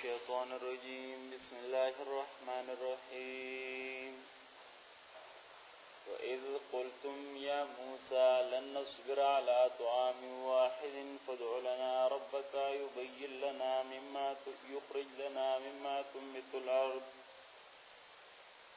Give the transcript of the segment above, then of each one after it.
الشيطان الرجيم بسم الله الرحمن الرحيم وإذ قلتم يا موسى لن نصبر على طعام واحد فادع لنا ربك يبين لنا مما يخرج لنا مما تنبت الأرض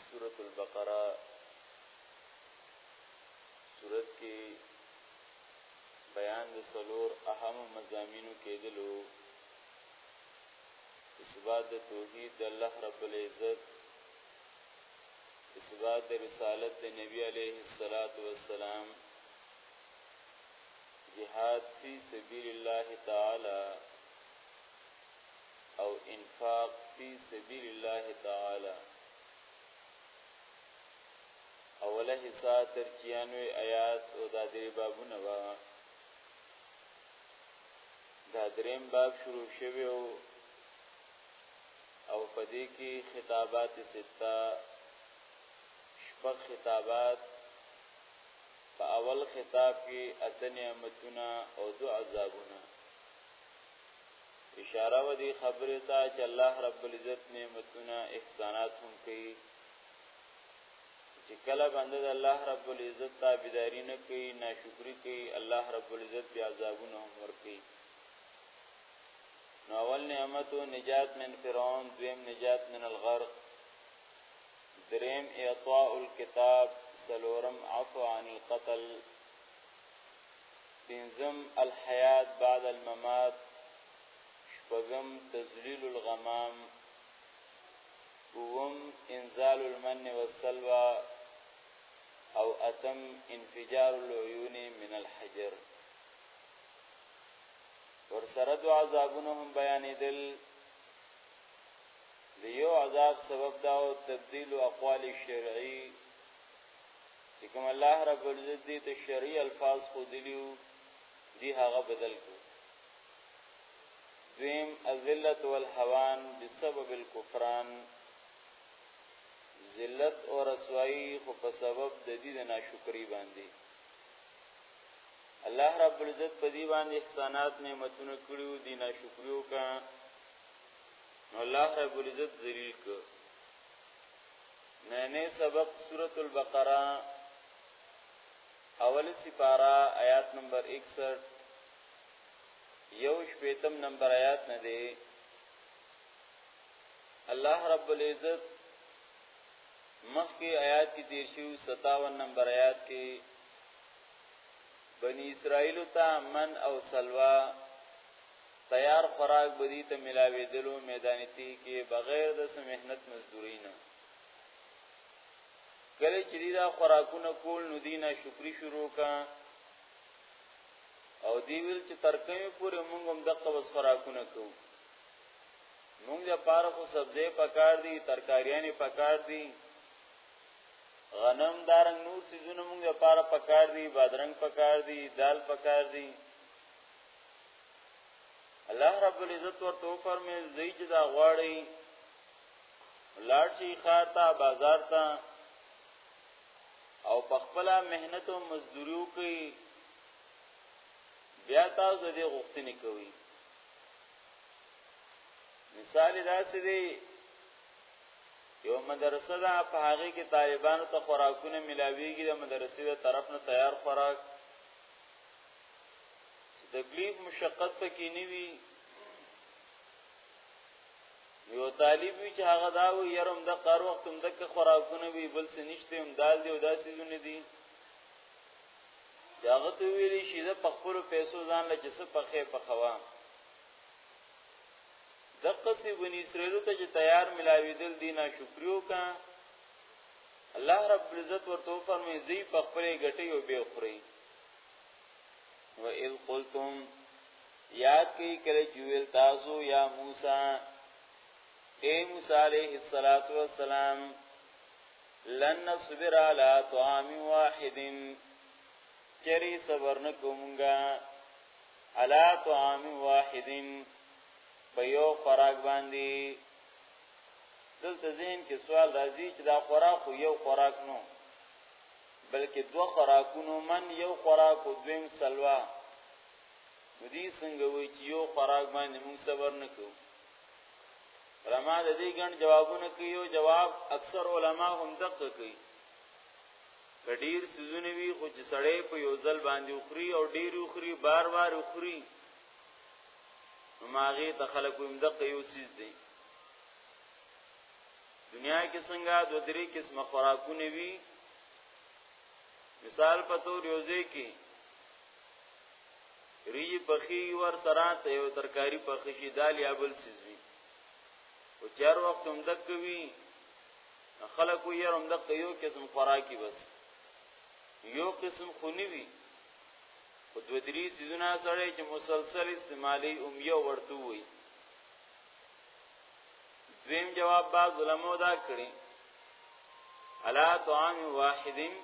سورة البقره سورت کې بیان د سلور اهم مزامینو کېدلو اثبات د توحید د الله رب العزت اثبات د رسالت د نبی علیه الصلاۃ والسلام جهاد فی سبیل الله تعالی او انفاق فی سبیل الله تعالی اوله حصہ تر 96 آیات او دا درې بابونه وا دا دریم باب شروع شوی او او پدې کې خطابات ستا شپږ خطابات په اول خطاب کې اتنه متونه او دو عذابونه اشاره و دې خبره ته چې الله رب العزت نعمتونه احسانات هم کوي چې کله بنده د الله رب العزت تابعداري نه کوي ناشکری کوي الله رب العزت بیا عذابونه هم ورکوي نو اول نعمت نجات من فرعون دویم نجات من الغرق دریم اعطاء الكتاب سلورم عفو عن القتل پنزم الحياة بعد الممات شفقم تزلیل الغمام اوم انزال المن والسلوى او اتم انفجار العيون من الحجر ور سره دو عذابونه هم بیانېدل دیو عذاب سبب دا او تبديل او اقوال شرعي چې کوم الله رب العزت دې ته شرعي الفاظ خو دلیو دی هغه بدل کو دویم الذلت والهوان بسبب الكفران ذلت او رسوایی خو په سبب د دې د ناشکری باندې الله رب العزت په دې باندې احسانات نعمتونه کړیو دي ناشکریو کا نو الله رب العزت ذلیل ک ننه سبق سورة البقره اول سپارا آیات نمبر 61 یو شپیتم نمبر آیات نه دی الله رب العزت مخکې آیات کې تیر شو 57 نمبر آیات کې بنی اسرائیل ته من او سلوا تیار خوراک به دي ته ملاوېدلو میدان تیه کې بغیر د څه مهنت مزدوري نه کله چې دا خوراکونه کول نو دینه شکرې شروع کا او دی ویل چې ترکه پورې مونږ هم دغه وس خوراکونه کوو مونږ د پاره خو سبزی پکار دي ترکاریانې پکار دي غنم دارنګ نور سيزونه مونږ د پاره پکار دي بادرنګ پکار دي دال پکار دي الله رب العزت ورته فرمایل زئی چې دا غواړي لاړ شي خار ته بازار ته او په خپل مهنت او مزدوریو کې بیا تاسو دې غوښتنې کوي مثال دا څه دی یو مدرسه ده په هغه کې طالبانو ته خوراکونه ملاويږي د مدرسې د طرف نه تیار خوراک چې تکلیف مشقت پکې نه وي یو طالب وی چې هغه دا وی يرم د قر وخت هم د خوراکونه وی بل څه نشته هم دال دی او دا سيزونه دي داغه ته ویلې شي د خپل پیسو ځان له جسه پخې پخوا د قصې بنی اسرائیل ته چې تیار ملاوي دل دینا شکریو کا الله رب العزت ورته فرمایي زی پخپلې غټي او به خوري و اذ قلتم یاد کی کله جویل تاسو یا موسی اے موسی علیہ الصلات والسلام لن نصبر علی طعام واحد چری صبر نکومګه علی طعام واحد په یو خوراک باندې دلته ذهن کې سوال راځي چې دا خوراک یو خوراک نو بلکې دوه خوراکونو من یو خوراک او دویم سلوا ودي څنګه وی چې یو خوراک باندې موږ صبر نکو علما د دې ګڼ جوابونه کوي یو جواب اکثر علما هم دقه کوي کډیر سيزونه وی خو چې سړې په یو ځل باندې اخري او ډیر اخري بار بار اخري ماغه تخلق هم دقه یو سیز دی دنیا کې څنګه دو درې قسمه خوراکونه وي مثال په تور یو ځای کې ری پخی ور سره ته یو ترکاری پخی شي دال یا بل سیز وي او چار وخت هم دک وي خلک یې هم دک یو قسم خوراکي بس یو قسم خونی وي خو دو درې سیزونه سره چې مسلسل استعمالي ام یو ورته وي دویم جواب با ظلمو دا کړی الا طعام واحدین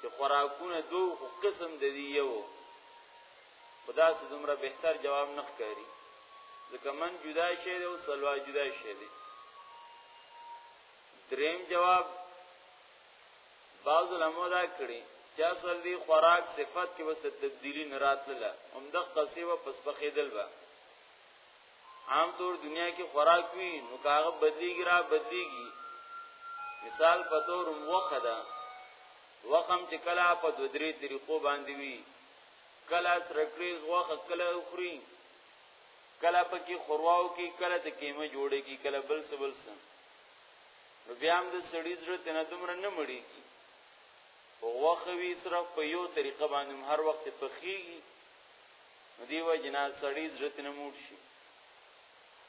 چې خوراکونه دو خو قسم د دی یو خدا سه زمره بهتر جواب نه ښکاری ځکه من جدا شی دی او سلوا جدا شی دی دریم جواب بعض علماء دا کړی چې اصل دی خوراک صفت کې وسه تبدیلی نه راتله هم د قصې و پس پخېدل به عام طور دنیا کې خوراک وی نو کاغه بدلیږي را بدلیږي مثال په تور وخه ده وخم چې کلا په دو درې طریقو باندې وی کلا سرکریز وخه کلا اخري کلا پکې خورواو کې کلا د کیمه جوړې کې کلا بل څه بل څه نو بیا هم د سړی زړه تنه دومره نه مړی کی وخوي صرف په یو طریقه باندې هر وخت پخېږي نو دی وجنا سړی زړه تنه موړ شي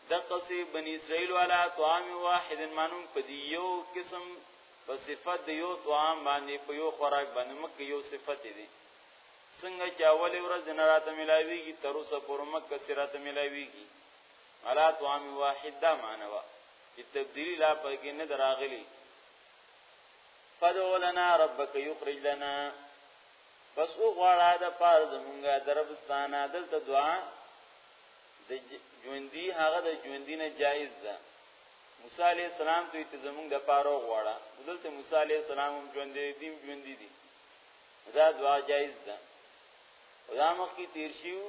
د قصي بني اسرائيل والا طعام واحد مانون په دی یو قسم په صفت د یو طعام باندې په یو خوراک باندې مکه یو صفت دی څنګه چې اول ورځ نه راته ملاويږي تر اوسه پورې مکه سراته ملاويږي علا طعام واحد دا معنی وا چې تبدیلی لا پکې نه دراغلی فدعو لنا ربک یخرج لنا پس او غواړه د پار زمونږه دربستانه دلته دعا د ژوندۍ هغه د ژوندۍ نه جایز ده موسی علی السلام ته ته زمونږ د پاره غواړه دلته موسی علی السلام هم ژوندې دي ژوندې دي دا دعا جایز ده خدا مخ کی تیر شیو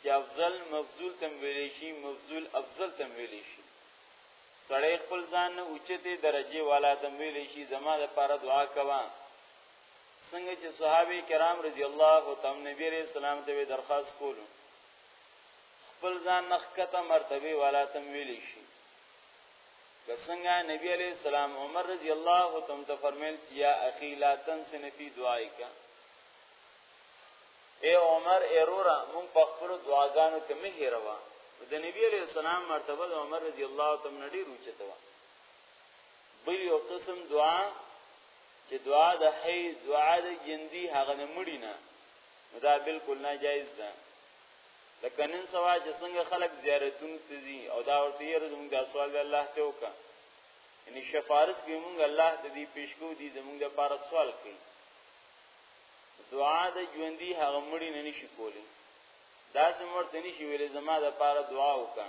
چې افضل مفضول تم ویلې شي مفضول افضل تم ویلې شي سړی خپل ځان نه اوچته درجه والا تم ویلې شي زما د پاره دعا کوه څنګه چې صحابه کرام رضی الله تعالی نبی رسول الله ته درخواست کولو خپل ځان نخکته مرتبه والا تم ویل شي که څنګه نبی علی السلام عمر رضی الله تعالی ته فرمایل چې یا اخی لا تنسن فی دعائک اے عمر ایرورا مون په خپل دعاګانو کې مه هیروا د نبی علی السلام مرتبه د عمر رضی الله تعالی نړی روچته و بل یو قسم دعا چې دعا د حي دعا د جندي هغه نه مړی نه دا بالکل ناجایز ده لکه نن سوا چې څنګه خلک زیارتون ته ځي او دا ورته یې زموږ د سوال الله ته وکړه یعنی شفارس کې موږ الله ته دی پیش کو دي زموږ د پاره سوال کوي دعا د ژوندۍ هغه مړی نه نشي کولی دا زمورته نشي ویلې زما د پاره دعا وکړه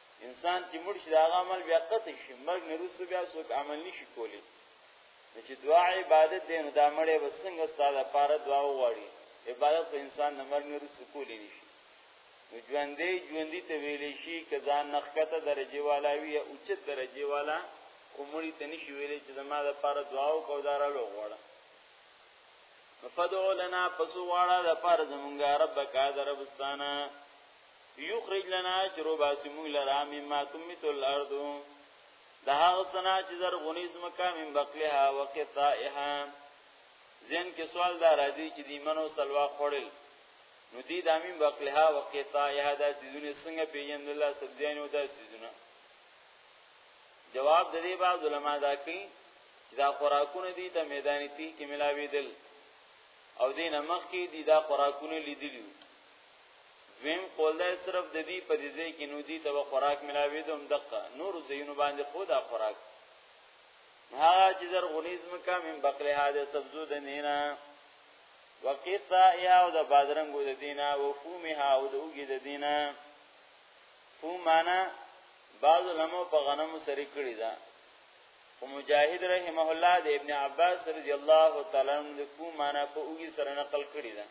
انسان چې مړ شي دا عمل بیا قطع شي مرګ نه رسو بیا څوک عمل نشي کولی نو چې دعا عبادت دی نو دا مړې به څنګه ستاسو لپاره دعا وغواړي عبادت خو انسان نه مرګ نه رسو کولی نشي نو ژوندې ژوندې ته ویلې شي کزان نخکته درجه والا وي او چې درجه والا کومړي ته نشي ویلې چې زما لپاره دعا او کو دارالو غواړه فدعو لنا پسو غواړه لپاره زمونږه ربک ذربستانه یخرج لنا چرو باسی موږ لرا مما تمت الارض ده هغه سنا چې زرغونی زمکا من بقلها وقطائها زین کې سوال دا راځي چې دی منو سلوا خړل نو دی دامین بقلها وقطائها دا سيزونه څنګه پیجن الله سبزیانو دا سيزونه جواب د دې بعض علما دا کوي چې دا خوراکونه دي ته میدان تی کې ملاوي دل او دین مخ کې دي دا خوراکونه لیدلی دویم قول دا صرف د دې په دې ځای کې نو دي ته خوراک ملاوي دوم دقه نور زینو باندې خدا خوراک ها چې زر غنیزم کا من بقله هاده سبزو د نینا وقصا یا او د بادرنګو د دینا او فومها او د اوګي د دینا فوم معنا بعض لمو په غنمو سره کړی دا او مجاهد رحمه الله د ابن عباس رضی الله تعالی عنہ د فوم معنا په اوګي سره نقل کړی دا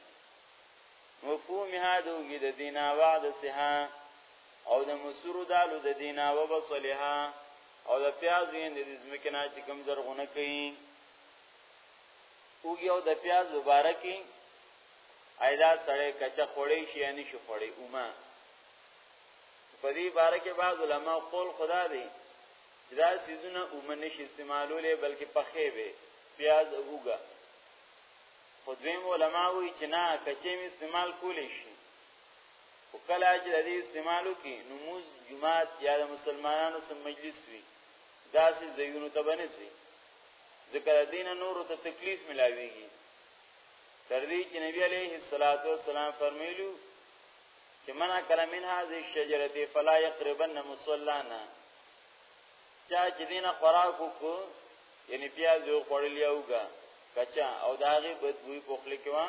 مفهومها د وګي د دینا وعد سها او د مسور دالو د دینا وبصلها او د پیاز یې د زمکنا چې کم زرغونه کوي اوګي او د پیاز مبارکي ایدا سره کچا خړې شي یعنی شو خړې اوما په دې باره کې بعض علما قول خدا دی چې دا سيزونه اومنه شي استعمالولې بلکې پخې وي پیاز اوګه خو دویم علما وایي چې نه کچې می استعمال کولی شي او کله چې د دې استعمالو کې نموز جماعت یا د مسلمانانو سم مجلس وي داسې زیونو ته باندې ځي ذکر دین نور ته تکلیف ملاويږي تر دې چې نبی عليه الصلاة والسلام فرمایلو چې منا کله من هذه الشجره فلا يقربن مصلانا چا چې دینه خوراک وکړو یعنی پیاز یو خړلې اوګه کچا او داغه بدبوې په خله کې وا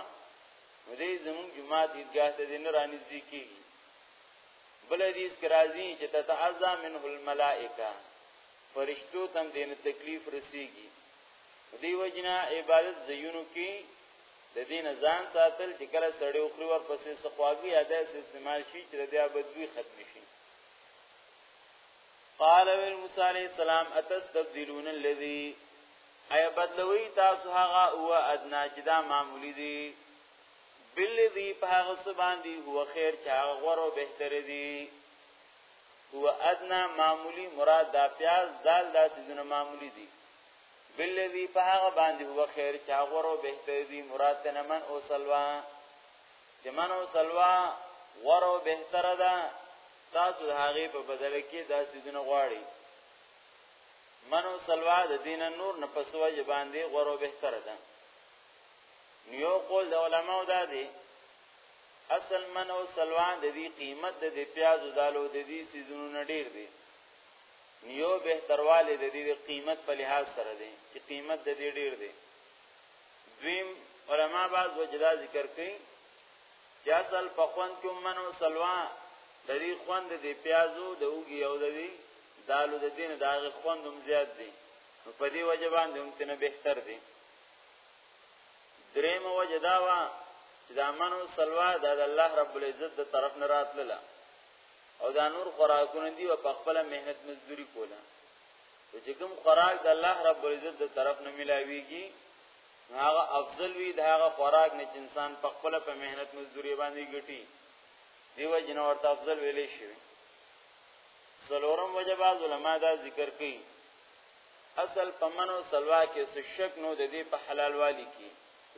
نو دې زمون جمعه دیدګاه ته دین رانیز دی کی بل حدیث کې راځي چې تتعزا منه الملائکه فرشتو تم دین تکلیف رسیږي دی وجنا عبادت زینو کې د دین ځان ساتل چې کله سړی وخري ور پسې سقواږي اده استعمال شي چې د بیا بدوی ختم شي قال ویل موسی علیہ السلام اتستبدلون الذی ایا بدلوی تاسو هغه او ادنا چې دا معمولی دی بالذی په هغه سبان دی هو خیر چې هغه غورو بهتر دی هو ادنا معمولی مراد دا پیاز دال دا سيزونه معمولی دي بالذي په هغه باندې هو خیر چا غورو بهتر دي مراد تنه من او سلوا چې من او سلوا غورو بهتر ده تاسو د هغه په بدل کې دا سيزونه غواړي منو سلوا د دین نور نه پسوه ی باندې غورو بهتره ده نیو قول د علماو دا دی اصل منو سلوا د دې قیمت د دې پیاز او دالو د دې سيزونو نه ډیر دی نیو بهترواله د دې قیمت په لحاظ سره دی چې قیمت د دې ډیر دی دویم علما باز وجدا ذکر کوي چې اصل په خوند کې منو سلوا د دې خوند د پیازو د اوګي او د دې دالو د دین د هغه خوند هم زیات دی نو په دې وجه باندې هم تنه بهتر دی دریم وجه دا وا چې دا منو سلوا د الله رب العزت د طرف نه راتله او دا نور خوراکونه دی او په خپل مهنت مزدوري کوله چې کوم خوراک د الله رب العزت د طرف نه ملاويږي هغه افضل وی دا هغه خوراک نه چې انسان په خپل په مهنت مزدوري باندې ګټي دیو جن ورته افضل ویلې شي سلورم وجب علماء دا ذکر کوي اصل پمنو سلوا کې څه شک نو د دې په حلال والی کې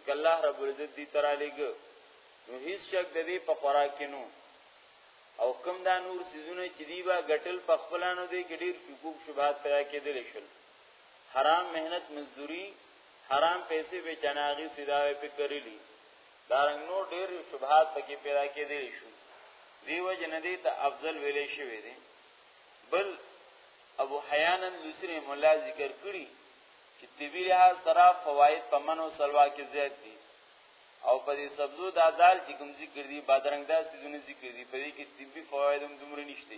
چې الله رب العزت دې ترا لګ نو هیڅ شک د دې په خوراک کې نو او کم دا نور سيزونه چې دی با غټل په خپلانو دې کې ډیر حقوق شوبات پیدا کېدل شول حرام مهنت مزدوری حرام پیسې به چناغي سیداوي پکرلی دارنګ نو ډېر شبهات پکې پیدا کېدې شو دیو جندې ته افضل ویلې شوې دي بل ابو حیان لوسری مولا ذکر کړی چې طبي لحاظ سره فواید په منو سلوا کې زیات دي او په دې سبزو دا دال چې کوم ذکر دي بادرنګ دا سيزونه ذکر دي په دې کې طبي فواید هم دومره نشته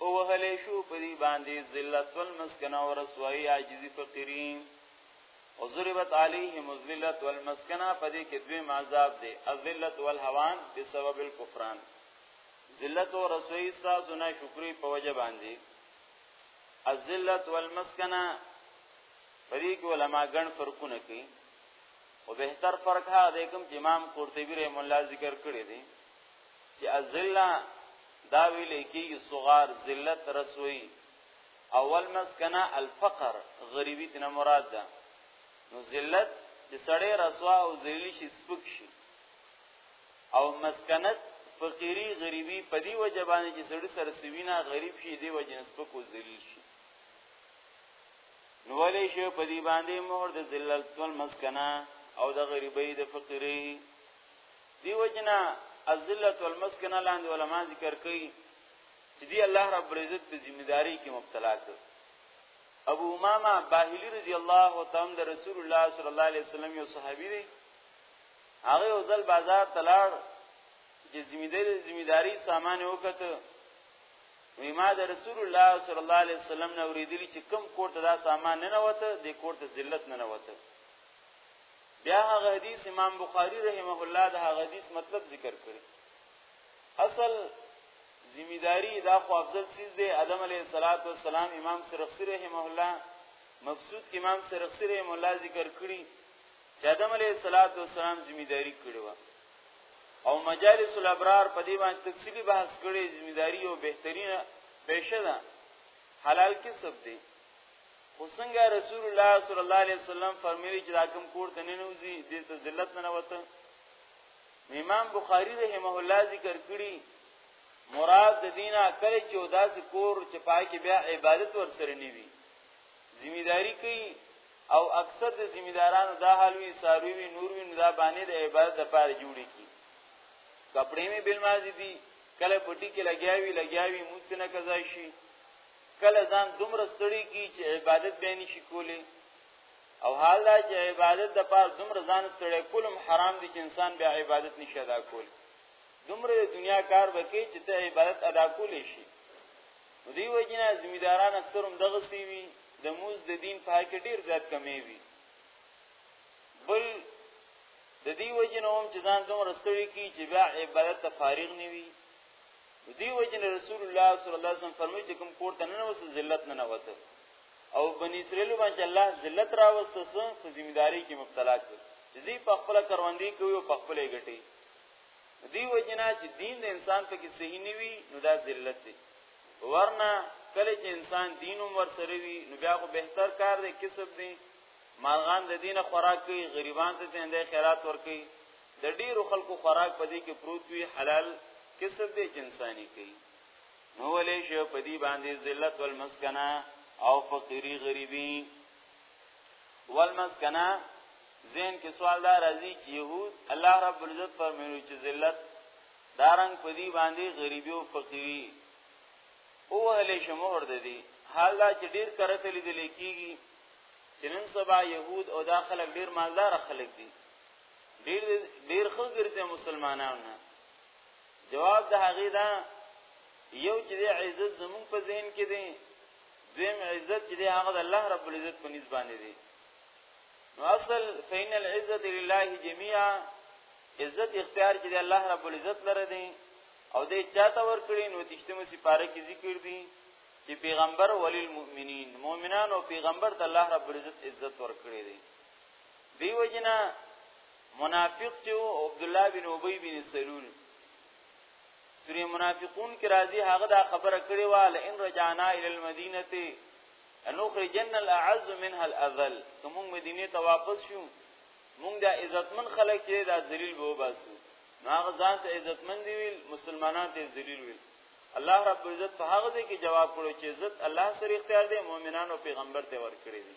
او وهلی شو په دې باندې ذلت والمسکن او رسوایی عاجزی فقیری او ضربت علیهم الذلت والمسکن په دې کې دوی عذاب دی الذلت والهوان بسبب الكفران ذلت او رسوایی تاسو نه شکرې په وجه باندې الذلت والمسکن په دې کې علما ګڼ فرقونه کوي او بهتر فرق هغه دی کوم چې امام قرطبي رحم الله ذکر کړی دی چې الذله دا ویل کېږي صغار ذلت رسوي اول مسکنه الفقر غریبی تنه مراد ده نو ذلت د سړی رسوا او ذلیل شي سپک شي او مسکنت فقيري غريبي په دی وجه باندې چې سړی سره سوینا غریب شي دی وجه نسبک او ذلیل شي نو ولې شي په دی باندې مهر د ذلت والمسکنه او د غریبۍ د فقيري دیو جنا الذلت والمسکنه لاندې علما ذکر کوي چې دی الله رب العزت په ذمہ داری کې مبتلا کړ ابو امامه باهلی رضی الله تعالی د رسول الله صلی الله علیه وسلم یو صحابي دی هغه ځل بازار تلاړ چې ذمہ داری ذمہ داری سامان وکړه وی ما د رسول الله صلی الله علیه وسلم نو ریدلی چې کم کوټه دا سامان نه وته د کوټه ذلت نه وته بیا هغه حدیث امام بخاری رحمه الله د هغه حدیث مطلب ذکر کړی اصل ذمہداری دا خو افضل چیز دی ادم علیه الصلاۃ والسلام امام سرخسی رحمه الله مقصود کې امام سرخسی رحمه الله ذکر کړی چې ادم علیه الصلاۃ والسلام ذمہداری کړی و او مجالس الابرار په دې باندې تفصیلی بحث کړی ذمہداری او بهترینه پیشه ده حلال کسب دی خو څنګه رسول الله صلی الله علیه وسلم فرمایلی چې دا کوم کور ته نه نوځي د ته ذلت نه وته امام بخاری رحمه الله ذکر کړی مراد د دینه کله چې وداس کور چې پای کې بیا عبادت ور سره نیوي ذمہ داری کوي او اکثر د ذمہ دارانو دا حال وی ساروی وی نور وی دا باندې د عبادت لپاره جوړی کی کپڑے می بل مازی دی کله پټی کې لګیاوی لګیاوی مستنه قضا شي کله ځان دومره ستړي کی چې عبادت به نشي کولی او حال دا چې عبادت د پاره دومره ځان ستړي کولم حرام دي چې انسان بیا عبادت نشي ادا کولی دومره د دنیا کار وکي چې ته عبادت ادا کولی شي دوی وجنه ذمہداران اکثر هم دغه سی وی د موز د دین په کې ډیر زیات کمی وی بل د دې وجنه هم چې ځان دومره ستړي کی چې بیا عبادت ته فارغ نیوي دی وجنه رسول الله صلی الله علیه وسلم فرمایي چې کوم کور ته نه وسه ذلت نه وته او بنی اسرائیل باندې الله ذلت راوسته سو په ذمہ داری کې مبتلا کړ چې دی په خپل کروندې کوي او په خپل ګټي دی وجنه چې دین د انسان په کې صحیح نه وي نو دا ذلت دی ورنه کله چې انسان دین عمر سره وي نو بیا خو بهتر کار دی کسب دی مالغان د دینه خوراک کوي غریبان ته تنده خیرات ورکوي د ډیرو خلکو خوراک په دې کې پروت وي حلال کسب دې جنسانی کوي نو ولې شو په دې باندې ذلت والمسکنه او فقيري غريبي والمسکنه زین کې سوال دار ازي چې يهود الله رب العزت فرمایي چې ذلت دارنګ په دې باندې غريبي او فقيري او ولې شمور د دې حال دا چې ډیر کرته لیدل کیږي چې نن سبا يهود او دا خلک ډیر مالدار خلک دي ډیر ډیر خو ګرځي مسلمانانو نه جواب د هغه دا یو چې د عزت زمون په ذهن کې دی دویم عزت چې د هغه د الله رب العزت په نسبت باندې دی نو اصل فین العزت لله جميعا عزت اختیار چې د الله رب العزت لره دی او دې چاته ور کړی نو تشتمه سپاره کې ذکر دی چې پیغمبر ولی المؤمنین مؤمنان او پیغمبر ته الله رب العزت عزت ور کړی دی دیو جنا منافق چې او عبد الله بن ابي بن سلول سوره منافقون کې راځي هغه دا خبره کړې و لئن رجعنا الى المدينه انخرجن الاعز منها الاذل کوم مدینه ته واپس شو مونږ د عزتمن خلک چې دا ذلیل به وباسو ناغه ځان ته عزتمن دی ویل مسلمانان ته ذلیل ویل الله رب عزت په هغه ځای کې جواب کړو چې عزت الله سره اختیار دی مؤمنانو پیغمبر ته ورکړي دي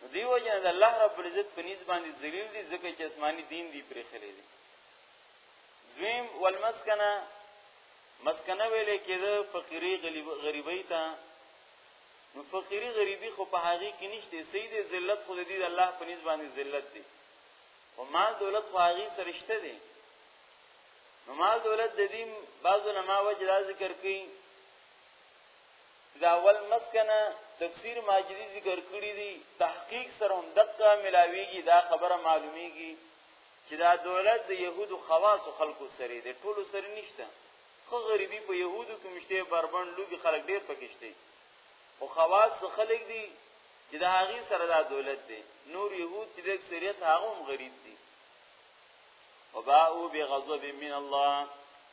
نو دی وجه د الله رب العزت په نسبت باندې ذلیل دي ځکه چې آسماني دین دی پرې خلې دي دویم والمسکنه مسکنه ویلې کېده فقيري غریبۍ ته نو فقيري غریبي خو په هغه کې نشته سید ذلت خو دې الله په نسبت باندې ذلت دي او مال دولت خو هغه سرشته دي نو مال دولت د دې بعضو علماء وجه ذکر کوي دا ول مسکنه تفسیر ماجدی ذکر کړی دی تحقیق سره هم دقه ملاویږي دا خبره معلومیږي چې دا دولت د يهودو خواص خلکو سره دی ټولو سره نشته خو غریبي په يهودو کې مشته بربند لوګي خلک ډیر پکشته او خواص خلک دي چې دا هغه سره دا دولت دی نور يهود چې د اکثریت هغه هم غریب دي وباءوا بغضب من الله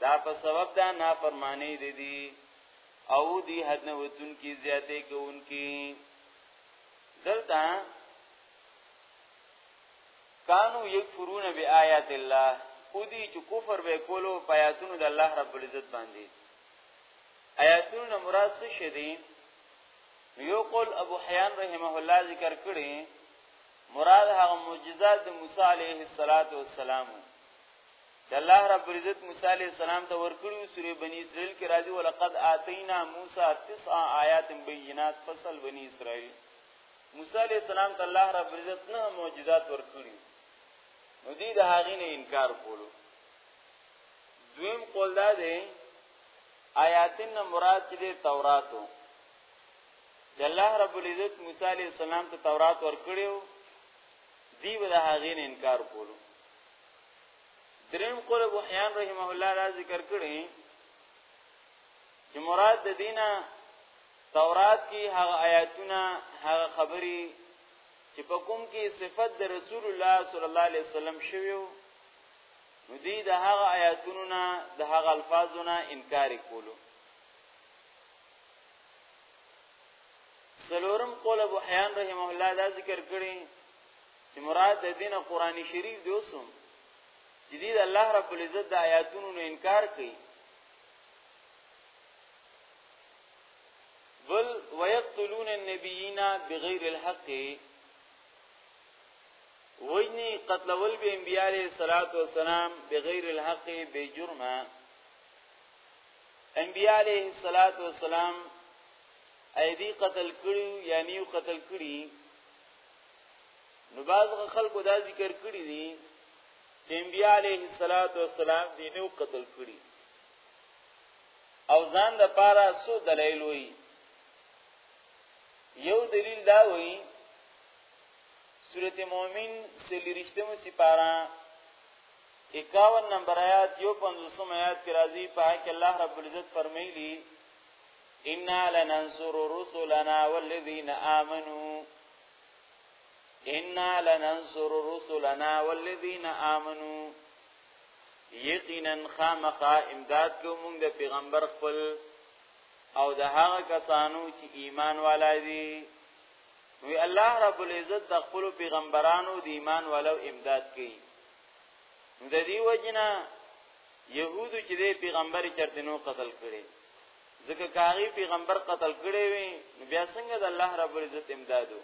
دا په سبب دا نافرمانی دي دي او دی حد نه وتون کی زیاته کوون کی دلته کانو یکفرون بیاات الله او دی چې کفر به کولو پیاتونو د الله رب العزت باندې آیاتونه مراد څه شې دي یو قول ابو حیان رحمه الله ذکر کړي مراد هغه معجزات د موسی علیه السلام چې الله رب العزت موسی علیه السلام ته ورکړو سورې بنی اسرائیل کې راځي ولقد آتینا موسی تسع آیات بینات فصل بنی اسرائیل موسی علیه السلام ته الله رب العزت نه معجزات ورکړي نو دې د هغې نه انکار کولو دویم قول دا دی آیاتن مراد چې د توراتو چې الله رب العزت موسی علیه السلام ته تورات ورکړیو دی به د هغې نه انکار کولو دریم قول ابو حیان رحمه الله را ذکر کړي چې مراد د دینه تورات کې هغه آیاتونه هغه خبري چې په کوم کې صفت د رسول الله صلی الله علیه وسلم شویو نو دی د هغه آیاتونو نه د هغه الفاظو نه انکار کولو سلورم قول ابو حیان رحمه الله دا ذکر کړی چې مراد د دین قرآنی شریف دی اوسم جدید الله رب العزت د آیاتونو نه انکار کوي بل ويقتلون النبيين بغیر الحق وجنی قتل ول به انبیاء علیہ الصلات والسلام بغیر الحق بے جرم انبیاء علیہ الصلات والسلام ایدی قتل کړي یعنی قتل کړي نو باز خلکو دا ذکر کړی دي چې انبیاء علیه الصلاۃ والسلام دې نو قتل کړی او ځان د پاره سو دلیل وی یو دلیل دا وی سورته مؤمن سلیریشتمو سپارا 51 نمبر آیات یو پنځوسم آیات کې راځي په کې الله رب العزت فرمایلی انا لننصر رسلنا والذین آمنو انا لننصر رسلنا والذین آمنو یقینا خامخا امداد کو مونږ د پیغمبر خپل او د هغه کسانو چې ایمان والا دي وی الله رب العزت د خپل پیغمبرانو د ایمان والو امداد کوي د دې وجنه يهودو چې د پیغمبر چرته نو قتل کړي ځکه کاغي پیغمبر قتل کړي وي نو بیا څنګه د الله رب العزت امدادو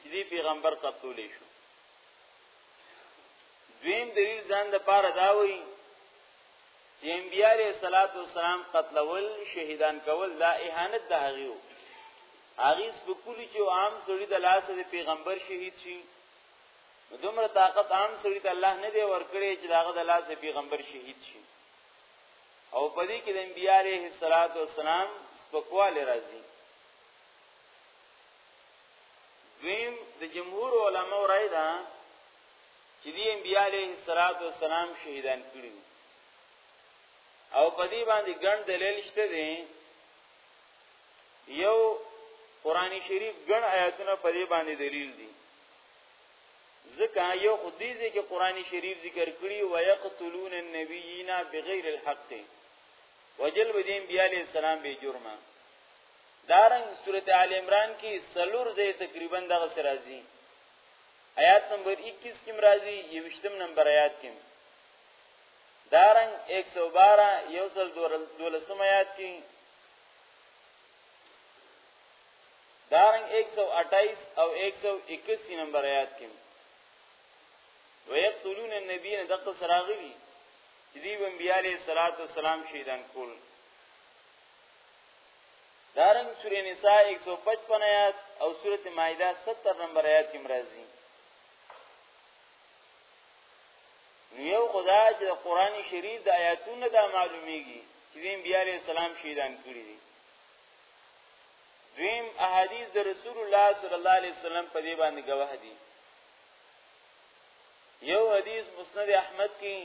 چې دی پیغمبر قتل شو دویم دلیل ځان د پاره دا وایي چې انبیاء علیه الصلاۃ والسلام قتلول شهیدان کول دا اهانت د هغیو هغه سپکولی چې عام سړي د لاس د پیغمبر شهید شي نو دومره طاقت عام سړي ته الله نه دی ورکړي چې داغه د لاس پیغمبر شهید شي او په دې کې د انبیاء علیه الصلاۃ والسلام سپکواله راځي دویم د جمهور علماو رائے ده چې دی انبیاء علیه الصلاۃ والسلام شهیدان کړي او په دې باندې ګڼ دلیل شته دي یو قرآنی شریف ګڼ آیاتونه په دې باندې دلیل دي ځکه یو خدای ځکه قران شریف ذکر کړی و یقتلون النبیین بغیر الحق وجل ودین بیا علی السلام به جرمه دارنګ سورته آل عمران کې سلور زې تقریبا دغه سرازي آیات نمبر 21 کې مرাজি 20 نمبر آیات کې دارنګ 112 یوصل دولسم آیات کې دارنګ 128 او 181 نمبر آیات کې ويقتلون النبيين دغه سراغلي چې دی انبیاء علیه الصلاۃ والسلام شهیدان کول دارنګ سورې نساء 155 آیات او سورې مائده 70 نمبر آیات کې مرাজি یو خدا چې قرآن شریف د آیاتونو دا معلومیږي چې انبیاء علیه السلام شهیدان کړی دي دویم احادیث د رسول الله صلی الله علیه وسلم په دی باندې گواه دي یو حدیث مسند احمد کې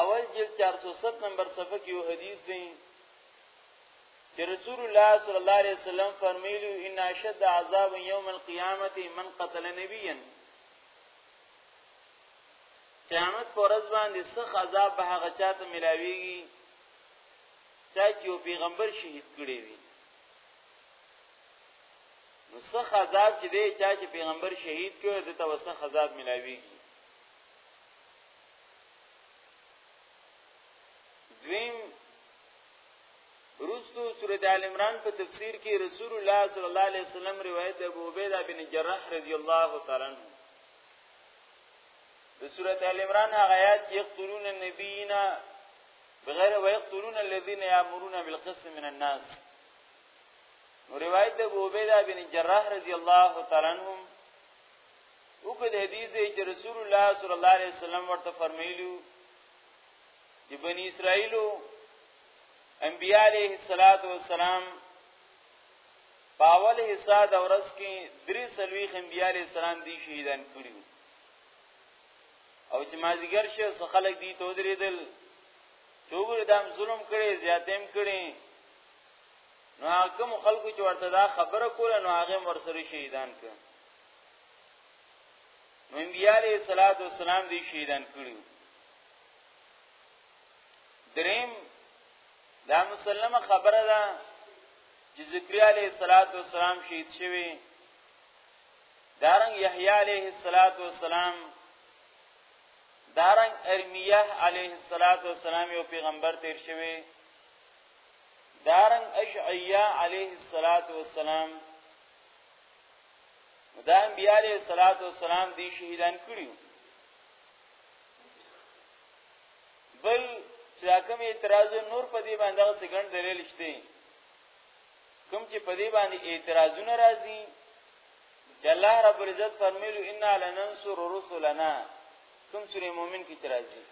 اول جلد 407 نمبر صفحه کې یو حدیث دی چې رسول الله صلی الله علیه وسلم فرمایلی ان اشد عذاب یوم القیامت من قتل نبیا قیامت پر ورځ باندې سخت عذاب به هغه چاته ملاویږي چا چې یو پیغمبر شهید کړی وي نو څخ عذاب چې دی چا چې پیغمبر شهید کړو د ته وسخ عذاب ملاويږي دویم رستو سورۃ آل عمران په تفسیر کې رسول الله صلی الله علیه وسلم روایت د ابو عبیده بن جراح رضی الله تعالی عنہ د سورۃ آل عمران هغه آیات چې یقتلون النبینا بغیر ويقتلون الذين يأمرون بالقسط من الناس نو روایت ابو عبیده بن جراح رضی الله تعالی عنہ وکړ د حدیث دی چې رسول الله صلی الله علیه وسلم ورته فرمایلیو چې بنی اسرائیلو انبیاء علیه الصلاۃ والسلام پاول حصہ د ورځ کې درې سلوي انبیاء علیه السلام دي شهیدان کړیو او چې مازیګر شو څو خلک دی ته درېدل چوغور دام ظلم کړي زیاتیم کړي نو حکم خلکو چې ورته دا خبره کوله نو هغه مرسري شهیدان کړ نو انبیاء علیہ الصلوۃ والسلام دی شهیدان کړي دریم دا مسلمه خبره ده چې ذکریا علیہ الصلوۃ والسلام شهید شوی دارنګ یحیی علیه الصلاۃ والسلام دارنګ ارمیه علیه الصلاۃ والسلام یو پیغمبر تیر شوی دارنګ اشعیه علیه الصلاۃ والسلام دا انبیاء علیه الصلاۃ والسلام دی شهیدان کړیو بل چې کوم اعتراض نور په دې باندې څنګه دلیل شته کوم چې په دې باندې اعتراضونه راځي چې الله رب العزت فرمایلو ان لننصر رسلنا کوم سورې مؤمن کې راځي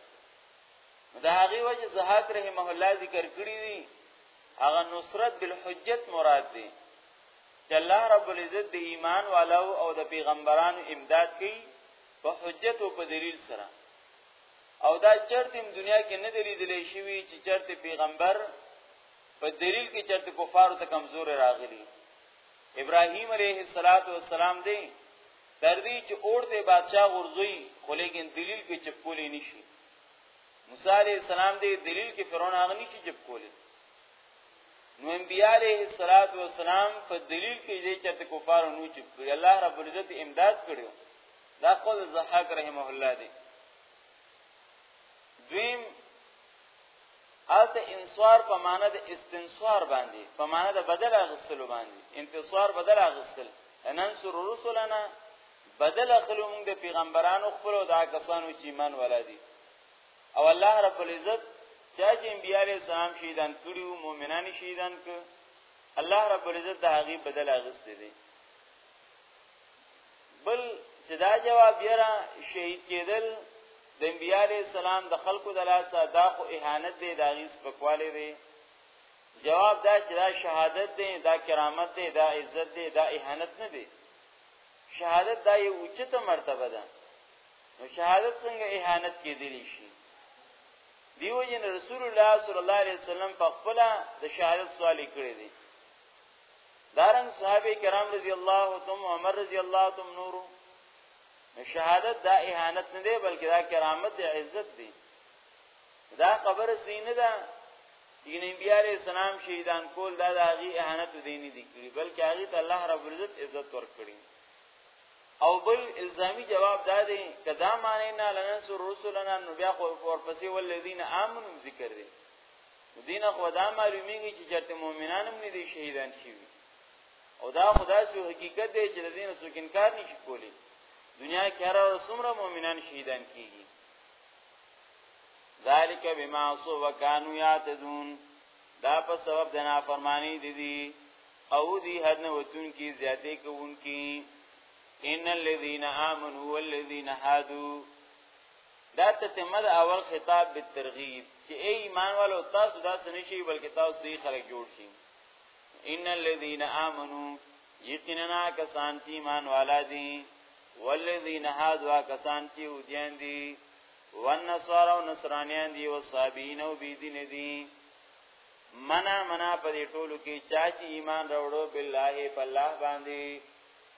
دا هغه وجه زهاک رحمه الله ذکر کړی دی هغه نصرت بالحجت مراد دی چې الله رب العزت د ایمان والو او د پیغمبرانو امداد کوي په حجت او په دلیل سره او دا چرته دنیا کې نه دلیدلې شوی چې چرته پیغمبر په دلیل کې چرته کفارو ته کمزور راغلي ابراهیم علیه السلام دی تر دې چې اورته بادشاہ غرزوي خو لیکن دلیل کې چپکولې نشي موسی علیه السلام دی دلیل کې فرعون هغه نشي چپکولې نو انبیاء علیه السلام په دلیل کې دې چرته کفارو نو چپکړي الله رب العزت امداد کړو دا قول زحاق رحمه الله دی دویم الته انصار په معنی د استنصار باندې په معنی د بدل اغستلو باندې انتصار بدل اغستل ننصر رسولنا بدل اخلو موږ د پیغمبرانو خپل او د کسانو چې ایمان ولادي او الله رب العزت چا چې انبیاء علیه السلام شهیدان کړیو مؤمنان شهیدان ک الله رب العزت د هغه بدل اغستې دي بل چې دا جواب یرا شهید کېدل د انبیاء علی السلام د خلقو د لاسه دا خو اهانت دی دا غیس بکواله دی جواب دا چې دا شهادت دی دا کرامت دی دا عزت دی دا اهانت نه دی شهادت دا یو اوچته مرتبه ده نو شهادت څنګه اهانت کېدلی شي دیو جن رسول الله صلی الله علیه وسلم په خپل د شهادت سوال کړی دی دارن صحابه کرام رضی الله تم عمر رضی الله تم نورو شهادت دا اهانت نه دی بلکې دا کرامت دی عزت دی دا خبر سینه ده چې نبی علی السلام شهیدان کول دا د هغه اهانت دی نه دی کړی بلکې هغه ته الله رب العزت عزت ورکړي او بل الزامی جواب دا دی کدا معنی نه لننصر رسولنا نو بیا خو ورپسې ولذین امنوا ذکر دی دینه خدا معلومیږي چې چرته مؤمنان هم نه دي شهیدان شي او دا خدا سو حقیقت دی چې د دین سو انکار نشي کولی دنیا کې هر څومره مؤمنان شهیدان کیږي ذالک بما سو وکانو یاتذون دا په سبب د نافرمانی دي دي او دی حد نه وتون کی زیاتې کوونکی ان الذين امنوا والذين هادوا دا تتمه د اول خطاب به ترغیب چې ای ایمان والو تاسو دا سنشي بلکې تاسو دوی خلک جوړ شي ان الذين امنوا یقینا کسان چې ایمان والا دي والذین هادوا کسان چې ودیان دي والنصارى ونصرانیان دي والصابین او بيدین دي منا منا په دې ټولو کې چا چې ایمان راوړو بالله په الله باندې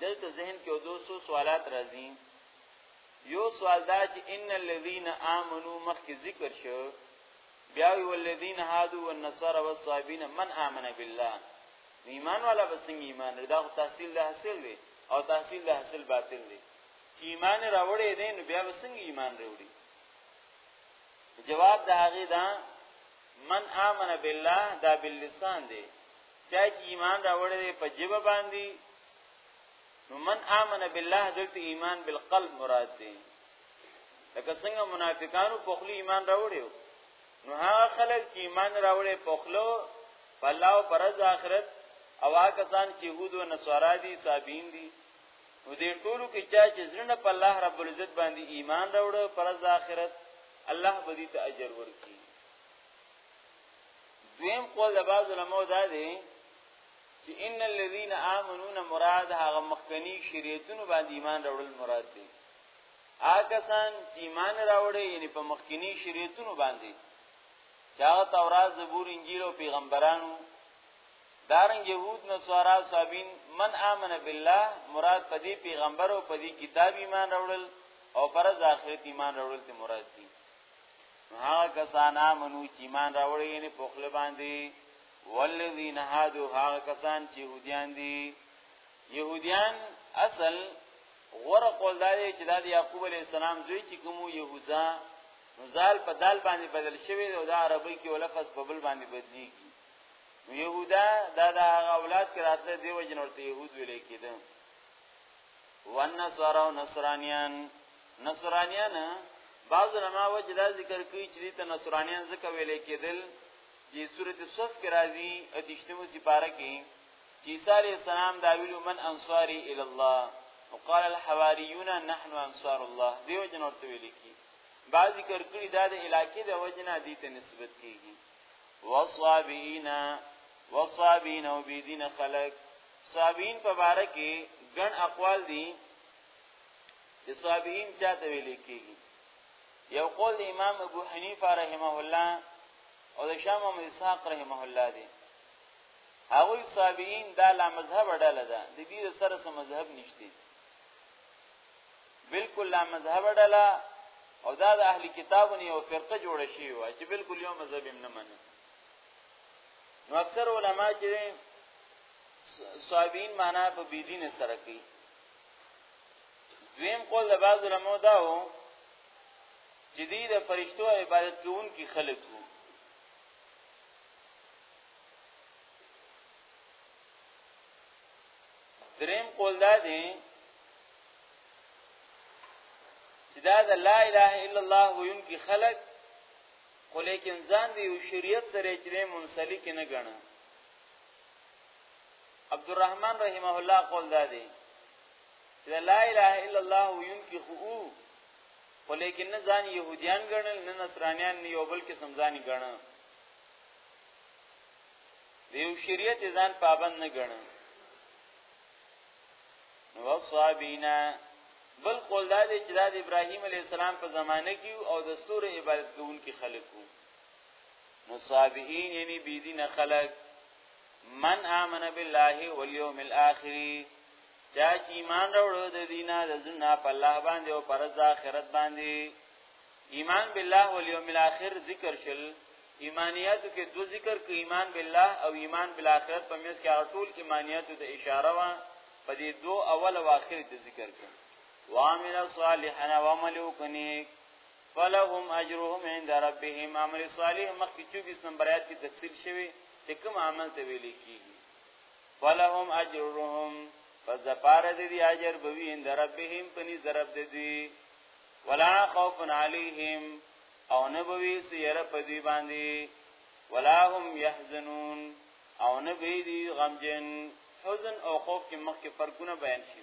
دلته ذهن کې او دوسو سوالات راځي یو سوال دا چې ان الذين امنوا مخکې ذکر شو بیا وی والذین هادو والنصارى والصابین من امن بالله ایمان والا بسنګ ایمان دا تحصیل له حاصل دی او تحصیل له حاصل باطل دی چې ایمان راوړې دین بیا بسنګ ایمان راوړي جواب د هغه دا من امن بالله دا باللسان دی چا چې ایمان راوړی دی په جبه باندې نو من امن بالله دلته ایمان بالقلب مراد دی لکه څنګه منافقانو په خلی ایمان راوړی نو هغه خلک چې ایمان راوړی په خلو په الله او پر آخرت او هغه ځان چې يهود او نصارا دي صابین دي نو دې ټولو کې چا چې زړه په الله رب العزت باندې ایمان راوړ پر آخرت الله به دې ته اجر ورکړي دویم قول د بعض علماء دا دی چې ان الذين امنون مراد هغه مخکنی شریعتونو باندې ایمان راوړل مراد دی آکسان چې ایمان راوړي یعنی په مخکنی شریعتونو باندې چا تورات زبور انجیل او پیغمبرانو دارنګ يهود نصارا صابین من امن بالله مراد پدی پیغمبر او پدی کتاب ایمان راوړل او پر ځاخرت ایمان راوړل ته مراد دي هغه کسان امنو چې ایمان راوړي یې په خپل باندې والذین هادو هغه کسان چې يهوديان دي يهوديان اصل غره قول داري چې د یعقوب علی السلام زوی چې کوم يهوذا نزال په دال باندې بدل شوی او د عربی کې ولفظ په بل باندې بدلیږي يهودا دا د هغه اولاد کې راتله دیو جنورته يهود ویل کېده والنصارى ونصرانيان نصرانیان بعض علما وجه دا ذکر کوي چې د نصرانیان ځکه ویل کېدل چې سورته صف کې راځي اتشتمو سپاره کې چې عیسی علی السلام دا ویلو من انصاری الی الله وقال الحواریون نحن انصار الله دیو جن ورته ویل کی بعض ذکر کړي دا د علاقې د وجنه دي ته نسبت کیږي وصابینا وصابین او بی دین خلق صابین په باره کې ګڼ اقوال دي د صابین چاته ویل کیږي یو قول د امام ابو حنیفه رحمه الله او د شام او اسحاق رحمه الله دی هغه صابین دا لا مذهب ډاله ده د دې سره سم مذهب نشته بالکل لا مذهب ډاله او دا د اهلی کتابونو یو فرقه جوړه شي و چې بالکل یو مذهب نه مني نو اکثر علما چې صابین معنا په بيدین سره کوي دویم قول د بعض علماء دا وو چې دې د فرشتو عبادت کوونکي خلک وو دریم قول دا دی چې دا د لا اله الا الله ویونکي خلک خو لیکن ځان دی او شریعت سره چې منسلک نه ګڼه عبدالرحمن رحمه الله قول دا دی چې لا اله الا الله وینکی خو خو لیکن نه ځان يهوديان ګڼل نه نصرانيان نه یو بل کې سمځاني ګڼل دیو شریعت ځان پابند نه ګڼل وصابینا بل قول دا دی چې د ابراهیم علی السلام په زمانه کې او د ستور عبادت کوونکي خلکو مصابین یعنی بيدینه خلک من آمن بالله والیوم الاخر چا چې ایمان راوړو د دینه د زنا په الله باندې او پر ځا آخرت باندې ایمان بالله والیوم الاخر ذکر شل ایمانیاتو کې دو ذکر کې ایمان بالله او ایمان بالآخرت په مېز کې ټول ایمانیاتو د اشاره وا په دې دو اول او اخر د ذکر کې وامل صالحنا وعملو کنیک فلهم اجرهم عند ربهم عمل صالح مخکې 24 نمبر آیات کې تفصیل شوی چې کوم عمل ته ویل کیږي فلهم اجرهم پس د پاره دې اجر بوي عند ربهم پني ضرب دې دي ولا خوف عليهم او نبوي سير په دې باندې ولا هم يحزنون او نبوي دي غمجن حزن او خوف کې مخکې فرقونه بیان شي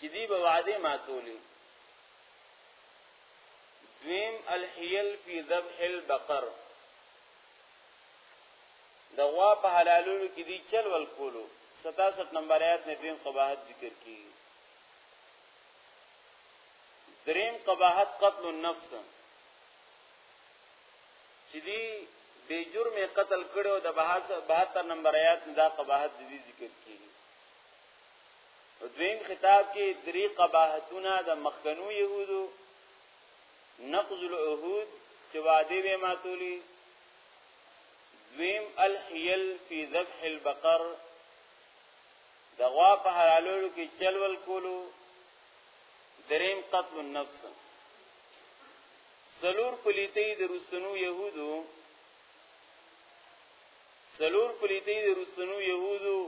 چې دی به وعده ماتولې دویم الحیل فی ذبح البقر د غوا په حلالولو کې دی چل ول کولو 67 نمبر آیات نه دویم قباحت ذکر کی دریم قباحت قتل النفس چې دی بے جرم قتل کړو د 72 نمبر آیات دا قباحت دې ذکر کیږي په دویم خطاب کې درې قباحتونه د مخکنو يهودو نقض العهود چې وعده به ماتولي دویم الحیل فی ذبح البقر د غوا په حلالولو کې چلول کولو دریم قتل النفس سلور پلیتی د رستنو یهودو سلور پلیتی د رستنو یهودو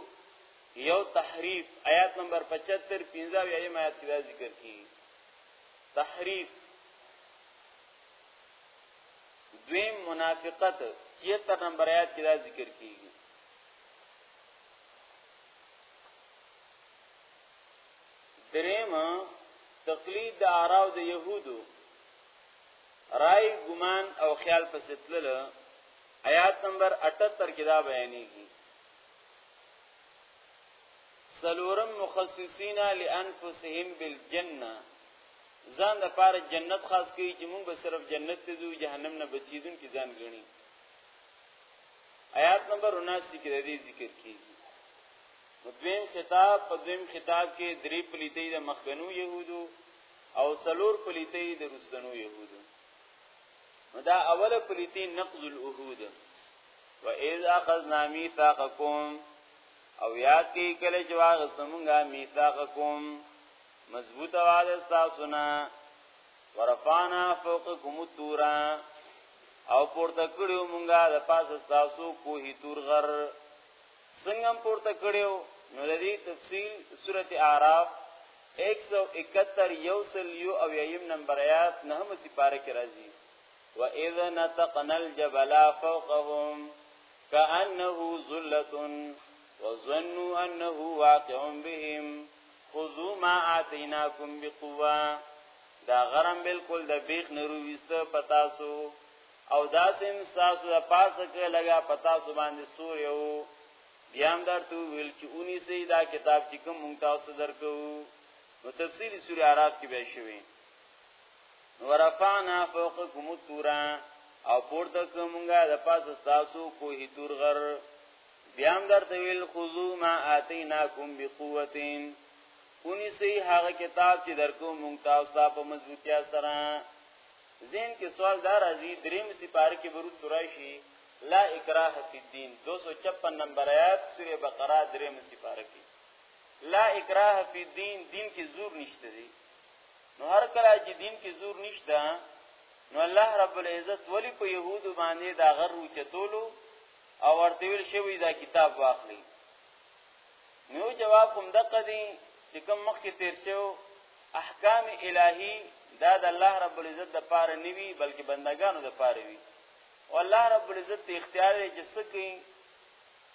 یو تحریف آیات نمبر 75 15 یې آیات کې ذکر کی تحریف دویم منافقت 76 نمبر آیات کې ذکر کیږي دریم تقلید د اعراض د يهودو رای ګمان او خیال پسې تلل آیات نمبر 78 کې دا بیانېږي سلورم مخصصین لانفسهم بالجنه ځان د پاره جنت خاص کوي چې موږ به صرف جنت ته ځو جهنم نه بچیدون کې ځان غني آیات نمبر 79 کې د دې ذکر کیږي دویم خطاب په دویم خطاب کې درې پلیتې د مخکنو يهودو او سلور پلیتې د رسدنو يهودو دا اوله پلیتې نقض العهود و اذ اخذنا میثاقکم او یاد کی کله چې واغ سمونګه میثاقکم مضبوط واده تاسو نه ورفانا فوقکم تورا او پورته کړیو مونږه د پاسه تاسو کوه تور غر څنګه پورته کړیو نو د دې تفصیل سورته اعراف 171 یوسل یو او یم نمبر آیات نه هم سپاره کې راځي واذ نتقنا الجبل فوقهم كانه ذله وظنوا انه واقع بهم خذوا ما آتيناكم بقوه دا غرم بالکل د بیخ نرو وست پتاسو او داسم ساسو د پاسه کې لګا پتاسو باندې سور یو بیام در تو ویل چې اونی سي دا کتاب چې کوم مونږ تاسو درکو نو تفصیلی سوره عراف کې به شوی ورفعنا فوقکم الطور او پورته کومګه د پاسه تاسو کوه تور غر بیا هم درته ویل خذو ما اتیناکم بقوتین اونی سی هغه کتاب چې درکو مونږ تاسو ته په مضبوطیا سره زین کې سوال دار ازي دریم سپاره کې برو سورای شي لا اکراه فی الدین 256 نمبر آیات سوره بقره دریم سپاره کې لا اکراه فی الدین دین کې زور نشته دی نو هر کله چې دین کې زور نشته نو الله رب العزت ولی په يهودو باندې دا غر وچتولو او ورته ویل شوی دا کتاب واخلي نو جواب کوم دقه دي چې کوم مخ کې تیر شو احکام الهی دا د الله رب العزت د پاره نیوي بلکې بندگانو د پاره وي او الله رب العزت ته اختیار دی چې سکی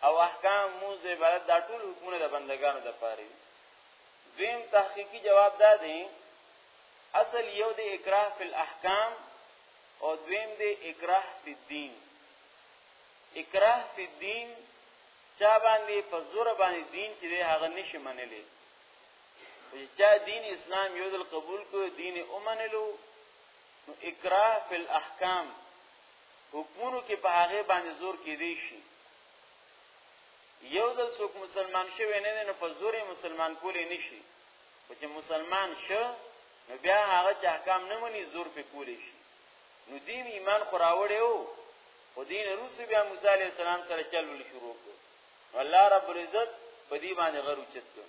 او احکام موزه عبادت دا ټول حکمونه د بندگانو د پاره وي دویم تحقیقی جواب دا دی اصل یو د اکراه فی الاحکام او دویم د اکراه فی الدین اکراه فی الدین چا باندې په زور باندې دین چې هغه نشي منلې او چا دین اسلام یو دل قبول کو دین اومنلو نو اکراه فی الاحکام حکمونو کې په هغه باندې زور کې دی شي یو ځل څوک مسلمان شوی نه نه په زور مسلمان کولی نشي خو چې مسلمان شو نو بیا هغه چې احکام نه مني زور په کولی شي نو دین ایمان خو راوړی وو خو دین روس بیا موسی علی السلام سره چل ول شروع کړ الله رب العزت په دې باندې غر اوچت کړ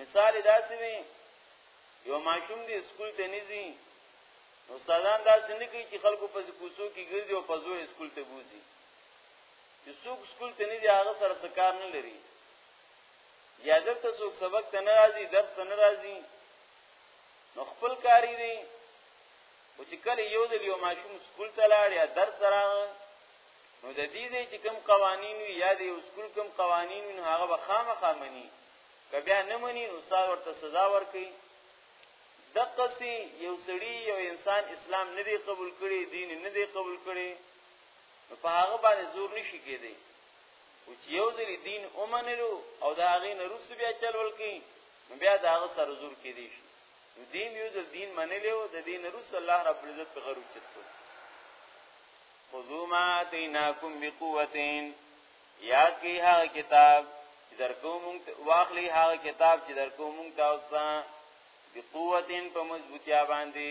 مثال داسې وي یو ماشوم دی سکول ته نزي نو استادان داسې نه کوي چې خلکو په کوڅو کې ګرځي او په زور سکول ته بوزي چې څوک سکول ته نه دی هغه سره څه کار نه لري یا دلته څوک سبق ته نه راځي درس ته نه راځي نو خپل کاری دی او چې کله یو ځل یو ماشوم سکول ته لاړ یا درس ته راغی نو د دې دې چې کوم قوانین وي یا د یو سکول کوم قوانین وي هغه به خامخا مني که بیا نه مني نو سار ورته سزا ورکړي دقه سي یو سړی یو انسان اسلام نه دی قبول کړي دین نه دی قبول کړي نو په هغه باندې زور نشي کېدی او چې یو ځل دین اومنلو او دا هغه نه روس بیا چلول کی نو بیا دا هغه سره زور کېدی شي نو دین یو ځل دین منلو د دین روس الله رب العزت په غرو چت کو خذوا ما اتيناكم بقوه یاد کی هغه کتاب چې درکو مونږ واخلي هغه کتاب چې درکو مونږ تاسو ته بقوتن په مضبوطیا باندې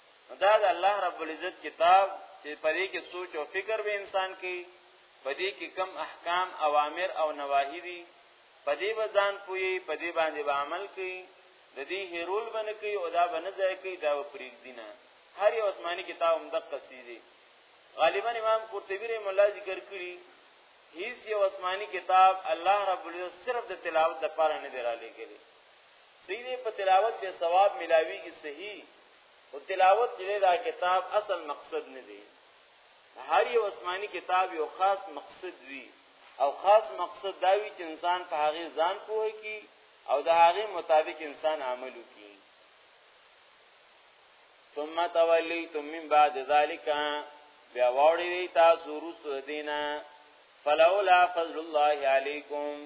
دا د الله رب العزت کتاب چې پرې کې سوچ او فکر به انسان کوي پدې کې کم احکام اوامر او نواهی دي پدې به ځان پوي پدې باندې به عمل کوي د دې هیرول باندې کوي او دا باندې ځای کوي دا پرېګ دینه هر یو آسماني کتاب هم دقه سیدي غالبا امام قرطبی رحم الله ذکر کړی هیڅ یو آسماني کتاب الله رب العزت صرف د تلاوت لپاره نه دی را لګلی دې په تلاوت به ثواب ملاويږي صحیح او تلاوت چې دا کتاب اصل مقصد نه دی هر یو آسماني کتاب یو خاص مقصد وی او خاص مقصد دا وی چې انسان په هغه ځان پوهه کی او د هغه مطابق انسان عمل وکي ثم تولیتم من بعد ذلک بیا وړی تاسو رسو دینه فلولا فضل الله علیکم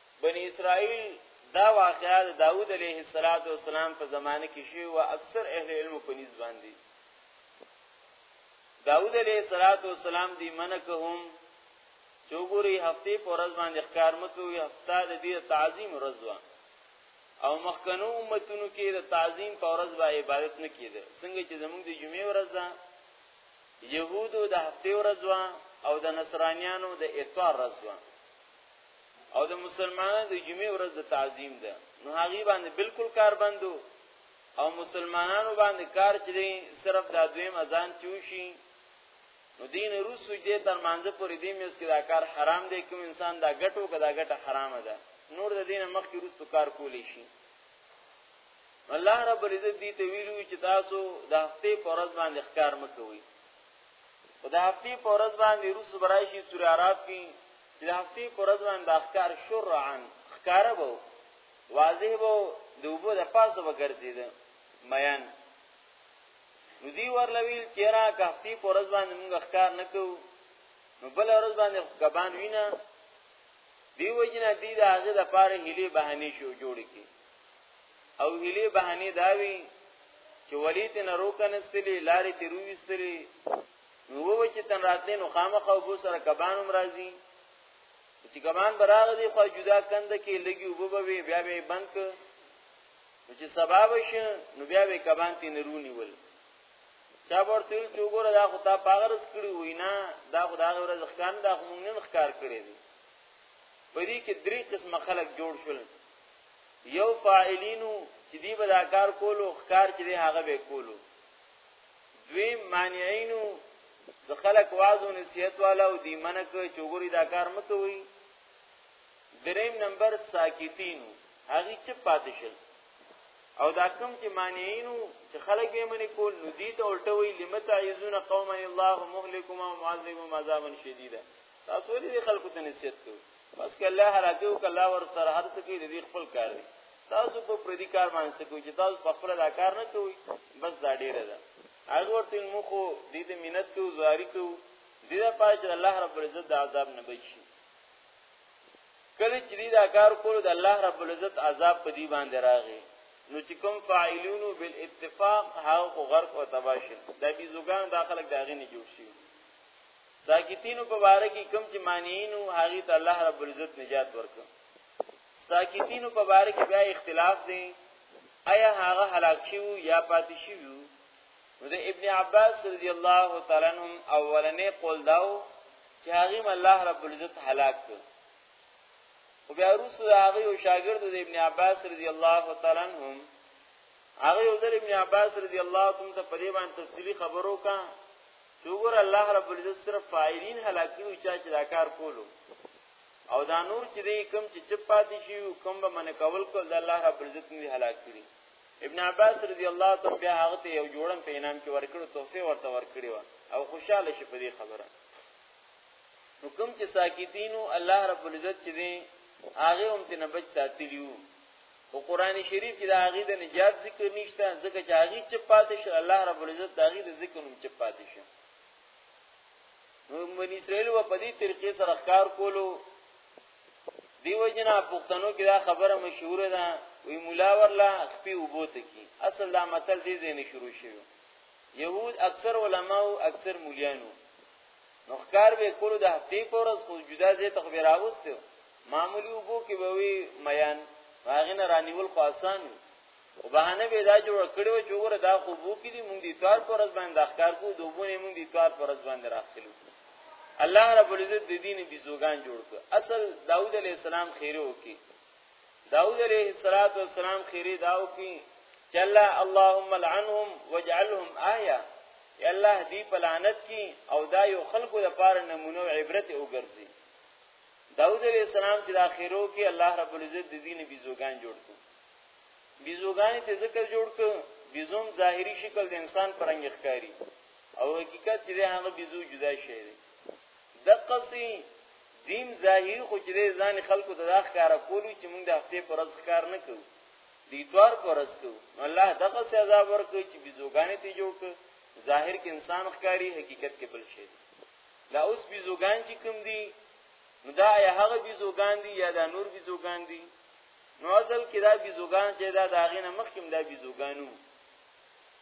بنی اسرائیل دا واقعا د داوود علیه السلام په زمانه کې شوی او اکثر اهل علم په نس باندې داوود علیه السلام دی منکهم چوغوري هفته پر ورځ باندې ښکار مکوي هفته د دې تعظیم ورځ و او مخکنو امتونو کې د تعظیم پر ورځ باندې عبادت نه کیده څنګه چې زموږ د جمعې ورځ ده يهودو د هفته ورځ و او د نصرانيانو د اتوار ورځ و او د مسلمانانو د جمعې ورځ د تعظیم ده نو هغه باندې بالکل کار بندو او مسلمانانو باندې کار چې دی صرف دا دویم اذان چوشي نو دین روس دې تر مانځه پورې دې مېس کې دا کار حرام دی کوم انسان دا ګټو کدا ګټه حرام ده نور د دینه مخ کې روس کار کولی شي الله رب العزت دې ته ویلو چې تاسو د هفته پر ورځ باندې ښکار مکوئ خدای هفته پر ورځ باندې روس برایشي سورې عرب کې چې د هفتې پر ورځ باندې د اخکار شرعا ښکاره به واضح به د اوبو د پاسه به ګرځېده میان نو دی ورلویل چې را کهفتي پر ورځ باندې موږ ښکار نکو نو بل ورځ باندې کبان وینا دی وجنا دی د هغه د پاره هلي بهاني شو جوړ کی او هلي بهاني داوي چې ولیت نه روکنستلی لارې تیرويستلی نو وو چې تن راتلې نو خامخ او بو سره کبان هم راځي چې کبان براغ دي خو جدا کند کې لګي وو به بیا به بند ک نو چې سبب شي نو بیا به کبان تی نرونی ول چا ورته چې وګوره دا خو تا پاغرس کړی وینا دا خو دا ورځ ښکان دا خو مونږ نه ښکار کړی دي په دې کې درې قسم خلک جوړ شول یو فاعلینو چې دی به دا کار کولو ښکار چې هغه به کولو دوی مانعینو ز خلق وازو نصیحت والا او دی منک چوغری دا کار مکوي دریم نمبر ساکتینو هغه چې پاتې شل او دا کم چې مانعینو چې خلک به منی کول نو دي ته الټوي لمت عیزون قوما الله مهلكما ومعذبهم عذابا شدیدا تاسو دې خلکو ته نصیحت کوئ بس که الله راځي او که الله ور سره هر څه کوي د دې خپل کار دی تاسو په پردي کار باندې څه کوئ چې تاسو په خپل دا کار نه کوئ بس دا ډیره ده هغه ورته موږ خو دې دې مينت کوو زواري کوو دې دا پای چې الله رب العزت د عذاب نه بچي کله چې دې دا کار کول د الله رب العزت عذاب په دې باندې راغی نو چې کوم فاعلونو بالاتفاق هغه غرق او تباشل د بيزوګان داخله داغې نه جوړ شي ساکتینو په باره کې کم چې مانینو هغه ته الله رب العزت نجات ورکړ ساکتینو په باره کې بیا اختلاف دی آیا هغه هلاک شو یا پاتې شو نو د ابن عباس رضی الله تعالی عنہ اولنې قول داو چې هغه الله رب العزت هلاک کړ او بیا روسو هغه او شاګرد د ابن عباس رضی الله تعالی عنہ هغه ابن عباس رضی الله تعالی عنہ ته په دې باندې تفصیلی خبرو کا دوګور الله رب العزت صرف فاعلین هلاکی وی چا چې دا کار کولو او دا نور چې دی کم چې چپ پاتې شي او کم به من کول کول د الله رب العزت نه هلاک کړي ابن عباس رضی الله تعالی بیا هغه ته یو جوړم په انعام کې ورکړو تحفه ورته ورکړي و او خوشاله شي په دې خبره نو کوم چې ساکتینو الله رب العزت چې دی هغه هم تنه بچ ساتلیو په قران شریف کې د هغه د نجات ذکر نشته ځکه چې هغه چې پاتې شو الله رب العزت د هغه د ذکر هم چې پاتې شو نو بنی اسرائیل و په دې طریقې سره ښکار کولو دیو جنا پښتنو کې دا خبره مشهوره ده وی مولا ورلا خپي وبوت کی اصل دا متل دې زینې شروع شوی يهود اکثر علما او اکثر مولیانو نو ښکار به کولو د هفته پر ورځ خو جدا زې تخبیر اوسته معمولی وبو کې به وی میان هغه نه رانیول خو آسان او بهانه به دا جوړ کړو چې وګوره دا خو وو کې دي مونږ دي تار پر ځ باندې اخکار کو دوبونه مونږ دي تار پر ځ باندې راخلو الله رب العزت د دین بيزوګان جوړ کړ اصل داوود علی السلام خیره وکي داوود علی السلام خیره داو کی چې الله اللهم لعنهم واجعلهم آیه یا الله دې پلانت کی او دا یو خلقو د پاره نمونه او عبرت وګرځي داود علیہ السلام چې د اخیرو کې الله رب العزت د دین بیزوګان جوړ کړ بیزوګان ته ذکر جوړ کړ بیزوم ظاهری شکل د انسان پرنګ ښکاری او حقیقت چې هغه بیزو جدا شی دی د قصي دین ظاهری خو چې ځان خلکو ته ځخ کار کولو چې موږ د هفته پر ورځ کار نه کوو د اتوار پر ورځ کوو الله دغه سزا ورکړي چې بیزوګان ته جوړ کړ ظاهر کې انسان ښکاری حقیقت کې بل شی دی دا اوس بیزوګان چې کوم دي نو دا یا هغه بیزوګان دي یا دا نور بیزوګان دي نو اصل کې دا بیزوګان چې دا داغې نه مخکې دا بیزوګانو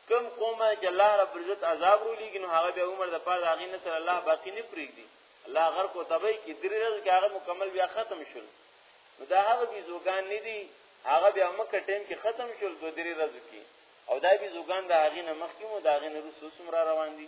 کم قوم چې الله رب عزت عذاب ولېږي نو هغه به عمر د پاره داغې نه سره الله باقی نه پرېږدي الله غر کو تبې کې درې ورځې کې هغه مکمل بیا ختم شول نو دا هغه بیزوګان نه دي هغه بیا مکه ټیم کې ختم شول دوه درې ورځې کې او دا بیزوګان د هغې نه مخکې مو داغې نه رسوسم را روان دي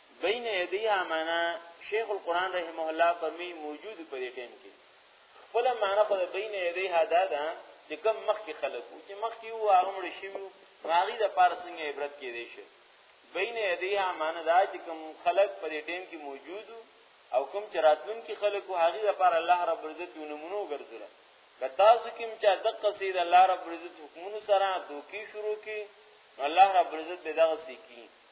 بین یدی امانه شیخ القران رحمه الله فرمی موجود په دې ټیم کې خپل معنا خو بین یدی هدا ده چې کم مخ کې خلق وو چې مخ کې وو هغه مړ شي وو هغه د پار څنګه عبرت کې دی شي بین یدی امانه دا چې کم خلق په دې ټیم کې موجود او کوم چې راتلون کې خلق وو هغه د پار الله رب عزت نمونه ګرځره کتا سکم چې د قصید الله رب عزت حکمونو سره دوکي شروع کی الله رب عزت به دغه سکی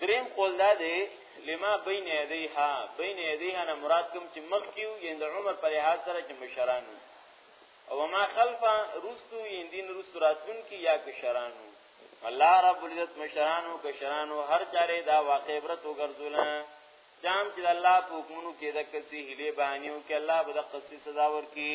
دریم قول دا دی لما بین یدیها بین یدیها نه مراد کوم چې مخ کیو یې د عمر پر لحاظ سره چې مشرانو او ما خلفا رستو یې دین رست راتون کی یا کشرانو الله رب العزت مشرانو کشرانو هر چاره دا واقع عبرت وګرځول جام چې الله په حکمونو کې د کسي هلي بهانیو کې الله به د قصې سزا ورکړي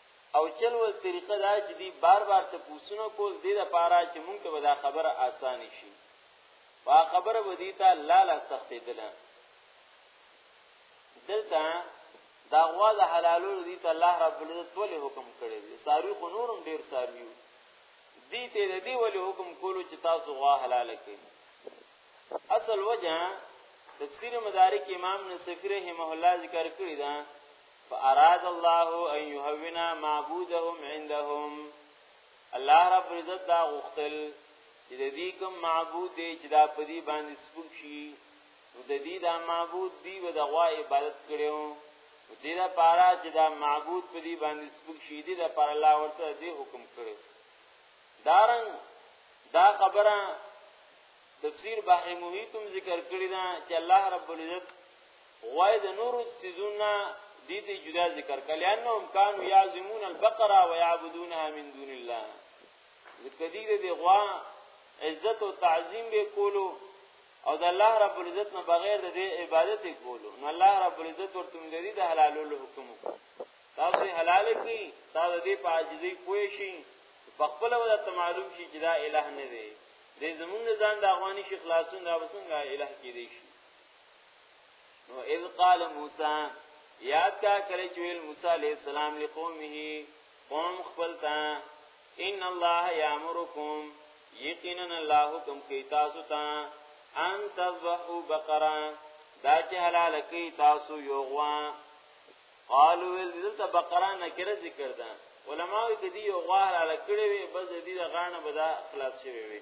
او چل ول طریقه دا چې دی بار بار ته پوسونه کول دې د پاره چې مونږ ته ودا خبره اسانه شي وا خبره ودی ته لاله سختې دله دلته دا غوا د حلالو دي ته الله رب العزت ولې حکم کړی دی ساروی خو نورم ډیر ساروی دي ته د دې ولې حکم کولو چې تاسو غوا حلال کړئ اصل وجه تفسیر مدارک امام نصفی رحمه الله ذکر کړی دا فاراد الله ان يهونا معبودهم عندهم الله رب عزت دا غختل چې د دې کوم معبود دی چې دا په دې باندې سپک شي نو د دې دا معبود دی و د غوا عبادت کړو دې دا پارا چې دا معبود په دې باندې سپک شي دې دا پر الله ورته دې حکم کړو دارنګ دا خبره تفسیر بحر محیطم ذکر کړی دا چې الله رب العزت وای د نورو سيزونه دي دي جدا ذکر کله انهم كانوا يعزمون البقره ويعبدونها من دون الله ذکر دي دي غوا عزت او تعظیم به کولو او د الله رب العزت نه بغیر د دې عبادت کولو نو الله رب العزت ورته ملي د حلالولو حکم تاسو حلال کی تاسو دې په عاجزي پوي شي په خپل ودا ته معلوم شي چې دا الہ نه دی دې زمونږ ځان د افغاني شیخ لاسون دا وسنګ الہ کې دی شي نو اذ قال موسی یاد کا کړی چې ویل موسی علی السلام لقومه قوم خپل تا ان الله یامرکم یقینا الله حکم کوي تاسو ته ان تذبحوا بقره دا چې حلال کوي تاسو یو غوا قالو ول دلته بقره نکره ذکر ده علماء د دې یو غوا حلال کړي وي بس د دې غاڼه به دا خلاص شوی وي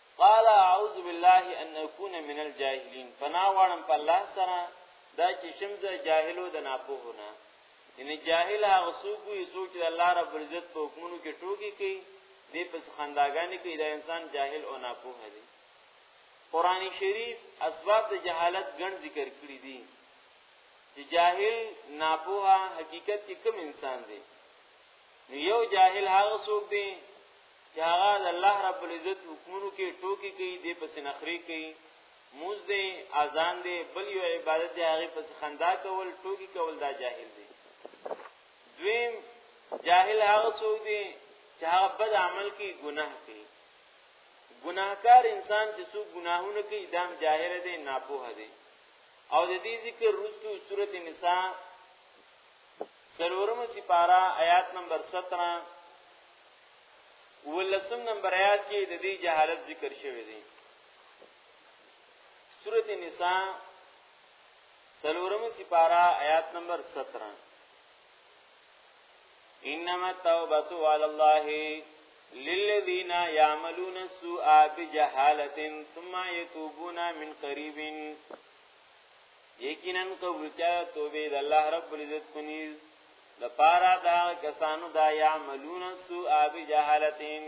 قال اعوذ بالله ان اكون من الجاهلين فنا وړم په الله سره دا چې شمزه جاهلو د ناپوهونه یعنی جاهل هغه څوک وي څوک چې الله رب عزت په حکمونو کې ټوکی کوي دې پس خنداګانې کوي دا انسان جاهل او ناپوه دی قران شریف اسباب د جهالت ګڼ ذکر کړی دي چې جاهل ناپوه حقیقت کې کم انسان دی یو جاهل هغه څوک دی چې هغه د الله رب العزت حکمونو کې ټوکی کوي د پس نخري کوي موز دې اذان دې بل یو عبادت دې هغه پس خندا کول ټوکی کول دا جاهل دي دویم جاهل هغه څوک دي چې هغه بد عمل کوي ګناه کوي ګناهکار انسان چې څوک ګناهونه کوي دام جاهل دي ناپوه دي او د دې ذکر رستو سورته نساء سرورم سپارا آیات نمبر 17 ولسم نمبر آیات کې د دې جهالت ذکر شوی دی سورته نساء سلورم سپارا آیات نمبر 17 انما التوبه على الله للذين يعملون السوء بجهاله ثم يتوبون من قريب یقینا قبول کیا توبه د الله رب العزت پنیز د پارا دا کسانو دا یعملون سوء بجهالتین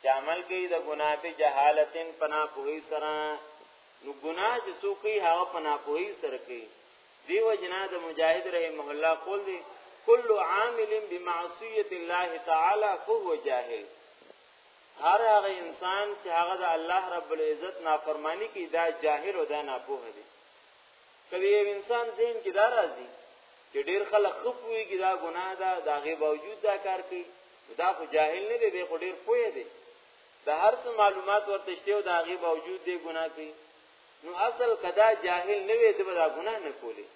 چې عمل کوي د ګناه په جهالتین پنا پوهی سره نو ګناه چې څوک کوي هغه پنا پوهی سره کوي دیو جنا د مجاهد رحمه الله قول دی کل عامل بمعصیت الله تعالی فهو جاهل هر هغه انسان چې هغه د الله رب العزت نافرمانی کوي دا جاهل او دا ناپوه دی که یو انسان ذهن کې دا راځي چې ډیر خلک خپوي کې دا ګناه ده دا غي باوجود دا کار کوي دا خو جاهل نه دی دی خو ډیر پوهه دی دا هر څه معلومات ورته شته او دا غي باوجود دی ګناه کوي نو اصل کدا جاهل نه وي دا ګناه نه کولی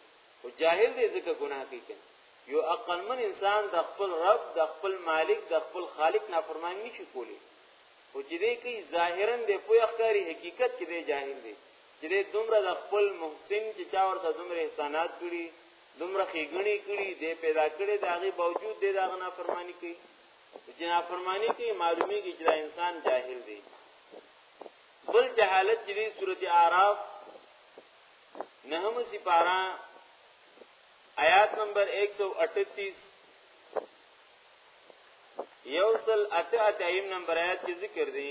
او جاهل دی ځکه ګناه کوي کنه یو عقلمن انسان د خپل رب د خپل مالک د خپل خالق نافرمانی نشي کولی او چې دې کوي ظاهرا د پوهه ښکاری حقیقت کې دی جاهل دی چې دې دومره د خپل محسن چې چا ورته دومره احسانات کړی دومره خېګنی کړی دې پیدا کړی دا غي باوجود دې دا غنا فرمانی کوي چې نا فرمانی کوي معلومی کې چې دا انسان جاهل دی بل جهالت چې دې سورته اعراف نهم سپارا آیات نمبر 138 یوصل اته اته ایم نمبر آیات کې ذکر دی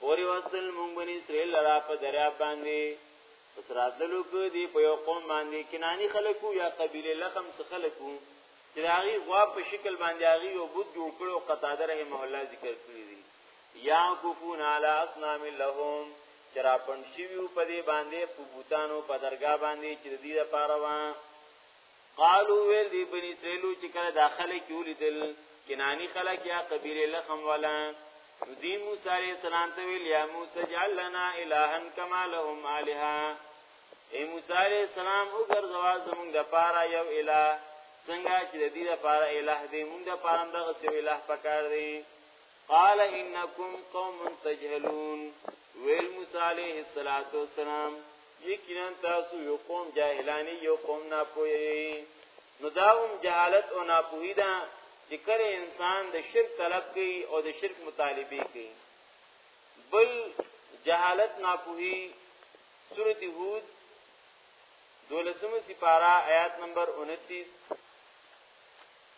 پوری وصل مونږ بنی اسرائیل لرا په دریاب باندې پس راتللو کو دی په یو قوم باندې کنانی خلکو یا قبیله لخم څخه خلکو چې هغه غوا په شکل باندې هغه یو بوت جوړ کړو قطاده رحم الله ذکر کړی دی یا کوفون علی اصنام لهم چرا پنشیو په دې باندې په بوتانو په درگاه باندې چې دې لپاره وان قالو ویل دی بنی سیلو چې کله داخله کې ولیدل کنانی خلک یا قبیله لخم ولا دی موسی علیہ السلام ته ویل یا موسی جعل لنا الها کما لهم الها ای موسی علیہ السلام وګرځوا زمونږ د پاره یو الہ څنګه چې د دې لپاره الہ دې مونږ د پاره دغه څه الہ پکار دی قال انکم قوم تجهلون ویل موسی علیہ الصلوۃ والسلام یقینا تاسو یو قوم جاهلانی یو قوم ناپوهی نو دا هم جهالت او ناپوهی ده چې کله انسان د شرک طلب کوي او د شرک مطالبه کوي بل جهالت ناپوهی سورۃ هود دولسمه سپارہ آیات نمبر 29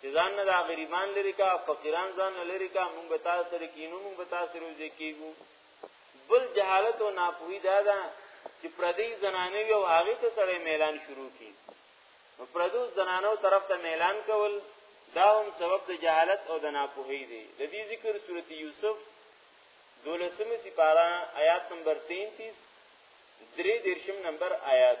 چې ځان نه د غریبان لري کا فقیران ځان نه لري کا مونږ به تاسو سره کینو مونږ به تاسو سره ځای کیږو بل جهالت او ناپوهی دا ده چې پردي زنانه یو هغه ته سره میلان شروع کی نو پردو زنانو طرف ته میلان کول دا هم سبب د جهالت او د ناپوهی دی د دې ذکر سورته یوسف دولسمه سپاره آیات نمبر 33 درې دیرشم نمبر آیات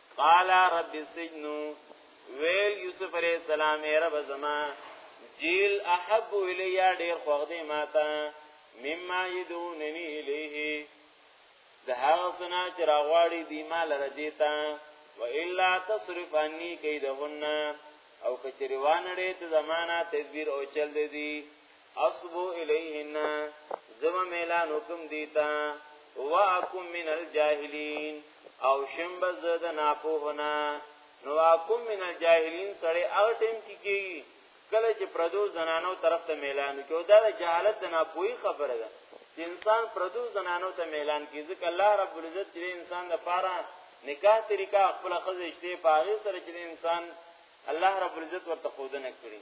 قال رب السجن ویل یوسف علیہ السلام رب زما جیل احب الیا ډیر خوغ دی ماتا مما یدوننی الیه د هغه سنا چې راغواړي دی مال ردیتا و الا تصرف عني کیدهن او کچریوان ډې ته زمانہ تدبیر او چل دی اصبو الیهن زما میلان حکم دیتا واکم من الجاهلین او شم بزد ناپوهنا نو واکم من الجاهلین سره هغه ټیم کې کی کله چې پردو زنانو طرف ته میلان کو دا د جهالت د ناپوهی خبره ده چې انسان پردو زنانو ته میلان کی ځکه الله رب العزت چې انسان د پاره نکاح طریقہ خپل خزه اشته پاغه سره چې انسان الله رب العزت ورته خودنه کړی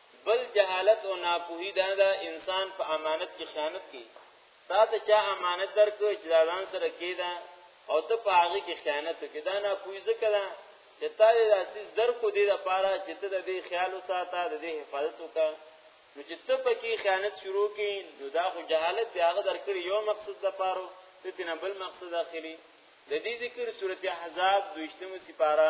بل جهالت او ناپوهی دا دا انسان په امانت کې خیانت کوي تا ته چا امانت درک چې دا ځان سره کیدا او ته په هغه کې خیانت کوي دا ناپوهی ځکه دا چې تا دې اساس درک کو دې لپاره چې ته د دې خیال وساته د دې حفاظت وکړه نو چې ته په کې خیانت شروع کړي نو دا خو جهالت دی هغه درکړي یو مقصد د پاره ته تنه بل مقصد اخلي د دې ذکر سورته احزاب 22 سپاره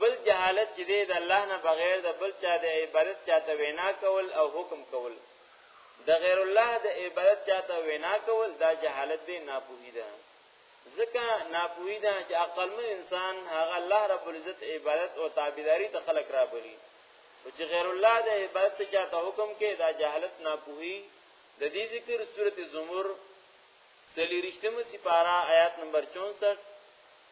بل جهالت چې دی د الله نه بغیر د بل چا د عبادت چاته وینا کول او حکم کول د غیر الله د عبادت چاته وینا کول دا جهالت دی ناپوهی ده ځکه ناپوهی ده چې عقلمن انسان هغه الله رب العزت عبادت او تابعداري ته خلق را بلی او چې غیر الله د عبادت چاته حکم کې دا جهالت ناپوهی د دې ذکر سورته زمر سلی رښتمه سپارا آیات نمبر 64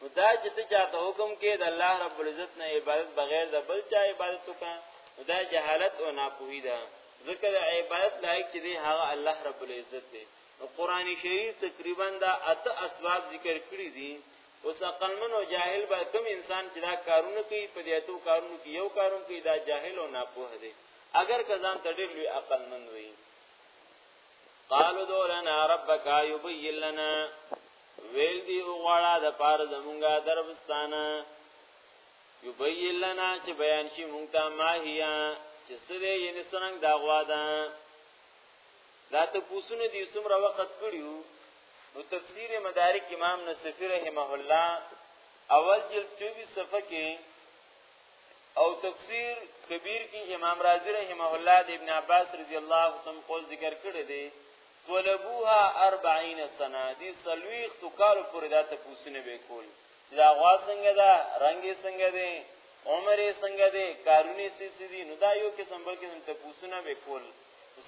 نو دا چې ته چاته حکم کې د الله رب العزت نه عبادت بغیر د بل چا عبادت وکړه نو دا جهالت او ناپوهی ده ځکه د عبادت لایق چې دی هغه الله رب العزت دی نو قران شریف تقریبا دا اته اسباب ذکر کړی دي اوس عقلمن او جاهل به کوم انسان چې دا کارونه کوي په دې اتو کارونو کې یو کارون کوي دا جاهل او ناپوه دی اگر کزان تډیر لوی عقلمن وي قالو دولنا ربک یبین لنا ویل دی وغواړه د پار زمونږه دربستانه یبین لنا چې بیان شي مونږ ته ما هيا چې سره یې نسنګ دا غوا ده دا ته پوسونه دي څومره وخت کړیو نو تفسیر مدارک امام نصفی رحمه الله اول جلد 24 صفحه کې او تفسیر کبیر کې امام رازی رحمه الله د ابن عباس رضی الله عنه قول ذکر کړی دی طلبوها اربعین سنه دی سلویختو کالو پورې دا تپوسونه به کول چې دا غوا څنګه ده رنګ یې څنګه دی عمر یې څنګه دی کارونه یې څه دي نو دا یو قسم بل قسم تپوسونه به کول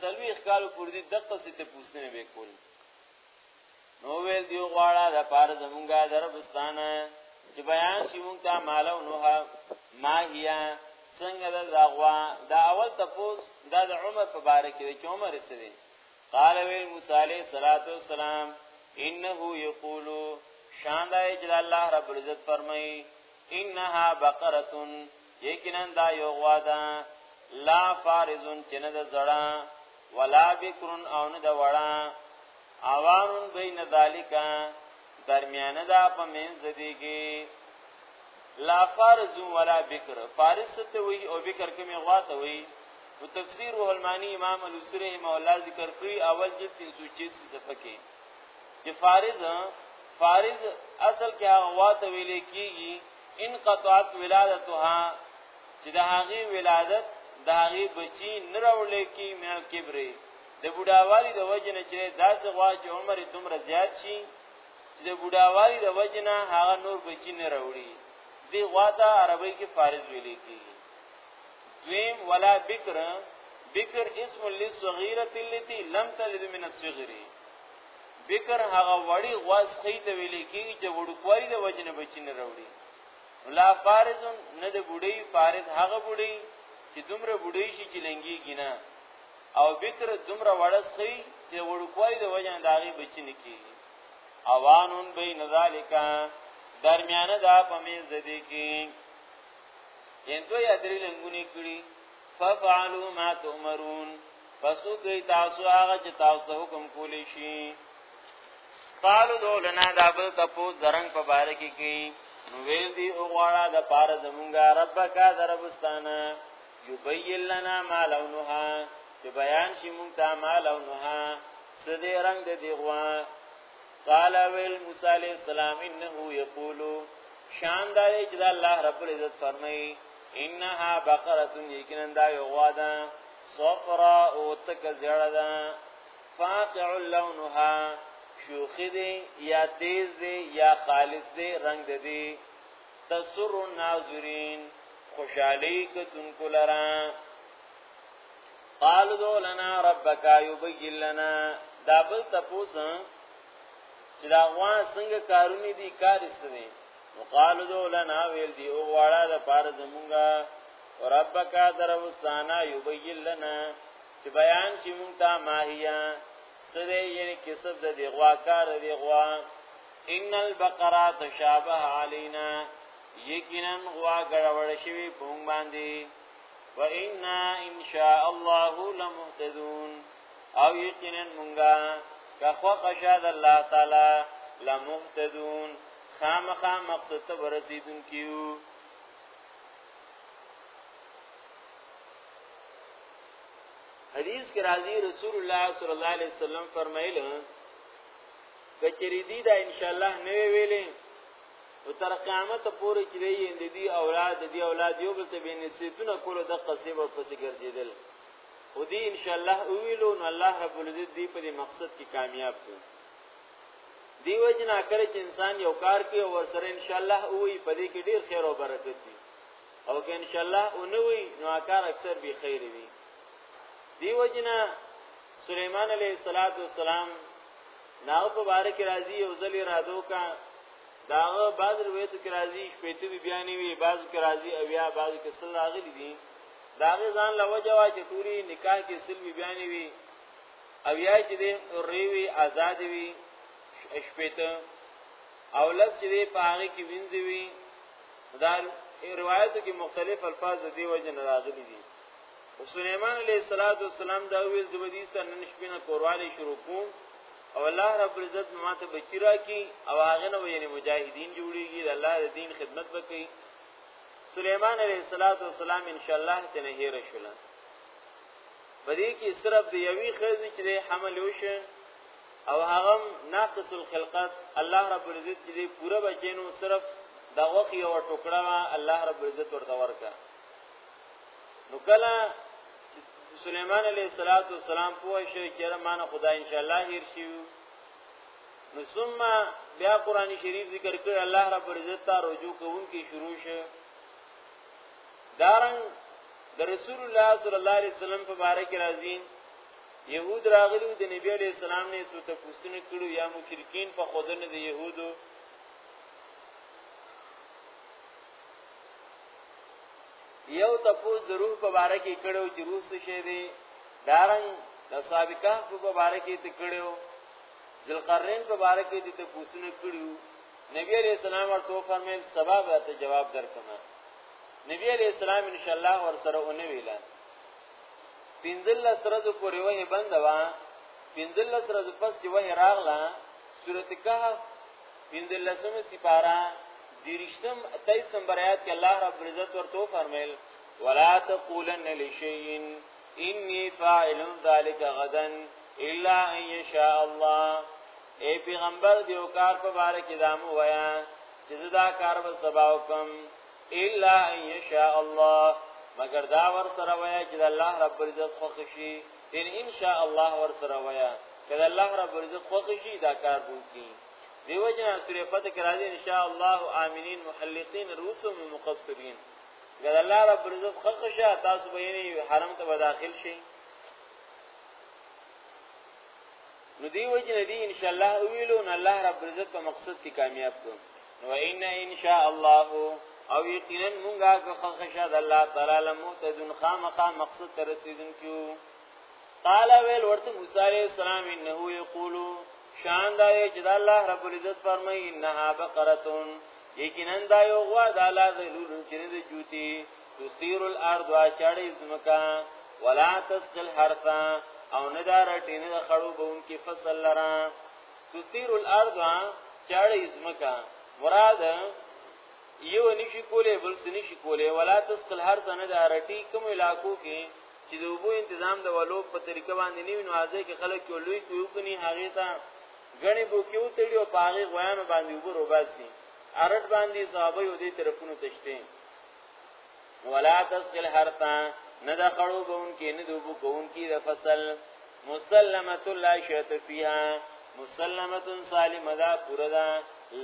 سلویخ کالو پورې دی دقه څه تپوسونه به کول نو ویل دی غواړه د پار زمونږه دربستانه چې بیان شي مونږ ته مالو نوه ما هيا څنګه دا غوا دا اول تپوس دا د عمر په باره کې چې عمر څه دی قال ویل موسی علیہ الصلوۃ والسلام انه یقول شان دا اجل الله رب العزت فرمای انها بقره یقینا دا یو غوادا لا فارزون چنه د زړه ولا بکرن او نه د وړا اوان بین ذالک درمیانه دا په منځ دیږي لا فارزون ولا بکر فارس ته وی او بکر کومه غوا ته وی په تفسیر روح المانی امام الوسی رحم الله ذکر کړی اول جلد 386 صفحه کې چې فارض فارض اصل کې هغه واته ویل کیږي ان قطعت ولادتها چې د هغه ولادت د هغه بچی نه راول کی مې کبره د بډاوالي د وجنه چې داسې غوا چې عمر دومره زیات شي چې د بډاوالي د وجنه هغه نور بچی نه راوړي دی غوا ته عربی کې فارض ویل کیږي دویم ولا بکر بکر اسم للصغيره التي لم تلد من الصغر بکر هغه وړي غواز خېته ویل کېږي چې وړوکوالي د وجنه بچی نه راوړي لا فارز نه د بډي فارز هغه بډي چې دومره بډي شي چې لنګي کینا او بکر دومره وړس خې چې وړوکوالي د وجنه داغي بچی نه کیږي اوانون بین ذالکا درمیانه دا پمیز د دې کې یعنی دوه یا درې لنګونی کړي ففعلوا ما تؤمرون پسو کوي تاسو هغه چې تاسو حکم کولی شي قالو دو لنا دا بل تپو زرنګ په باره کې کوي نو ویل دی او غواړه د پاره زمونږه ربک دربستانه یبین لنا ما لونها چې بیان شي مونږ ته ما لونها سدې رنگ دې غوا قال ویل موسی علیہ السلام انه یقول شان دا دی چې الله رب العزت فرمایي انها بقره یقینا دا یو غواده صفرا او تک زړه ده فاقع لونها شوخی دی یا تیز دی یا خالص دی رنگ دی تسر الناظرین خوشحالی کتن کلران قال دو لنا ربک یبین لنا دا بل تپوس چې دا غوا څنګه کارونه دي کار سره نو قال دو لنا ویل دی او غواړه د پار زمونږه ربک دروستانا یبین لنا چې بیان شي مونږ ته ماهیا سره یې کسب د دی غوا کار دی غوا ان البقره تشابه علینا یقینا غوا ګړوړ شوی پونګ باندې وإنا إن شاء الله لمهتدون او یقینا مونږه که خو قشاد الله تعالی لمهتدون خامخا مقصد ته ورسیدون کیو حدیث کې راځي رسول الله صلی الله علیه وسلم فرمایله کچری دی دا ان شاء الله نوې ویلې او تر قیامت پورې چې دی اند دی اولاد دی اولاد یو بل ته بین سیتونه کول د قصیب او پسې ګرځیدل او دی ان شاء الله ویلو نو الله رب العزت دی په مقصد کې کامیاب کړي دیو جنا کړی چې انسان یو کار کوي او سره ان شاء الله وی په دې کې ډیر خیر او برکت وي او که ان شاء الله اونوي نو کار اکثر به خیر وي دیو جنا سليمان عليه السلام ناو په بارک راضي او ذلی رادو کا دا بعض روایت کې راځي شپېته بي بيان وي بعض کې راځي او یا بعض کې سل راغلي دي دا غي ځان لوجه وا چې ټوري نکاح کې سل بي بيان وي او یا چې دې ریوي آزاد وي شپېته او لږ چې دې پاره کې وینځي وي دا روایتو کې مختلف الفاظ دی وجه نه راغلي دي سليمان عليه الصلاه والسلام دا ویل زبدي سره نن شپې نه کورواله شروع کوم او الله رب العزت ماته بچی را کی او هغه نو یعنی مجاهدین جوړیږي د الله د دین خدمت وکړي سليمان عليه الصلاه والسلام ان شاء الله ته نه هیر شول بدی کی صرف د یوی خزی چې حمل وشه او هغه ناقص الخلقت الله رب العزت چې پوره بچینو صرف دا وخت یو ټوکړه الله رب العزت ورته ورکړه نو کله سليمان عليه الصلاه والسلام پوه شو چې رمانه خدای ان شاء الله هیر شي نو ثم بیا قران شریف ذکر کړ الله رب عزت ته رجوع کوونکی شروع شو دارن د رسول الله صلی الله علیه وسلم په باره کې راځي يهود راغلو د نبی علیہ السلام نه څه ته پوښتنه کړو یا مشرکین په خودنه د يهودو یو تپوس د روح په باره کې کړو چې روح څه شی دی دارنګ د اصحاب کهف په باره کې ته کړو ذلقرنین په باره کې ته پوښتنه کړو نبی علیہ السلام ورته فرمایل سبا به ته جواب درکم نبی علیہ السلام ان شاء الله ور سره اونې ویلا پنځل سره د پورې وه بند وا پنځل سره د پس چې وه راغلا سورته کهف پندلسمه سپارا دیرشتم تیس نمبر آیات کې الله رب العزت ورته فرمایل ولا تقولن لشیء انی فاعل ذلک غدا الا ان یشاء الله اے پیغمبر دیو کار په باره کې دامو ویا چې دا کار به سبا وکم الا ان یشاء الله مگر دا ور سره وای چې الله رب عزت خوښ شي ان ان شاء الله ور سره ویا کله الله رب عزت خوښ شي دا کار وکړي دیو جن سورې فتح کې راځي ان شاء الله امنين محلقين رؤوسهم مقصرين کله الله رب عزت خوښ شي تاسو به یې حرم ته داخل شئ نو دی وجه نه دی ان شاء الله ویلو نه الله رب عزت په مقصد کې کامیاب کو نو ان ان شاء الله او یقینا مونږه که خشا د الله تعالی لمهتدون خامخا مقصد تر رسیدون کیو قال ویل ورته موسی علیہ السلام انه یقول شان دا چې د الله رب العزت فرمایي انها بقره یقینا دا یو غوا د الله ذلول چې نه جوتی تثیر الارض واچړی زمکا ولا تسقل حرثا او ندار ټینه د خړو بون کې فصل لرا تثیر الارض چړی زمکا مراد یو نشي کولای بل څه نشي کولای ولا تسقل حرث ندار ټی کوم علاقو کې چې د وبو تنظیم د ولو په طریقه باندې نیو نو ازې کې خلک یو لوی کوي کني هغه ته غني بو کېو تړي او پاغه غوانو باندې وبو روباسي ارټ باندې صحابه یو دې طرفونو تشته ولا تسقل حرتا نه د خړو بون کې نه د بو کون کې د فصل مسلمت لا شیت فیها مسلمت سالم دا پورا دا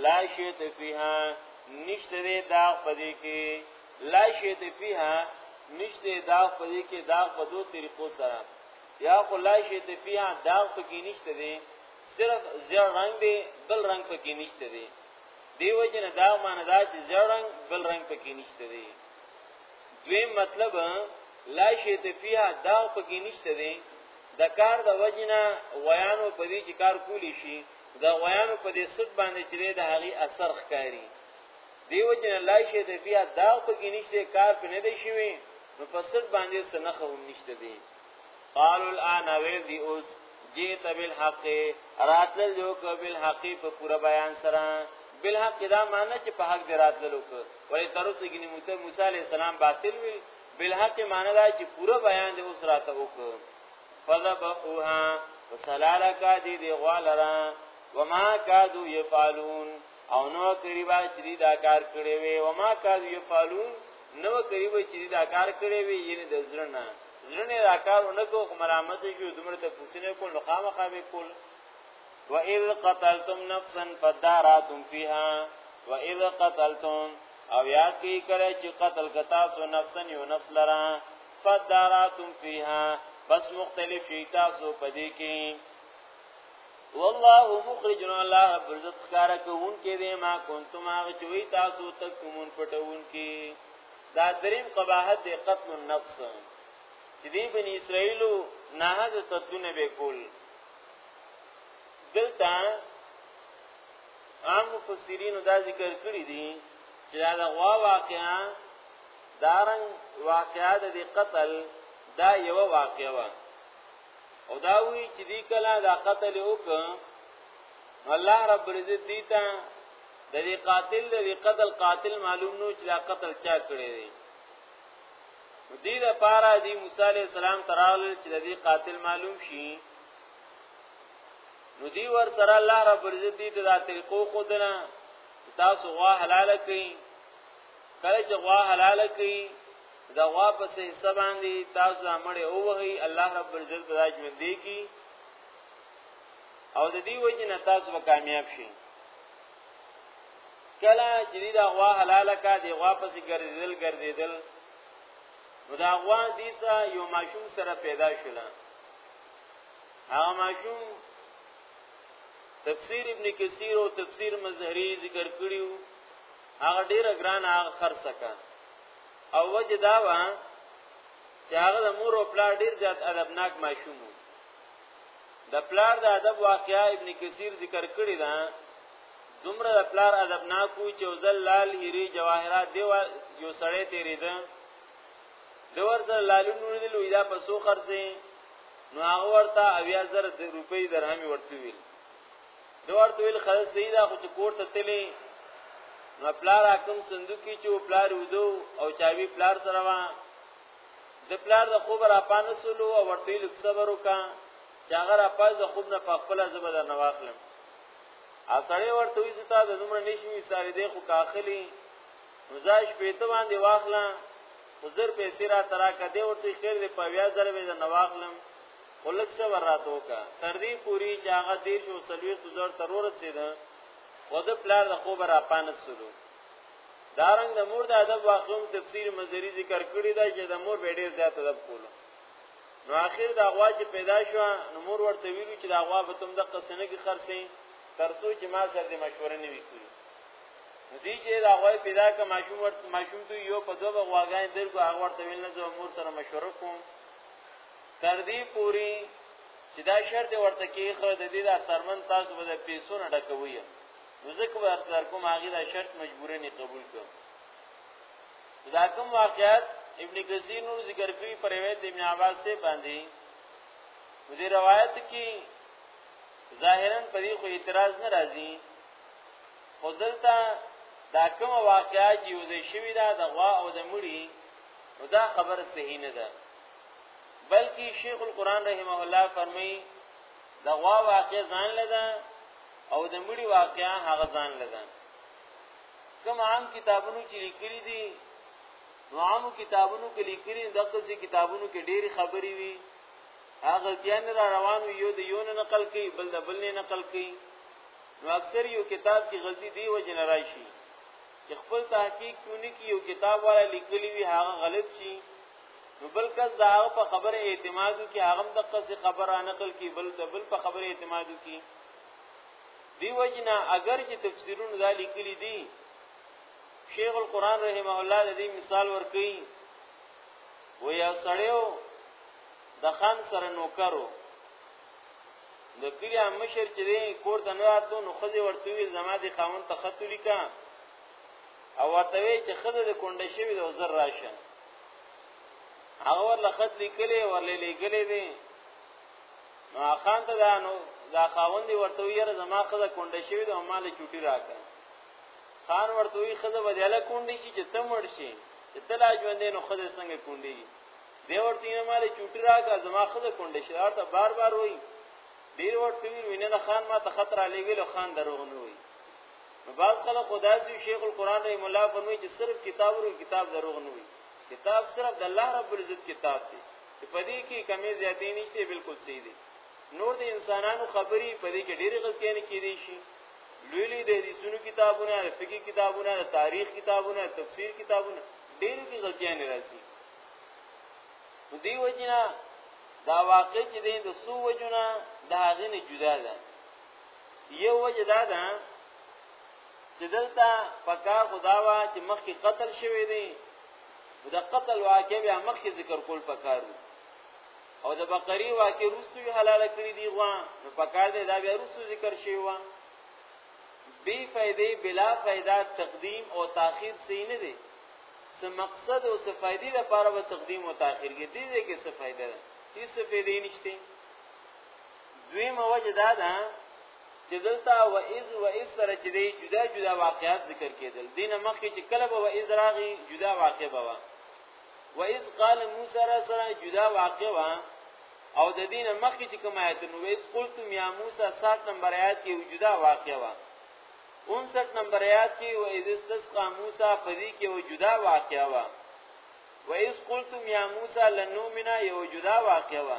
لا شیت فیها نشته دې داغ پدې کې لا شیت فیها نشته داغ پدې کې داغ په دوه طریقو سره یا خو لا شیت فیها داغ پکې نشته دې صرف زیړ رنگ دی بل رنگ پکې نشته دی دیو جن دا معنی دا چې زړنګ بل رنگ پکې نشته دی دویم مطلب لا شیت فیها دا پکې نشته دی د کار د وجنه ویانو په دې چې کار کولی شي د ویانو په دې صد باندې چې د هغه اثر ښکاری دیو جن لا شیت فیها دا پکې نشته کار په نه دی شوی نو په صد باندې سنخه هم نشته دی قالوا الان ویل دی اوس جیت بالحق راتل جو کو بالحق په پورا بیان سره بالحق دا معنی چې په حق دی راتللو کو ولی تر اوسه کې موسی موسی علی السلام باطل وی بالحق معنی دا چې پورا بیان دی اوس راته وک فذبحوها وسلالک دی دی غالرا وما کادو یفعلون او نو قریبا چې دا کار کړی وي وما کادو یفعلون نو کوي وي چې دا کار کړی وي یعنی د زړه نه زړه نه دا کار اونکو خو ملامت شو دومره ته پوښتنه کول نو خامخا به کول و اذ قتلتم نفسا فداراتم فيها و اذ قتلتم او یاد کی کړه چې قتل کتا سو نفسا یو نفس لرا فداراتم فيها بس مختلف شي تاسو پدې کې والله مخرج الله رب عزت ښکارا کوون کې دې ما کنتم هغه چوي تاسو تک کومون پټون کې دا دریم قباحت دې قتل النفس چې دې بنی اسرائیلو نه د تدونه به کول دلته عام مفسرین دا ذکر کړی دي چې دا غوا واقعا دارن واقعا د قتل دا یو واقعا او دا وی چې دی کله دا قتل وک الله رب العزت دی ته د دې قاتل د دې قتل قاتل معلوم نو چې دا قتل چا کړی دی دې لپاره دی موسی علی السلام تراول چې د دې قاتل معلوم شي نو دی ور سره الله رب العزت دی ته دا طریقو خودنه تاسو غوا حلال کړئ کله چې غوا حلال کړئ دا غوا په سه حصہ باندې تاسو دا مړې او وهي الله رب العزت دا ژوند دی کی او د دې وجه نه تاسو به کامیاب شئ کله چې دا غوا حلال کا دی غوا په سه ګرځیدل ګرځیدل نو دا غوا دې ته یو ماشوم سره پیدا شول هغه ماشوم تفسیر ابن کثیر او تفسیر مظهری ذکر کړیو هغه ډیره ګران هغه خرڅه کړه او وجه دا و چې هغه د مور او پلار ډیر زیات ادبناک ماشوم د پلار د ادب واقعا ابن کثیر ذکر کړی دا دومره د پلار ادبناک وو چې ځل لال هری جواهرات دی یو سړی تیرې ده د ورته لالونو لیدل وی دا په سو خرڅې نو هغه ورته اویا زر روپۍ درهم ورته ویل نو ورته ویل خلک صحیح ده خو چې کور ته تللی نو پلار حکم صندوق کې چې پلار ودو او چاوي پلار سره وا د پلار د خوب را پانسلو او ورته ویل صبر وکا چې هغه را پاز د خوب نه په خپل ځبه د نواخلم ا سړی ورته وی چې تا د دومره نشوي ساري دی خو کاخلی مزاج پیته باندې واخلم وزر پیسې را ترا کده ورته خیر دې په بیا ضربې د نواخلم خو لږ صبر راته وکړه تر دې پوري چې هغه دې شو سلوي سوزر تر ورسېده و د پلار د خوب را پانت سلو دارنګ د مور د ادب واقعوم تفسیر مزری ذکر کړی دا چې د مور به ډیر زیات ادب کولو نو اخر د اغوا چې پیدا شو نو مور ورته ویلو چې د اغوا به تم د قسنه کې خرڅې تر څو چې ما سره د مشوره نه وکړي نو دې چې د اغوا پیدا ک ماشوم ورته ماشوم ته یو په دوه غواګان درګو هغه ورته ویل نه زه مور سره مشوره کوم تر دې پوري چې دا شرط ورته کېخه د دې دا سرمن تاسو به د پیسو نه ډکوي نو ځکه ورته در کوم هغه دا شرط مجبورې نه قبول کړ دا کوم واقعیت ابن کثیر نور ذکر کړی پر روایت ابن عباس سے باندې دې روایت کې ظاهرا په دې خو اعتراض نه راځي خو دلته دا کوم واقعیا چې یوځای شوی دا د غوا او د مړي نو دا خبره صحیح نه ده بلکې شیخ القران رحمه الله فرمایي د غوا واقع ځان لدا او د مړي واقع هغه ځان لدا کوم عام کتابونو چې لیکلي دي نو عام کتابونو کې لیکلي دغه ځي کتابونو کې ډېری خبرې وي هغه ځان را روان وي یو د یو نه نقل کوي بل د بل نه نقل کوي نو اکثر یو کتاب کې غلطي دی و جن راشي چې خپل تحقیق کونی کې یو کتاب والا لیکلی وي هغه غلط شي نو بل کس دا هغه په خبره اعتماد کی هغه د قص خبره نقل کی بل د بل په خبره اعتماد کی دی وجنا اگر چې تفسیرون دا لیکلی دی شیخ القران رحمه الله د دې مثال ورکړي و یا سړیو د خان سره نوکرو د کلی مشر چې دی کور ته نه راتلو نو خځه ورته وی زما د خاون ته خط لیکا او ورته چې خځه د کونډه شوی د وزر راشه هغه ورله خط لیکلې ورلې لیکلې دي نو خان ته دا نو دا خاوند ورته یې زما خزه کونډه شوی د مال چوټي راکړه خان ورته یې خزه بدله کونډي شي چې تم ور شي چې تلا ژوندې نو خزه څنګه کونډي دی ورته یې مال چوټي راکړه زما خزه کونډه شي ورته بار بار وایي ډیر ورته وینه خان ما ته خطر علی ویل خان دروغ نه وایي نو باز خلک خدا سي شیخ القران رحم الله فرمایي چې صرف کتاب ورو کتاب دروغ نه وي کتاب صرف د الله رب العزت کتاب دی چې په دې کې کمی زیاتې نشته بالکل صحیح دی نور د انسانانو خبري په دې کې ډېرې غلطۍ نه کېدې شي لوی لوی د حدیثونو کتابونه د فقہی کتابونه د تاریخ کتابونه د تفسیر کتابونه ډېرې کې غلطۍ نه راځي نو دی وجنه دا واقع چې د سو وجنه دا غنه جدا ده یو وجه دا ده چې دلته پکار خداوا چې مخکې قتل شوی دی د قتل واقع بیا مخکې ذکر کول پکارو او د بقری واقع روستو حلال کړی دی غوا نو پکار دی دا بیا روستو ذکر شوی و بی فائدې بلا فائدہ تقدیم او تاخير صحیح نه دی څه مقصد او څه فائدې لپاره به تقدیم او تاخير کې دي چې څه فائدہ ده هیڅ فائدې نشته دوی موجه دا ده چې دلته و اذ و اذ سره چې دی جدا جدا واقعات ذکر کېدل دینه مخکې چې کله به و اذ راغی جدا واقع به و و اذ قال موسی را سره جدا واقع و او د دینه مخکې چې کوم آیت نو ویس قلتم یا موسی 7 نمبر آیات کې جدا واقع و 59 نمبر آیات کې و اذ استسقى موسی فدی کې و جدا واقع و و اذ قلتم یا موسی لن نؤمن یو جدا واقع و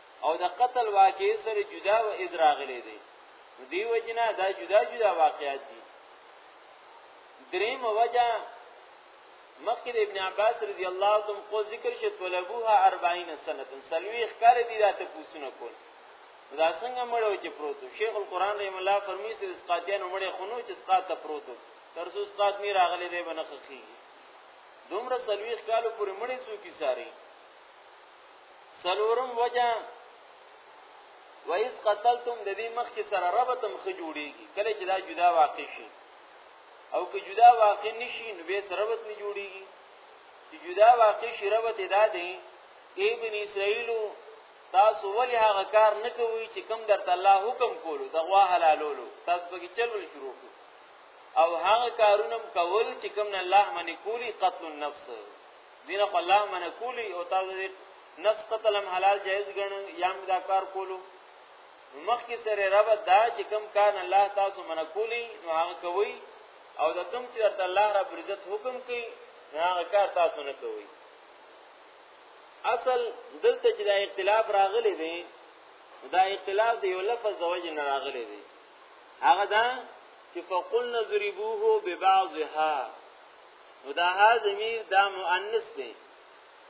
او د قتل واقعې سره جدا و ادراغلې دي دی وجنا دا جدا جدا واقعات دي دریم وجه مخکې ابن عباس رضی الله عنه کو ذکر شې طلبوها 40 سنه سلوي ښکار دي راته پوښتنه کول دا څنګه مړو چې پروت شیخ القران رحم الله فرمایي چې اسقاطیان مړې خونو چې اسقاط ته پروت تر څو اسقاط نه راغلي دی بنخخي دومره سلوي ښکالو پر مړې سو کی ساري سلورم وجه و اذ قتلتم د دې مخ کې سره ربطم خ جوړيږي کله چې دا جدا واقع شي او که جدا واقع نشي نو به سره ربط نه جوړيږي چې جدا واقع شي ربط ادا دي ای بن اسرائیل تاسو ولې هغه کار نه کوي چې کوم درته الله حکم کولو د غوا حلالولو تاسو به چلول شروع کړئ او هغه کارونه کول چې کوم نه الله منی کولی قتل النفس دین خو الله منه کولی او تاسو دې نفس قتل هم حلال جایز ګڼئ یا هم دا کار کولو مخکې سره رب دا چې کم کان الله تاسو منه کولی نو هغه کوي او د کم چې الله رب عزت حکم کوي هغه کار تاسو نه کوي اصل دلته چې دا اختلاف راغلی دی دا اختلاف دی یو لفظ زوج نه راغلی دی هغه دا چې فقلنا ضربوه ببعضها نو دا ها ضمیر دا مؤنث دی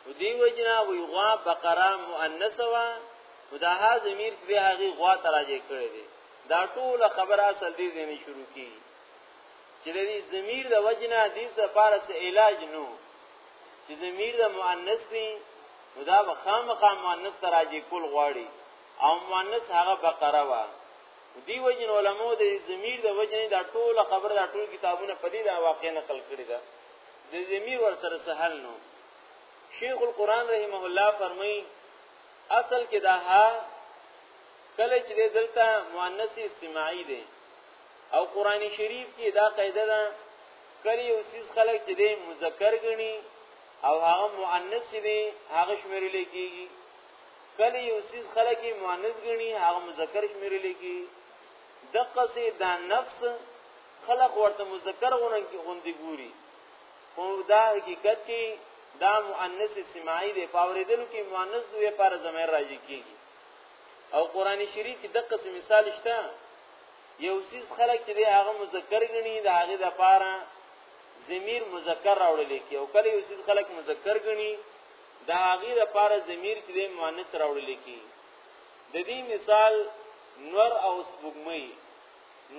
نو دی وجنا وی غوا بقره مؤنث وا نو دا ها ضمیر به هغه غوا تراجه کړی دی دا ټول خبره اصل دی زنی شروع کی چې دی ضمیر د وجنا دی سفاره څه علاج نو چې ضمیر د مؤنث دی نو دا خامخا مؤنث تراجه کول غواړي او مؤنث هغه بقره وا دی وجن علماء د ضمیر د وجن دا ټول خبره دا ټول کتابونه په دې دا واقع نقل کړی دا د ضمیر ور سره سهل نو شیخ القران رحمه الله فرمای اصل کې دا ها کله چې دلته مؤنث استماعي دی او قران شریف کې دا قاعده ده کله یو سیس خلک چې دی مذکر غني او هغه مؤنث دی هغه شمیرل کېږي کله یو سیز خلک مؤنث غني هغه مذکر شمیرل کی دغه سي دا نفس خلق ورته مذکر غونن کی غوندي ګوري خو دا حقیقت کې دا مؤنث سماعي دی پاوریدل کې مؤنث دوی پر زمير راځي کیږي او قران شریف کې دغه سي مثال شته یو سیز خلک چې هغه مذکر غني دا هغه د پاره ضمیر مذکر راوړل کی او کله یو سیز خلک مذکر غني دا هغه د پاره ضمیر چې د مؤنث راوړل کی د دې مثال نور او سبګمې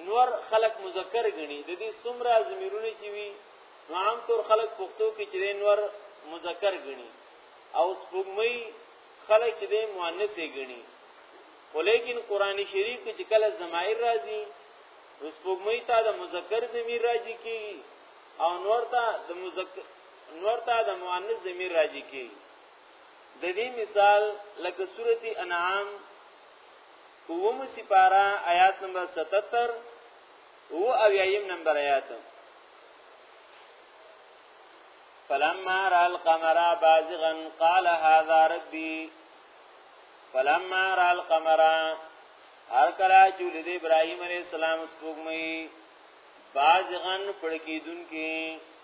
نور خلق مذکر غني د دې سمرا ضمیرونه چې وي نو عام طور خلق پښتو کې چې نور مذکر غني او سبګمې خلق چې د مؤنث غني ولیکن قران شریف کې چې کله ضمائر راځي سپوږمۍ ته د مذکر ضمیر راځي کی او نور ته د مذکر نور ته د مؤنث ضمیر راځي کی د دې مثال لکه سورتی انعام اوم سپارا آیات نمبر 77 او اویایم نمبر آیات فلما را القمر بازغا قال هذا ربي فلما را القمر هر کلا چې د ابراهيم عليه السلام سپوږمۍ بازغا پړکیدون کې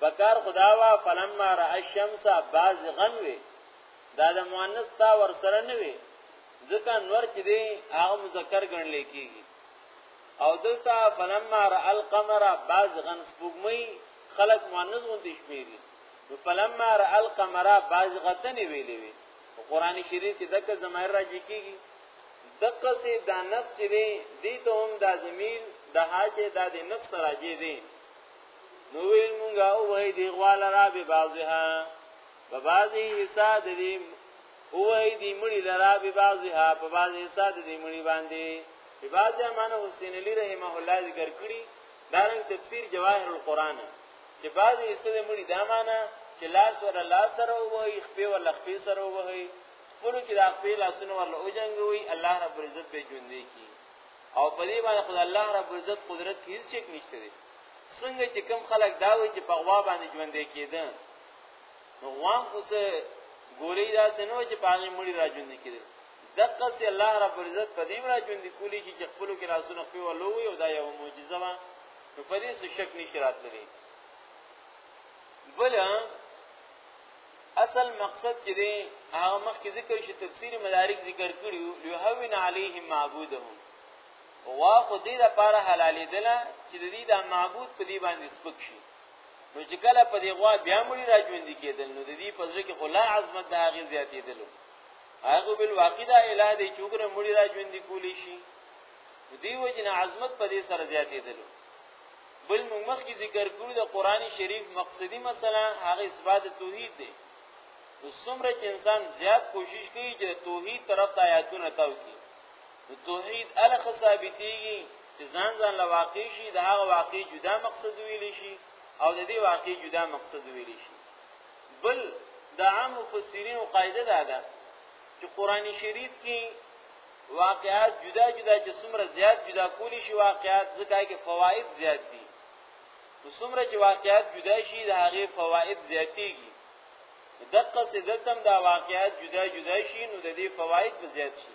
پکار خدا وا فلما را الشمس بازغا وی دا د مؤنث تا ور سره نه وی ځکه نور چې دی هغه مذکر ګڼل کیږي او دلته فلما را القمر بازغا سپوږمۍ خلق مؤنث غونډې شمیري نو فلما را القمر بازغتن ویلې وی قرآن شریف کې دغه زمیر راځي کیږي دغه سي د نفس چې دی ته هم د زمين د حاجه د نفس راځي دی نو ویل مونږه او وای دی غوال را به بازها په بازي حصہ د دې او وای دی مړي لرا به بازها په بازي حصہ د دې مړي باندې په بازي امانه حسین علی رحمه الله ذکر کړی دارنګ تفسیر جواهر القرآن چې بازي حصہ د مړي دا معنی چې لاس ور الله سره وای خپې ور لخپې سره وای خپل کې د خپل لاسونو ور او جنگوي الله رب عزت به ژوندې کی او په دې باندې خدای الله رب عزت قدرت هیڅ چک نشته څنګه چې کم خلک دا وایي چې په غوا باندې ژوند کېده نو غوا خو څه ګولې دا سينو چې پاغي مړي را ژوند کېده دقه سي الله رب العزت په دې را ژوند کولی شي چې خپل کې راسونه خپل ولوي او دا یو معجزه وه نو په دې څه شک نشي راتللی بل اصل مقصد چې دی هغه مخکې ذکر شي تفسیر مدارک ذکر کړیو لهوین علیهم معبودهم غوا خو دې د پاره حلالې دله چې د دې د معبود په دې باندې سپک شي نو چې کله په دې غوا بیا مړي راځوند کېدل نو د دې په ځکه کې خلا عظمت د هغه زیاتې دلو هغه بل واقع دا اله دې چې وګره مړي راځوند کولی شي دې وجه نه عظمت په دې سره زیاتې دلو بل موږ مخکې ذکر کړو د قرآني شریف مقصدی مثلا هغه اثبات توحید دی نو څومره چې انسان زیات کوشش کوي چې توحید طرف ته آیاتونه تاو کړي د توحید الخ ثابتېږي چې ځان ځان له واقع شي د هغه واقع جدا مقصد ویل شي او د دې واقع جدا مقصد ویل شي بل د عام مفسرین قاعده ده ده چې قران شریف کې واقعات جدا جدا چې څومره زیات جدا کولی شي واقعات ځکه کې فواید زیات دي نو څومره چې واقعات جدا شي د هغه فواید زیاتېږي دقه څه دلته دا واقعات جدا جدا شي نو د دې فواید به زیات شي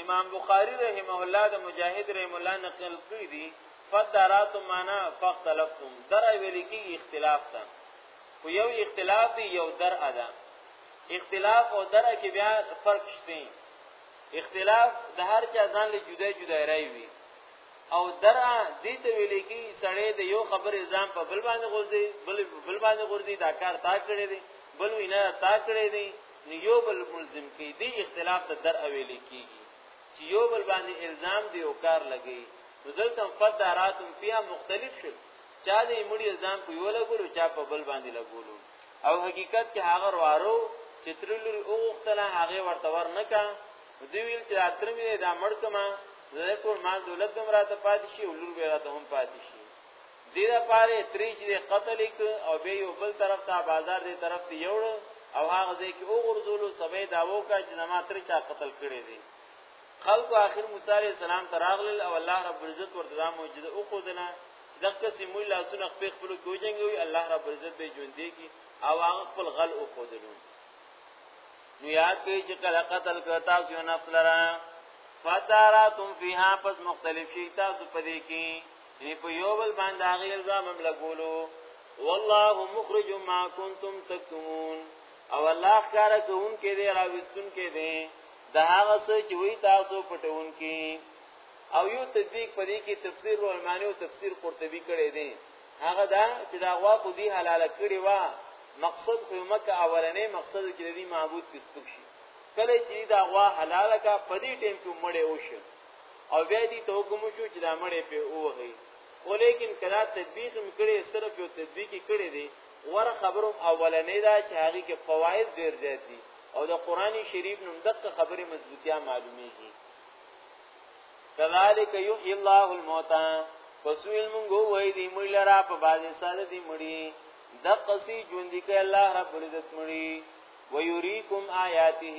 امام بخاری رحمه الله د مجاهد رحمه الله نقل کړی دی فدارات معنا فاختلفتم در ویل کی اختلاف ده خو یو اختلاف دی یو در ادا اختلاف او در کې بیا فرق شته اختلاف د هر چا ځان له جدا جدا رائے وي او در دې ته ویل کی سړی د یو خبر ځان په بل باندې غوځي بل بل باندې غوځي دا کار تا کړی دی بل وینا تا کړی دی نو یو بل ملزم کوي دی اختلاف ته در اویل کیږي چې یو بل باندې الزام دی او کار لګي نو دلته فداراتم فيها مختلف شو چا دې مړي الزام په یو لګولو چا په بل باندې لګولو او حقیقت کې هغه وارو چې ترلوري اوغختله هغه ورته ورنکا دوی ویل چې اترمې دا مړکما زه ټول مال دولت هم راته پاتې شي او لور به راته هم پاتې شي دې لپاره ترې چې دې قتل ک او به یو بل طرف ته بازار دې طرف ته یوړ او هغه ځای کې او غرزولو سبې داوو کا چې نما ترې چا قتل کړي دي خلق اخر موسی عليه السلام تراغل او الله رب عزت ورته معجزه او خودنه چې دغه سیموی لاسونه خپل خپل کوجنګوي الله رب عزت به ژوند دی کی او هغه خپل غل او خودلو نو یاد کې چې کله قتل کړ تاسو یو نفس لره فداراتم فیها پس مختلف شي تاسو پدې کې یعنی په یو بل باندې هغه الزام هم لګولو والله مخرج ما کنتم تکتمون او الله ښکارا کوون کې دی راوستون کې دی دا هغه څه چې وی تاسو پټون کې او یو تدبیق پدې کې تفسیر رحمانی او تفسیر قرطبی کړي دي هغه دا چې دا غوا خو دی حلاله کړي وا مقصد خو مکه اولنې مقصد کې دی معبود پسپک شي کله چې دا غوا حلاله کا پدې ټیم کې مړې وشه او بیا دې ته حکم شو چې دا مړې په اوغي خو لیکن کدا تطبیق هم کړي صرف یو تطبیق کړي دي ور خبرم اولنې دا چې هغه کې فواید ډیر زیات دي او د قرآنی شریف نوم دغه خبره مضبوطیا معلومیږي کذالک یحیی الله الموتى فسویل مونږ وای دی مړي لرا په باندې ساده دی مړي د قصي ژوند کې الله رب العزت مړي ويريكم آیاته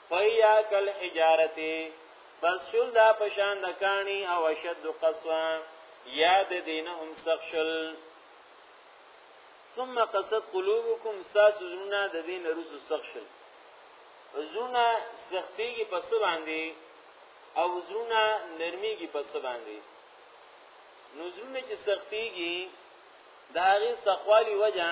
فیا کل حجارتی بس شل دا پشان د کانی او اشد قصوا یاد دینهم سخشل ثم قصد قلوبکم ساس زونه د دین روز سخشل زونه سختیږي پس باندې او زونه نرمیږي پس باندې نو زونه چې سختیږي دا غي سخوالی وجه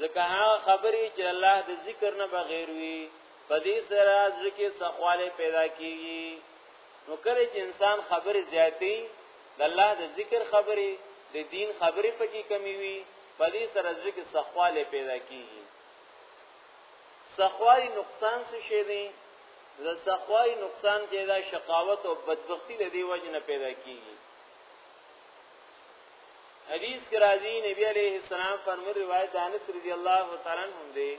ځکه هغه خبرې چې الله د ذکر نه بغیر وي په دې سره ځکه سخواله پیدا کیږي نو کله چې انسان خبرې زیاتې د الله د ذکر خبرې د دین خبرې پکې کمی وي په دې سره ځکه سخواله پیدا کیږي سخواري نقصان څه شي دی د سخواري نقصان کې دا شقاوت او بدبختی د دې وجه نه پیدا کیږي حدیث کې راځي نبی عليه السلام فرمایي روایت انس رضی الله تعالی عنہ دی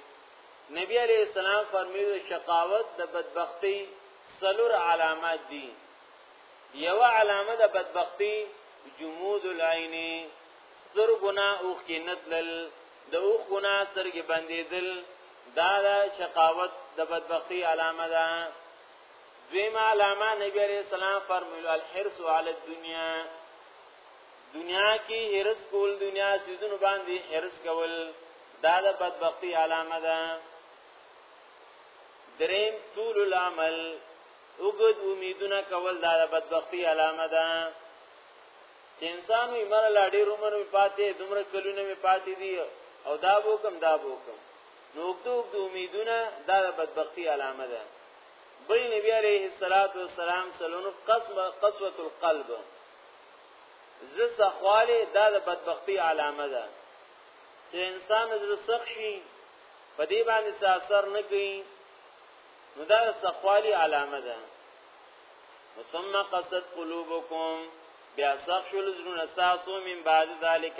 نبی عليه السلام فرمایي شقاوت د بدبختی سلور علامات دي یو علامه د بدبختی جمود العین سر گنا اوخ کې نتلل د اوخ گنا سرګې بندېدل دا د شقاوت د بدبختی علامه ده دویم علامه نبی علیہ السلام فرمایلو الحرص علی الدنیا دنیا کې حرص کول دنیا سيزونو باندې حرص کول دا د بدبختی علامه ده دریم طول العمل وګد امیدونه کول دا د بدبختی علامه ده چې انسان یې مر لا ډیر عمر می پاتې دومره کلونه می پاتې دي او دا وکم دا وکم نو اوږد اوږد امیدونه دا د بدبختی علامه ده بل نبی علیه الصلاۃ والسلام سلون قسم قسوه القلب زړه سخواله دا د بدبختی علامه ده چې انسان زړه سخت شي په دې باندې اثر نه کوي نو دا د سخوالی علامه ده ثم قصد قلوبكم بیا سخت شول زړه تاسو من بعد ذالک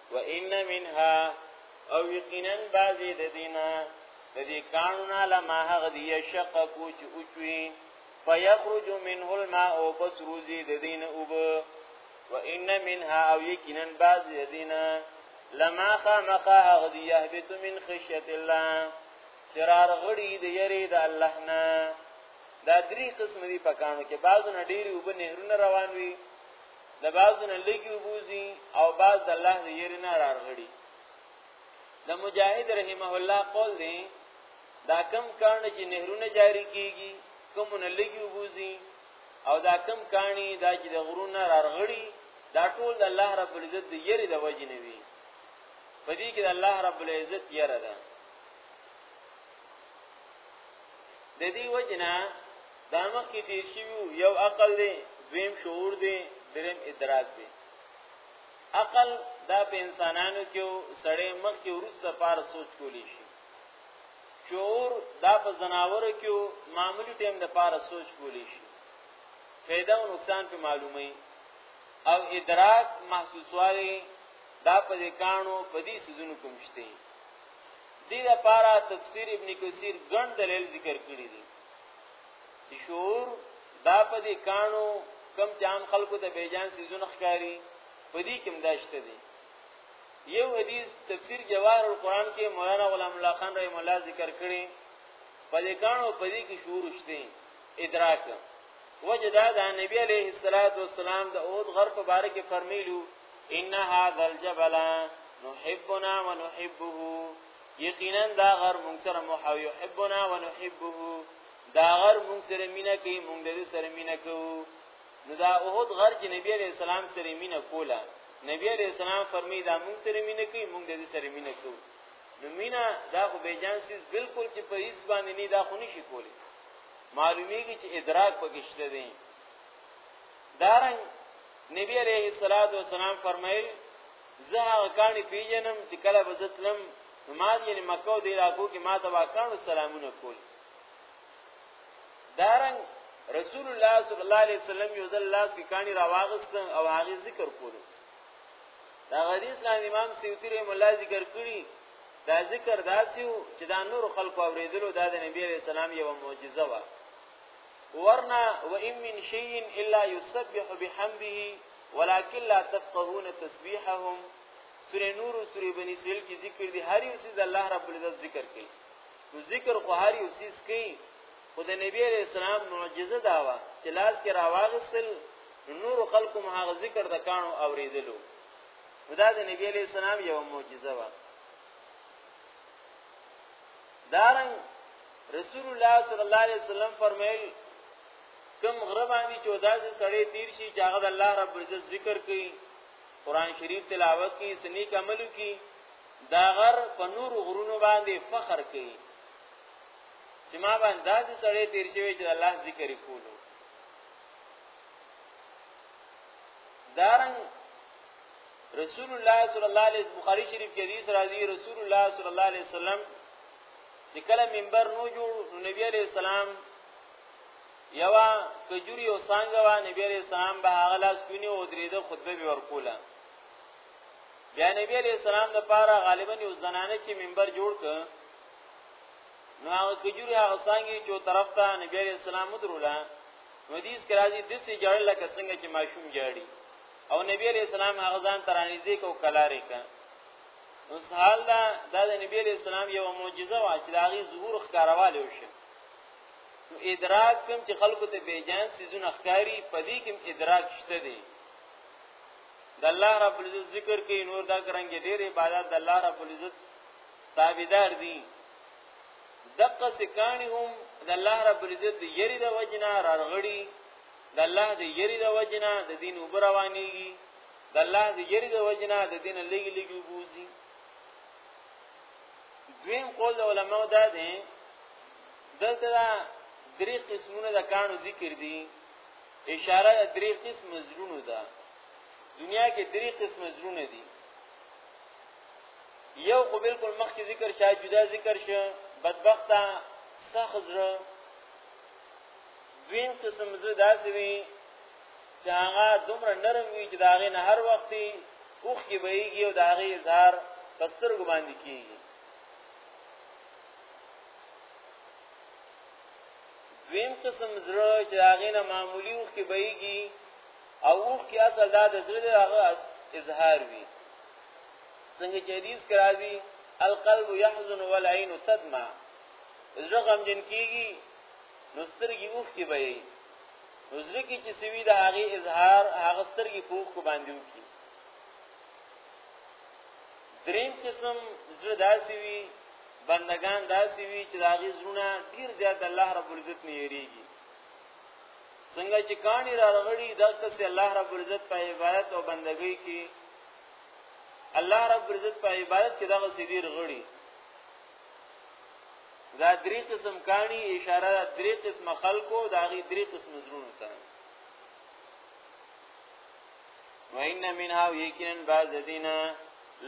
و ان منها او یقینا بعضی د دینه د دې قانون علما هغه دی شق کوچ اوچوي فیخرج منه الماء او بس روزي د دین او به و ان منها او یقینا بعض د دینه لما خامخا هغه دی يهبت من خشیت الله چرار غړي د یری د الله نه دا درې قسم دي پکانو کې بعضو نه ډېری وب نهرونه روان وي د بعضو نه لګي وبوزي او بعض د الله د یری نه راغړي د مجاهد رحمه الله قول دی دا کم کارونه چې نهرونه جاری کیږي کوم نه لګي وبوزي او دا کم کانی دا چې د غرونه راغړي دا ټول د الله رب العزت د یری د وجې نه وي په دې کې د الله رب العزت یره ده د دې وجنه دا مخ کې تیر شوی یو عقل دی دویم شعور دی دریم ادراک دی عقل دا په انسانانو کې سړی مخ کې ورسته پار سوچ کولی شي شعور دا په زناور کې معمولی ټیم د پار سوچ کولی شي فایده او نقصان په معلومه او ادراک محسوسوالی دا په دې کانو په دې سيزونو کوم شته دې لپاره تفسیر ابن کثیر ګڼ دلیل ذکر کړی دی شعور دا په دې کانو کم چام خلکو ته بیجان سيزونه ښکاری په دې کې مداشته دي یو حدیث تفسیر جواهر القرآن کې مولانا غلام الله خان رحم الله ذکر کړی په دې کانو په دې کې شعور شته ادراک وجدا دا نبی علیہ الصلوۃ والسلام د اود غر په باره کې فرمایلو ان هاذا الجبل نحبنا ونحبه یقینا دا غر مونږ سره محو یحبنا ونحبه دا غر مونږ سره مینا کوي مونږ دې سره مینا کوو نو دا اوهد غر چې نبی علیہ السلام سره مینا کوله نبی علیہ السلام فرمی دا مونږ سره مینا کوي مونږ دې سره مینا کوو نو مینا دا خو به جان سیس بالکل چې په هیڅ باندې نه دا خو نشي کولی معلومیږي چې ادراک پکې شته دی دارنګ نبی علیہ الصلوۃ والسلام فرمایل زه هغه کانی پیژنم چې کله به زتلم نو ما دې یعنی مکه او د علاقو کې ما ته واکانو سلامونه کول دارنګ رسول الله صلی الله علیه وسلم یو ځل لاس کې کانی راواغست او هغه ذکر کولو دا حدیث لاندې امام سیوطی رحم الله ذکر کړی دا ذکر داسیو چې دا نور خلکو اوریدلو دا د نبی علیہ السلام یو معجزه و ورنا و ان من شيء الا يسبح بحمده ولكن لا تفقهون تسبيحهم سوره نور او سوره بني اسرائيل کې ذکر دي هر یو سیز الله رب العزت ذکر کوي نو ذکر خو هر یو سیز کوي خو د نبی عليه السلام معجزه دا و چې لاس کې راواغسل نور خلکو هغه ذکر د کانو اوریدلو دا د نبی عليه السلام یو معجزه و دارن رسول الله صلی الله علیه وسلم فرمایل کم غره باندې چې داسې سړی تیر شي چې هغه د الله رب العزت ذکر کوي قران شریف تلاوت کوي سنی عملو کوي دا غر په نور غرونو باندې فخر کوي چې ما باندې داسې سړی تیر شوی چې الله ذکر کولو دارن رسول الله صلی الله علیه وسلم بخاری شریف کې حدیث راځي رسول الله صلی الله علیه وسلم د کله منبر نو جوړ نو نبی علیہ السلام یوا کجوري او څنګه وا نبی علیہ السلام به هغه لاس کونی او درېده خطبه به ورکوله بیا نبی علیہ السلام د پاره غالبا یو زنانه چې منبر جوړ ک نو هغه کجوري هغه څنګه چې طرف ته نبی علیہ السلام دروله نو دیس کرازي د څه جړل لکه څنګه چې ماشوم جاړي او نبی علیہ السلام هغه ځان ترانیزې کو کلارې ک نو سهال دا د نبی علیہ السلام یو معجزه وا چې داغي ظهور ښکارواله وشه نو ادراک کوم چې خلکو ته بیجان سيزونه ښکاری پدې کوم ادراک شته دی د الله رب العزت ذکر کوي نور دا کرنګ ډېر عبادت د الله رب العزت تابعدار دي دقه سکانی هم د الله رب العزت یری د وجنا رغړی د الله د یری د وجنا د دین وب روانیږي د الله د یری د وجنا د دین لګي لګي وبوزي دویم قول د علماو دا دی دلته دا درې قسمونه د کانو ذکر دي اشاره د درې قسم زرونو ده دنیا کې درې قسم زرونه دي یو خو بالکل مخکې ذکر شای جدا ذکر شه بدبخته سخزره دویم قسم زړه داسې وي چې هغه دومره نرم وي چې داغه نه هر وخت اوخ کې بهيږي او داغه اظهار پستر ګماندې کیږي دویم قسم زړه چې هغه نه معمولی اوخ کې بهيږي او اوخ کې اصل دا د زړه هغه اظهار وي څنګه چې حدیث کرا دي القلب يحزن والعين تدمع زړه غمجن کیږي نو سترګي اوختی به یي نو زړه کې چې سوي د هغه اظهار هغه سترګي فوق کو باندې وکي دریم قسم زړه داسي وي بندگان داسي وي چې د هغه زړونه ډیر زیات الله رب العزت نه یریږي څنګه چې کانی را رغړی دغه سي الله رب العزت په عبادت او بندګۍ کې الله رب العزت په عبادت کې دغه سي ډیر غړي دا درې قسم کانی اشاره دا درې قسم خلقو دا غي درې قسم زرونو ته وان منها یقینا بعض دینا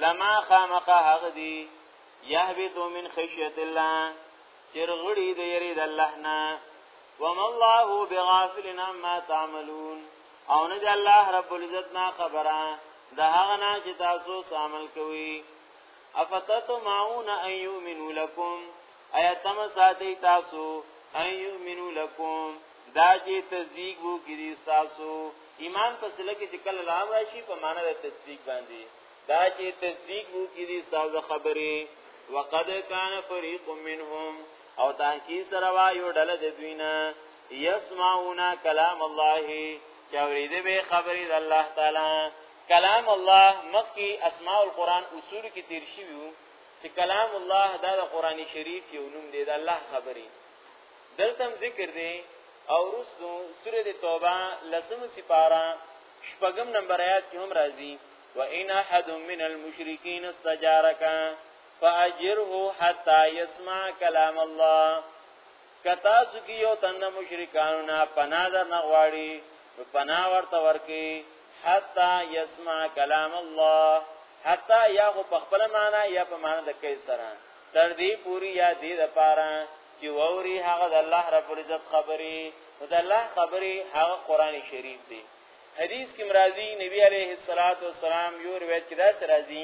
لما خامق هغدی یهبتو من خشیت الله چرغړی د یری د الله نه وما الله بغافل عما تعملون او نه د الله رب العزت نه خبره د هغه نه چې تاسو عمل کوئ افتطمعون ان یؤمنو لکم ایا تم ساتی تاسو ان یؤمنو لکم دا چې تصدیق وو کړي تاسو ایمان په سله کې چې کله لام راشي په معنا د تصدیق باندې دا چې تصدیق وو کړي تاسو خبره وقد کان فریق منهم او تحقیق سره وا یو ډله د دوی نه یسمعون کلام الله چاوریده به خبرې د الله تعالی کلام الله مخکې اسماء القرآن اصول کې تیر شوی وو چې کلام الله دا د قرآني شریف یو نوم دی د الله خبرې دلته ذکر دی او رسو سوره توبه لسم سپارا شپږم نمبر آیات کې هم راځي وان احد من المشرکین استجارک فاجره حتا يسمع كلام الله کتا سکی یو تن مشرکانو نه پنا در نغواړي نو پنا ورته ورکی حتا یسمع کلام الله حتا یا خو په خپل معنا یا په معنا د کیس سره تر دې پوری یا دې د پاره چې ووري هغه د الله رب العزت خبري او د الله خبري هغه قران شریف دی حدیث کې مرাজি نبی عليه الصلاه والسلام یو روایت کې دا سرازي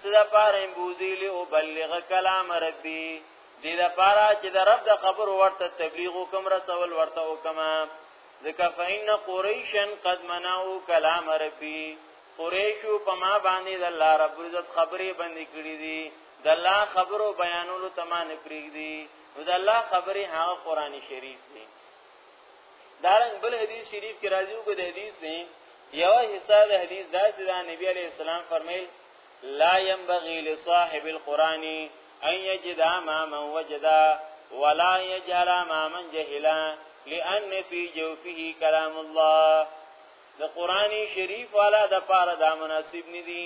څه د پاره امبوزی له او بلغ کلام ربي دې د پاره چې د رب د خبر ورته تبلیغ وکم رسول ورته وکما ځکه فإن قريشا قد منعوا كلام ربي قريشو په ما باندې د الله رب عزت خبرې باندې کړې دي د الله خبرو بیانولو تمانه پریږدي نو د الله خبرې هغه قرآني شریف دی دارنګ بل حدیث شریف کې راځي وګ د حدیث نه یو حصہ د حدیث دا چې دا نبی علی السلام فرمایل لا ينبغي لصاحب القران ان يجد ما من وجد ولا يجهل ما من جهل لان في جوفه كلام الله د قران شریف والا د پاره دا مناسب ندي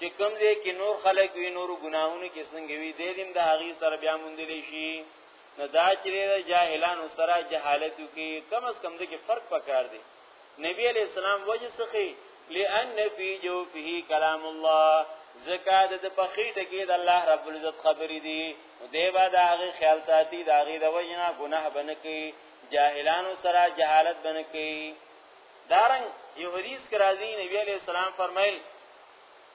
چې کوم دې کې نور خلک وي نور ګناهونه کې څنګه وي دې دین د هغه سره بیا مونږ دي شي نو دا چې د جاهلانو سره جهالت کوي کم از کم د کې فرق پکار دی نبی علی السلام وجه سخی لئن فی جوفه کلام الله زکا د پخیټه کې د الله رب العزت خبرې دي او دی با د هغه خیال ساتي د هغه د وجنا ګناه بنکي جاهلانو سره جهالت بنکي دارنګ یو حدیث کرازی نبی علیہ السلام فرمایل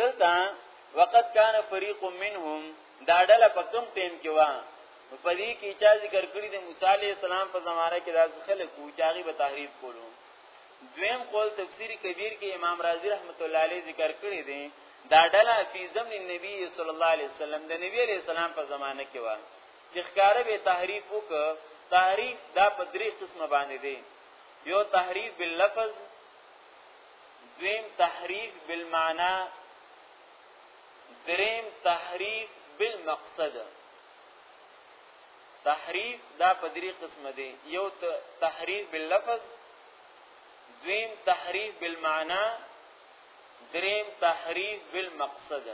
دلته وقد کان فریق منهم دا ډله په کم ټیم کې و نو په دې کې چا ذکر کړی د موسی علی السلام په زمانه کې داس خلک وو چې هغه به تحریف کولو دویم قول تفسیر کبیر کې امام رازی رحمت الله علیه ذکر کړی دی دا ډله فی زمن النبی صلی الله علیه وسلم د نبی علی السلام په زمانه کې و چې ښکارا به تحریف وک تحریف دا په درې قسمه باندې دی یو تحریف باللفظ دویم تحریف بالمعنا دریم تحریف بالمقصد تحریف دا په درې قسمه دي یو تحریف باللفظ دویم تحریف بالمعنا دریم تحریف بالمقصد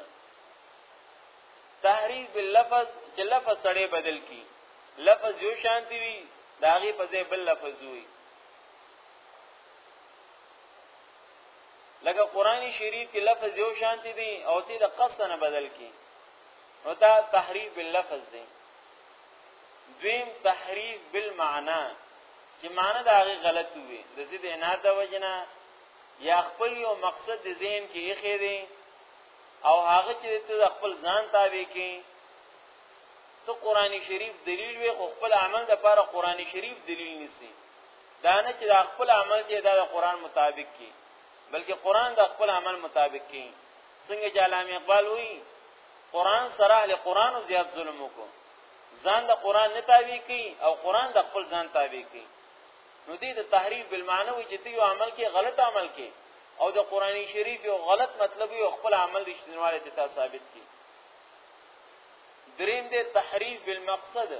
تحریف باللفظ چې لفظ سره بدل کی لفظ یو شانتی وي داغه په ځای بل لفظ وي لکه قران شریف کې لفظ یو شانتی دی او ته د قصد نه بدل کی نو دا تحریف باللفظ دی دویم تحریف بالمعنا چې معنی دا غي غلط وي د زید عناد وجنا یا خپل یو مقصد د ذهن کې یې خېری او هغه چې ته خپل ځان تابع کې ته قران شریف دلیل وي خو خپل عمل د پاره قران شریف دلیل نسی دا نه چې د خپل عمل چې دا د قران مطابق کی بلکې قران د خپل عمل مطابق کی څنګه چې علامه اقبال وی قران سره له قران زیات ظلم وکړو ځان د قران نه تابع کی او قران د خپل ځان تابع کی نو دې د تحریف بالمعنوي چې یو عمل کې غلط عمل کې او د قران شریف یو غلط مطلب یو خپل عمل رښتینواله ته ثابت کی دریم دې تحریف بالمقصد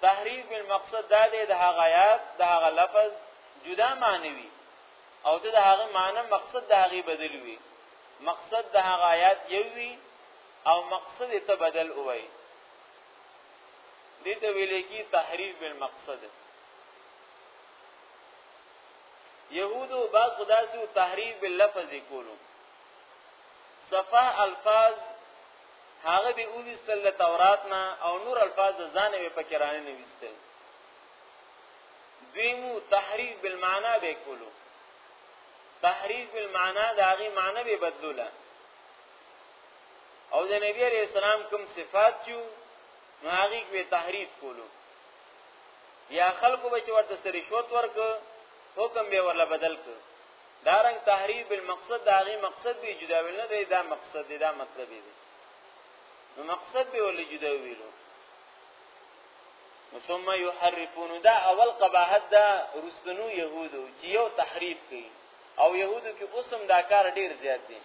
تحریف بالمقصد دا دی د هغه آیات د هغه لفظ جدا معنوي او ته د هغه معنی مقصد د هغه بدل وي مقصد د هغه آیات یو وي او مقصد ته بدل وای دې ته ویل کی تحریف بالمقصد يهودو بعض خداسو تحریف باللفظ کولو صفه الفاظ هغه به او وستل د تورات نه او نور الفاظ ځان به پکې رانه نه وستل دیمو تحریف بالمعنا به کولو تحریف بالمعنا دا غي معنی به بدلوله او د نبی علیہ السلام کوم صفات چې نو هغه به تحریف کولو یا خلکو به چې ورته رشوت ورک حکم به ورله بدل ک دارنګ تحریر بالمقصد دا غي مقصد به جدا ویل نه دی دا مقصد دی دا مطلب دی نو مقصد به ولې جدا ویلو ثم يحرفون دا اول قباحت دا رستنو يهودو چې یو تحریف کوي او يهودو کې اوسم دا کار ډیر زیات دی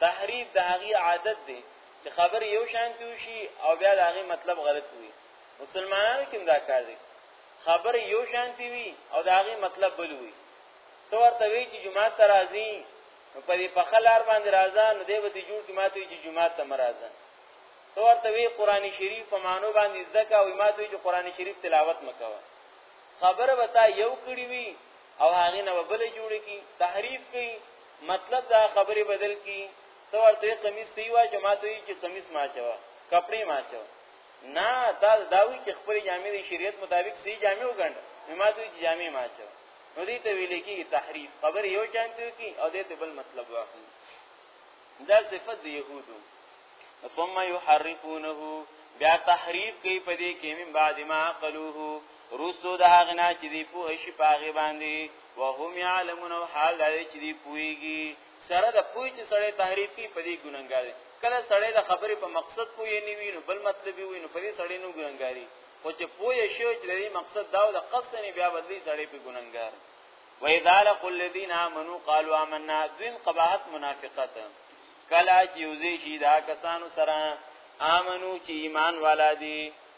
تحریف د هغه عادت دی چې خبر یو شانتی وشي او بیا د هغه مطلب غلط وي مسلمانانو کې دا کار دی خبر یو شانتی وي او د هغه مطلب بل وي تو ورته وی چې جمعه ته راځي نو په دې په خلار باندې راځه نو دی به دې جوړ کې ماته چې جمعه ته مرزه تو ورته وی قران شریف په مانو باندې زکه او ماته چې قران شریف تلاوت مکوه خبره وتا یو کړی وی او هغه نه بل جوړ کی تحریف کی مطلب دا خبره بدل کی تو ورته قمیص سی وا جماعت وی چې قمیص ما چوا کپڑے ما چوا نه دا داوی چې خپل جامع شریعت مطابق سی جامع وګڼ ما دوی جامع ما چوا نو دې ته ویل کېږي تحریف خبر یو چانته کی او دې ته بل مطلب واخلي دا صفت د يهودو ثم يحرفونه بیا تحریف کوي په دې کې من بعد ما قلوه روسو د هغه نه چې دی په شي پاغي باندې وهم يعلمون حال چې دی پويږي سره د پوی چې سړی تحریف کی په دې ګناګار دی کله سړی د خبرې په مقصد پوی نه وینو بل مطلب وینو په دې سړی نو ګناګاری خو چې پوی شو چې دې مقصد دا د قصد نه بیا بدلی سړی په ګناګار و اذا لقوا الذين امنوا قالوا آمنا ذین قباحت منافقت کلا چې یوزي شي دا کسانو سره امنو چې ایمان والا دي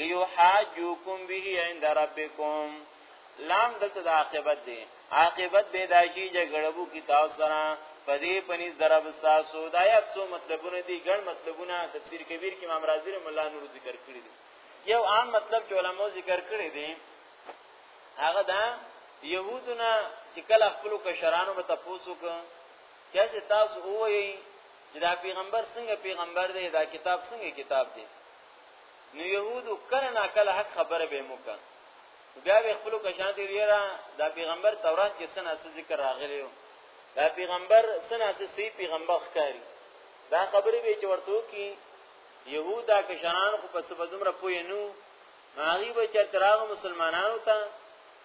لیحاجوکم به عند ربکم لام دلته د عاقبت دی عاقبت به داشي جګړه وو کی تاسو سره پدې پنځ درب تاسو د آیات سو مطلبونه دي ګڼ مطلبونه تفسیر کبیر کې امام رازی رحم الله نور ذکر کړی دي یو عام مطلب چې علماو ذکر کړی دي هغه دا يهودونه چې کله خپل کشرانو به تاسو کو چې تاسو وایي چې دا پیغمبر څنګه پیغمبر دی دا کتاب څنګه کتاب دی نو يهودو کله نا کله حق خبره به موکا بیا به خپل کشان ته ویرا دا پیغمبر تورات کې سنا څه ذکر راغلی و دا پیغمبر سنا څه سی پیغمبر ښکاری دا خبره به چې ورته کی يهودا کشان خو په سبب دومره پوی نو هغه به چې تراغ مسلمانانو ته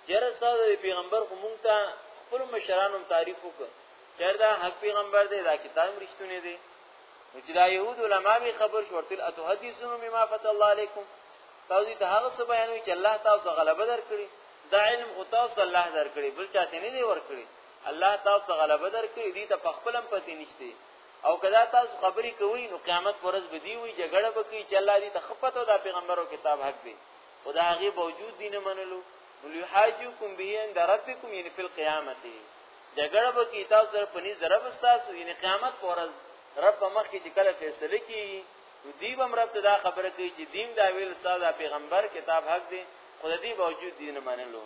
چیرې تاسو د پیغمبر خو مونږ ته خپل مشرانو تعریف وکړ چیرې دا حق پیغمبر دی دا کتاب رښتونه دی نو چې دا يهود علما به خبر شو ورته اته حدیثونو مما فتح الله علیکم تاسو ته هغه څه بیانوي چې الله تاسو غلبه درکړي دا علم خو تاسو الله درکړي بل چاته نه دی ورکړي الله تاسو غلبه درکړي دي ته پخپلم پتی نشته او کدا تاسو خبرې کوي نو قیامت پرز بدی وي جګړه وکړي چې الله دې تخفت او دا پیغمبرو کتاب حق دی خدا هغه باوجود دین منلو وليحاجوکم به عند ربکم یعنی فی القیامت جګړه به کی تاسو سره پني ضرب تاسو ان قیامت پورز رب مخ کی چې کله فیصله کی نو دی بم رب ته دا خبره کوي چې دیم دا ویل استاد پیغمبر کتاب حق دی خو دې باوجود دین منلو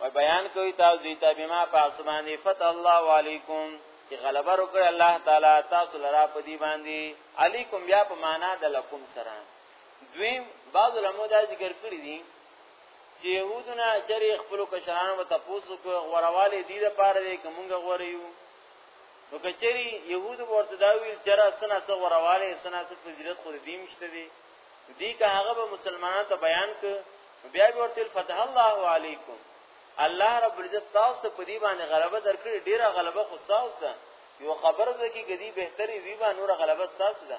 و بیان کوي تاسو دې ته بما فاسبانی فت الله علیکم چې غلبه وکړي الله تعالی تاسو لرا په دی باندې علیکم بیا په معنا د لکم سره دویم بعض علماء دا ذکر کړی دي چې يهودونه چرې خپل کشرانو ته پوسو کو غورواله دي د پاره دي کومګه غوريو نو کچري يهود ورته دا ویل چې را سنا څو غورواله سنا څو فضیلت خو دې مشته دي دي که هغه به مسلمانانو ته بیان ک بیا ورته فتح الله علیکم الله رب العزت تاسو ته په دې باندې غلبه درکړي ډیره غلبه خو تاسو ده یو خبر ده کې ګدی بهتري وی با نور غلبه تاسو ده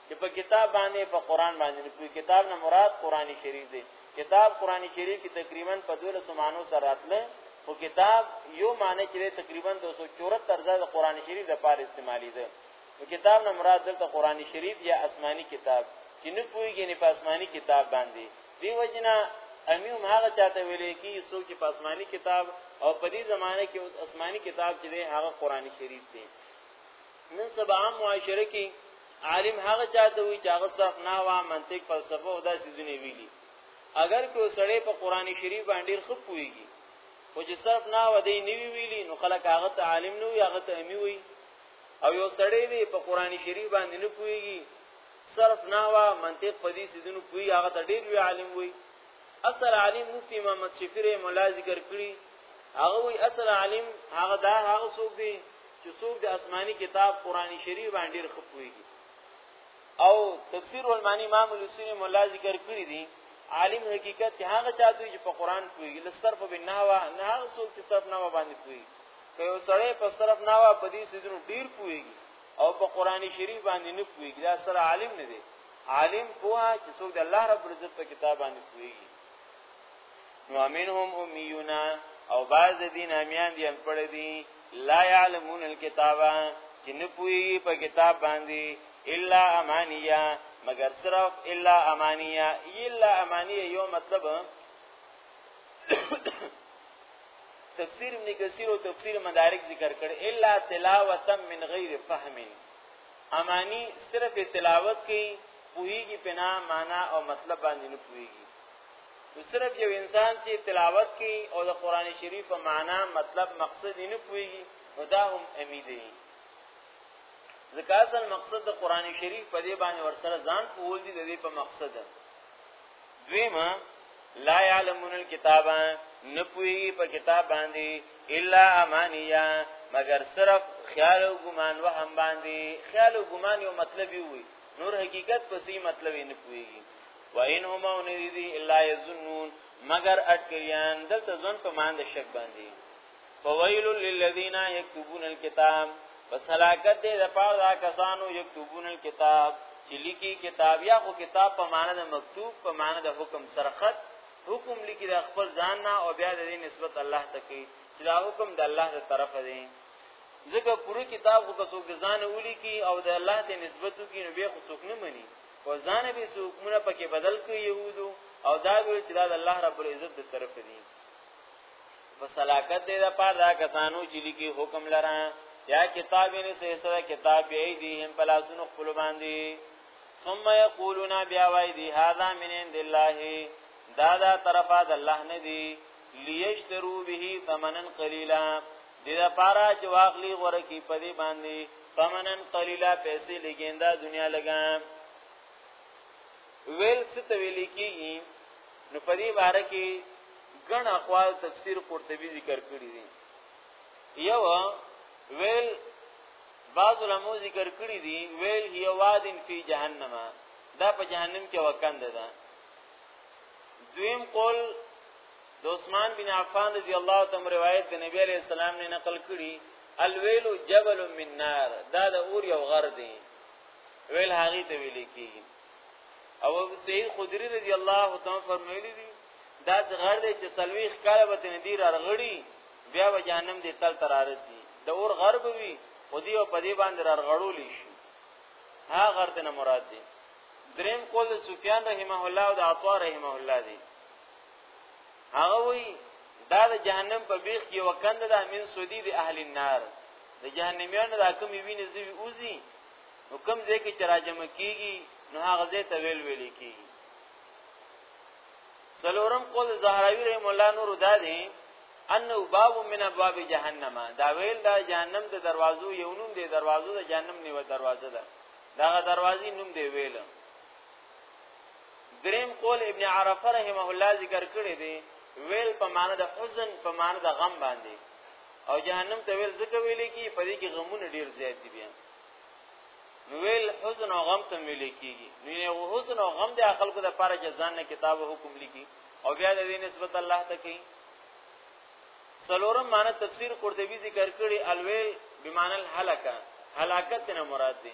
چې په کتاب باندې په قران باندې په کتاب نه مراد قران شریف دی کتاب قران شریف کې تقریبا په 1200 معنی سره راتله او کتاب یو معنی چې تقریبا 274 ځله قران شریف د پاره استعمالي ده او کتاب نه مراد دلته قران شریف یا آسماني کتاب چې نه پويږي نه په آسماني کتاب باندې دی وجنا امیوم هغه چاته ویلې کی څوک چې په آسماني کتاب او په دې زمانه کې اوس آسماني کتاب چې دی هغه قران شریف دی نن سبا هم معاشره کې عالم هغه چاته وي چې هغه صرف نه وا منطق فلسفه او داسې ځنی ویلي اگر کو سړی په قران شریف باندې خپ ویږي خو چې صرف نه و دی نیوی ویلی نو خلک هغه ته عالم نو هغه ته امی وی او یو سړی دی په قران شریف باندې نه پویږي صرف نه و منطق په دې سيزونو پوی هغه ته ډیر وی عالم وی اصل عالم مفتی محمد شفیع مولا ذکر کړی هغه وی اصل عالم هغه دا هغه څوک دی چې څوک د آسماني کتاب قران شریف باندې ډیر خپويږي او تفسیر المانی امام الحسینی مولا ذکر کړی دي عالم حقیقت هغه چاته چې په قران پويږي لستر په بناوا نه هغه څوک چې صرف نوا باندې پويږي که یو سړی په صرف نوا په دې سيزونو ډیر پويږي او په قران شریف باندې نه پويږي دا سره عالم نه دی عالم پوها چې څوک د الله رب العزت په کتاب باندې پويږي نو امنهم امیونا او بعض دین امیان دي ان پړ دي لا يعلمون الكتاب چې نه پوي په کتاب باندې الا امانیه مگر صرف الا امانیه الا امانیه یو مطلب تفسیر ابن کثیر او تفسیر مدارک ذکر کړ الا تلاوتا من غیر فهم امانی صرف تلاوت کی پوهیږي پنا معنا او مطلب باندې نه پوهیږي نو صرف یو انسان چې تلاوت کوي او د قران شریف په معنا مطلب مقصد یې نه پوهیږي نو دا هم امی دی ځکه اصل مقصد د قران شریف په دې باندې ورسره ځان پوهول دي د دې په مقصد دویمه لا یعلمون الكتاب نه پوهیږي په کتاب باندې الا امانیه مگر صرف خیال او ګمان وهم باندې خیال او ګمان یو مطلب وي نور حقیقت پسې مطلب نه پوهیږي و ان هم او ندی دی الا یظنون مگر اټکریان دلته ځون په مان د شک باندې فویل للذین یكتبون الكتاب پس هلاکت دې د پاره دا کسانو یكتبون الكتاب چې لیکي کتاب یا خو کتاب په معنی د مکتوب په معنی د حکم سرخط حکم لیکي د خپل ځان نه او بیا د دې نسبت الله ته کوي چې دا حکم د الله تر طرفه دی ځکه پوری کتاب خو که څوک ځان ولي کی او د الله ته نسبت کی نو به خو څوک نه مني خو ځان به سو حکمونه پکې بدل کړ يهودو او دا وی چې دا د الله رب العزت د طرف دي په صلاحت دې د پاره دا کسانو چې لیکي حکم لره یا کتاب یې سه سره کتاب یې دی هم پلاسونو خپل باندې ثم یقولون بیا وای دی هاذا من عند الله دا دا طرفه د الله نه دی لیشترو به ثمنن قلیلا دې لپاره چې واخلي غره کې په دې باندې فمنن قلیلا پیسې لګیندا دنیا لګا ویل څه ته ویل کیږي نو په دې باره کې ګڼ اقوال تفسیر قرطبي ذکر کړی دي یو ویل بعض علماء ذکر کړی دي ویل هي وادن فی جهنم دا په جهنم کې وکند ده دویم قول د عثمان بن عفان رضی الله تعالی روایت د نبی علیہ السلام نه نقل کړي الویل جبل من نار دا د اور یو غر دی ویل هغه ته ویل کیږي او سید خدری رضی الله تعالی فرمایلی دي دا غر دی چې سلويخ کاله به نه دی رغړی بیا به جهنم دې تل ترارسي د اور غر به وي او دی په دې باندې رغړول شي ها غر ته مراد دی دریم قول سفیان رحمه الله او د عطا رحمه الله دی هغه وی دا د جهنم په بیخ کې وکند ده من سودی د اهل النار د جهنميانو د کوم وینې زوی اوزي نو کوم ځای کې چې راجم کیږي نو هغه ځای ته ویل ویل کیږي سلورم قول زهراوی رحم الله نور دادی انه باب من ابواب جهنم دا ویل دا جهنم د دروازو یو نوم دی دروازو د جهنم نیو دروازه ده دا دروازې نوم دی ویل دریم قول ابن عرفه رحمه الله ذکر کړی دی ویل په معنی د حزن په معنی د غم باندې او جهنم ته ویل ځکه ویل کی په دې کې غمونه ډیر زیات دي بیا نو ویل حزن او غم ته ویل کیږي نو نه حزن او غم د خلکو د پاره جزان نه کتاب او حکم لیکي او بیا د دې نسبت الله ته کوي سلورم معنی تفسیر قرطبی ذکر کړی الویل بمعنی الهلاکه هلاکت نه مراد دی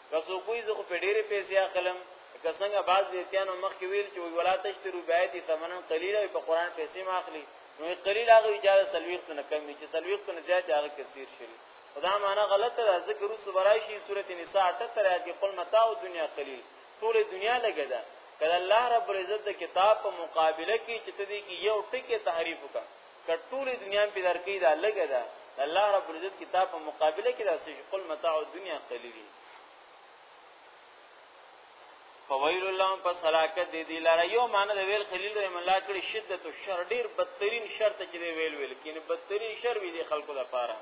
کسو کوی زه خو په ډېرې پیسې اخلم که څنګه بعض دیتیانو مخکې ویل چې وی ولا تشترو بیاتی ثمنن قلیلا په قران پیسې ما اخلي نو قلیل هغه اجازه سلويخت نه کم چې سلويخت نه زیات هغه کثیر شي خدا معنا غلطه ده ذکر رس برایشی سوره نساء 78 آیات کې قل متاع دنیا قلیل ټول دنیا لګه ده کله الله رب العزت د کتاب په مقابله کې چې ته دې کې یو ټکی تحریف وکړه کټول دنیا په دار کې دا لګه ده الله رب العزت کتاب په مقابله کې دا چې قل متاع الدنيا قليل فویل لهم پس هلاکت دی دی لاره یو معنی د ویل خلیل رحم الله کړي شدت او شر ډیر بدترین شر ته چې ویل ویل کینه بدترین شر وی دی خلکو د پاره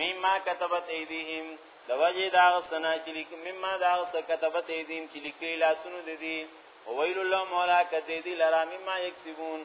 مما كتبت ايديهم لوجه دا سنا چې لیک مما دا كتبت ايديهم چې لیکلی لاسونو د دي ویل لهم هلاکت دی دی لاره مما یکسبون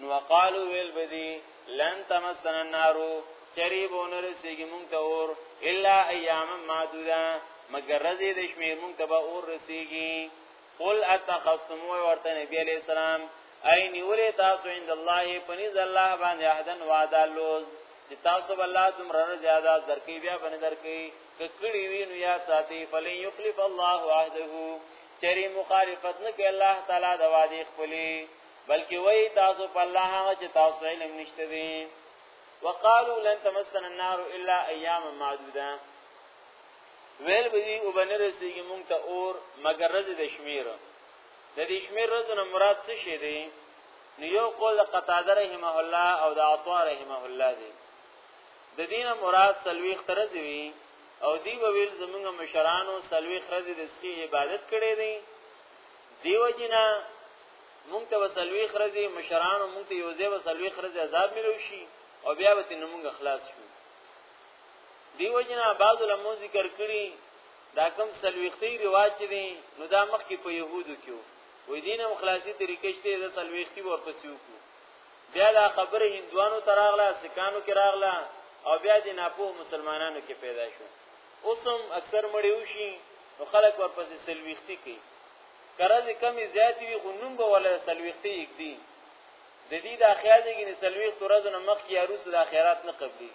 نو وقالو ویل بدی لن تمسنا النار چریب ونرسیږي مونږ ته اور الا ایام معدوده مگر رزي د شمیر مونږ ته به اور رسیږي قل اتخصم ورته نبی علیہ السلام اي نیولې تاسو عند الله پنيز الله باندې احدن وعده لوز چې تاسو الله تمره زیاده درکې بیا باندې درکې ککړی وی نو یا ساتي فلن يخلف الله عهده چری مخالفت نه کوي الله تعالی د وعده خپلې بلکې وای تاسو په الله هغه چې تاسو علم نشته دي وقالو لن تمسن النار الا ایاما معدوده ویل به دی او بنه رسیږي مونږ ته اور مگر رز د شمیر د دې شمیر رزونه مراد څه شي دي نو یو قول قتاده رحمه الله او د عطا رحمه الله دی د دینه مراد سلوی خرز وی او دی ویل زمونږ مشرانو سلوی خرز د سخی عبادت کړي دي دیو جنا مونږ ته وسلوي خرزي مشران مونږ ته یوځه وسلوي خرزي عذاب ملو شي او بیا به تنه مونږ خلاص شو دیو جنا بعض لمو ذکر کړی دا کم سلويختي رواج دي نو دا مخ کې په يهودو کې وې دینم خلاصي طریقې شته د سلويختي ورپسې وکړو بیا دا خبره هندوانو تراغله سکانو کې راغله او بیا د ناپوه مسلمانانو کې پیدا شو اوسم اکثر مړیو شي نو خلک ورپسې سلويختي کوي کرځې کمی زیاتې وي خو نوم به ولا سلويختي یګدي د دې د خیال دی کې سلويخت ورځ نه مخ کې عروس د خیرات نه قبلي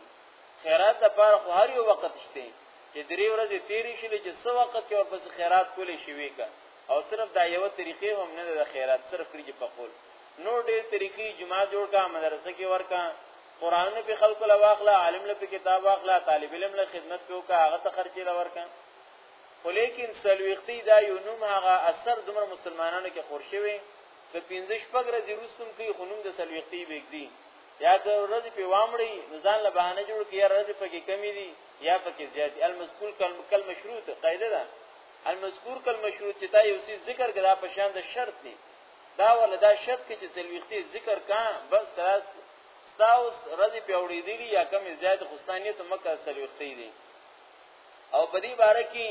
خیرات د پاره خو هر یو وخت شته چې درې ورځې تیرې شي چې څو وخت کې ورپس خیرات کولې شي ویکا او صرف دا یو طریقې هم نه د خیرات صرف کړي په قول نو ډېر طریقې جمعه جوړ کا مدرسې کې ورکا قران په خلکو لواخله عالم له کتاب واخله طالب علم له خدمت کو کا هغه ته خرچې لور کړه خو لیکن سلويختی دا یو نوم هغه اثر دومره مسلمانانو کې خور شوی د 15 شپږ ورځې روسم کې خونوم د سلويختی بګدي یا که ورځې په وامړي نزان له بهانه جوړ کې یا ورځې پکې کمی دي یا پکې زیات المذکور کلم کل مشروط قاعده ده المذکور کل مشروط چې تا یو څه ذکر کړه په شان د شرط دی دا ولا دا شرط کې چې سلويختی ذکر کا بس تراس تاسو رضی په اوریدلی یا کمی زیات خوستانیت مکه سلويختی دی او په دې باره کې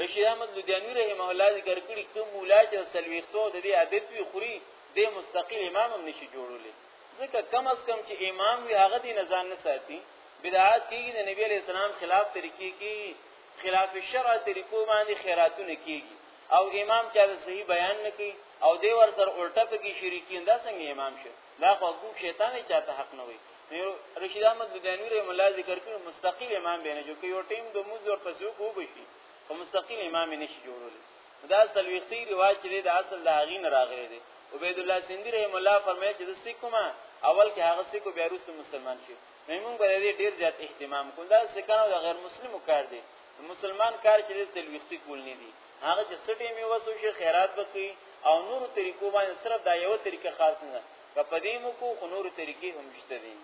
رشید احمد لودیانی رحمه الله ذکر کړی کوم مولا چې سلويختو د دې عادت وی خوري د مستقیل امام هم نشي جوړولې ځکه کم از کم چې امام وی هغه دې نزان نه ساتي بدعات کیږي د نبی علی السلام خلاف طریقې کې خلاف شرع طریقو باندې خیراتونه کیږي او امام چا صحیح بیان نکي او دی ور سره الټه پکې شریکین دا څنګه امام شي دا خو ابو شیطان چاته حق نه وي نو رشید احمد بدانی رحم الله ذکر کړي مستقیل امام به نه جوړ کوي یو ټیم د موز ور پسو کو بشي او مستقیل امام نه شي جوړول دا سلوختی رواج چې د اصل د هغین راغلي دي عبید الله سیندی رحم الله فرمایي چې د سکوما اول کې هغه سکو بیا روس مسلمان شي موږ به دې ډیر زیات اهتمام کوو دا سکانو د غیر مسلمو کار دي مسلمان کار چې تلويختي کول نه دي هغه چې سټي می وسو شي خیرات وکي او نور طریقو باندې صرف دا یو طریقه خاص نه که پدیمو کو خو نور طریقې هم شته دي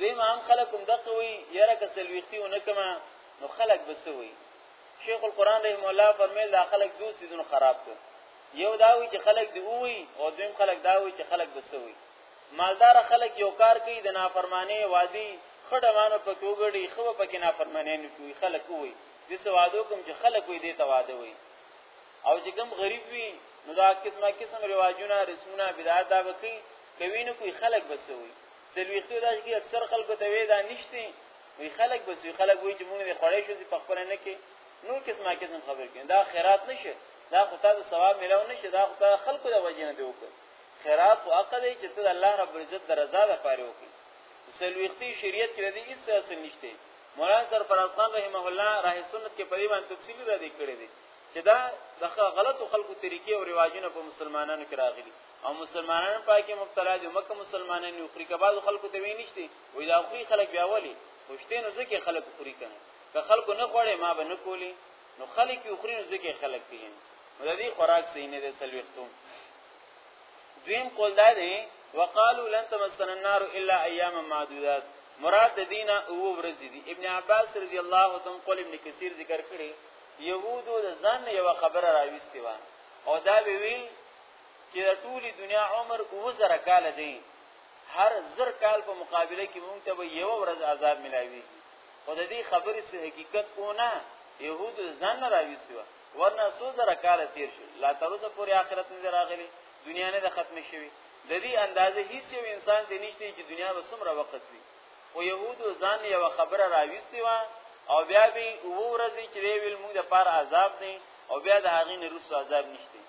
دوی ما هم خلک هم دغه وي یاره که تلويختي ونه کما نو خلک بسوي شیخ القران رحم الله فرمایل دا خلک دوه سيزونه خراب کړ یو دا وی چې خلک دی وی او دویم خلک دا وی چې خلک بسوي مالدار خلک یو کار کوي د نافرمانی وادي خډمانو پکې وګړي خو پکې نافرمانی نه کوي خلک وي د سوادو کوم چې خلک وي د تواده وي او چې کوم غریب وي نو دا قسمه قسم رواجونه رسمونه بدعات دا وکي کوي نو کوي خلک بس وي سلويختو دا چې اکثر خلکو ته وې دا نشته وي خلک بس وي خلک وي چې موږ نه خړې شو چې په خپل نه کې نو قسمه قسم خبر کین دا خیرات نشه دا خو تاسو ثواب ملو نشه دا خو خلکو د وجه نه دی وکړي خیرات خو حق دی چې ته د الله رب العزت د رضا لپاره وکړي سلويختي شریعت کې دی هیڅ اصل نشته مولانا سرفراز خان رحمه الله راه سنت کې په دې باندې تفصیلی را دي کړی دی چې دا د غلطو خلکو طریقې او رواجونه په مسلمانانو کې راغلي او مسلمانان پاکه مبتلا دي مکه مسلمانان یو خري کباز خلکو ته وی نشته وای دا خو خلک بیا ولي خوشته نو ځکه خلک خوري کنه که خلکو نه خوړې ما به نه کولی نو خلک یو خوري نو ځکه خلک دي نو د دې خوراک سینې د سلوختو دویم قول دا دی وقالو لن تمسن النار الا ایاما معدودات مراد د دینه او ورځ دي ابن عباس رضی الله تعالی عنہ قول ابن کثیر ذکر کړي يهودو د ځان یو خبره راويستي و او دا به ویل چې د ټولي دنیا عمر او زره کال دی هر زر کال په مقابله کې مونږ ته یو ورځ عذاب ملاوي خو د دې خبرې څه حقیقت کو نه يهودو ځان راويستي و ورنه سو زره کال تیر شو لا تر اوسه پورې آخرت نه راغلی دنیا نه ختم شوی د دې اندازې هیڅ یو انسان ته نشته چې دنیا به څومره وخت وي او يهودو ځان یو خبره راويستي وا او بیا به وو ورځي چې ویل موږ د پار عذاب دی او بیا د هغې نه روس عذاب نشته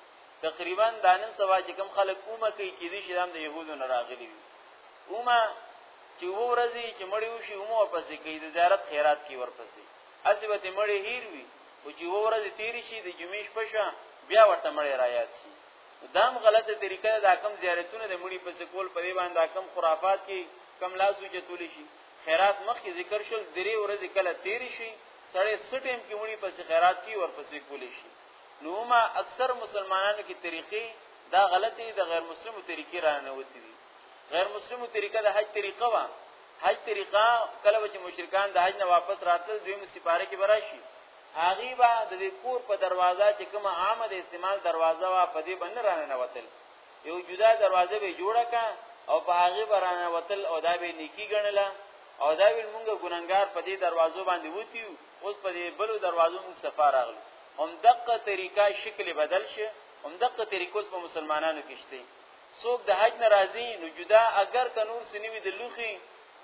تقریبا دانن سوا چې کم خلک اومه کوي چې دې شرام د يهودو نه راغلي وي اومه چې وو ورځي چې مړی وشي اومه ورپسې کوي د زیارت خیرات کې ورپسې اسبته مړی هیر وي خو چې ورځ تیری شي د جمعې شپه شو بیا ورته مړی را یاد شي دام غلطه طریقه ده دا کم زیارتونه د مړي په سکول په دی باندې دا کم خرافات کې کم لاسو چتول شي خیرات مخکې ذکر شول درې ورځې کله تیری شي سړی سټیم کې مړي په خیرات کې ورپسې کول شي نو ما اکثر مسلمانانو کې طریقې دا غلطي د غیر مسلمو طریقې را نه وتی دي غیر مسلمو طریقه د حج طریقه وا حج طریقه کله چې مشرکان د حج نه واپس راتل دوی مصیباره کې براشي هغه با د دې کور په دروازه چې کوم عامه د استعمال دروازه وا په دې باندې رانه وتل یو جدا دروازه به جوړه کا او په هغه برانه وتل او دا به نیکی ګڼله او دا ویل مونږه ګناګار په دې دروازو باندې وتیو اوس په دې بلو دروازو مونږ سفر راغلو هم دقه طریقه شکل بدل شه هم دقه طریقه اوس په مسلمانانو کې شته څوک د حج نه راځي نو جدا اگر که نور سنوي د لوخي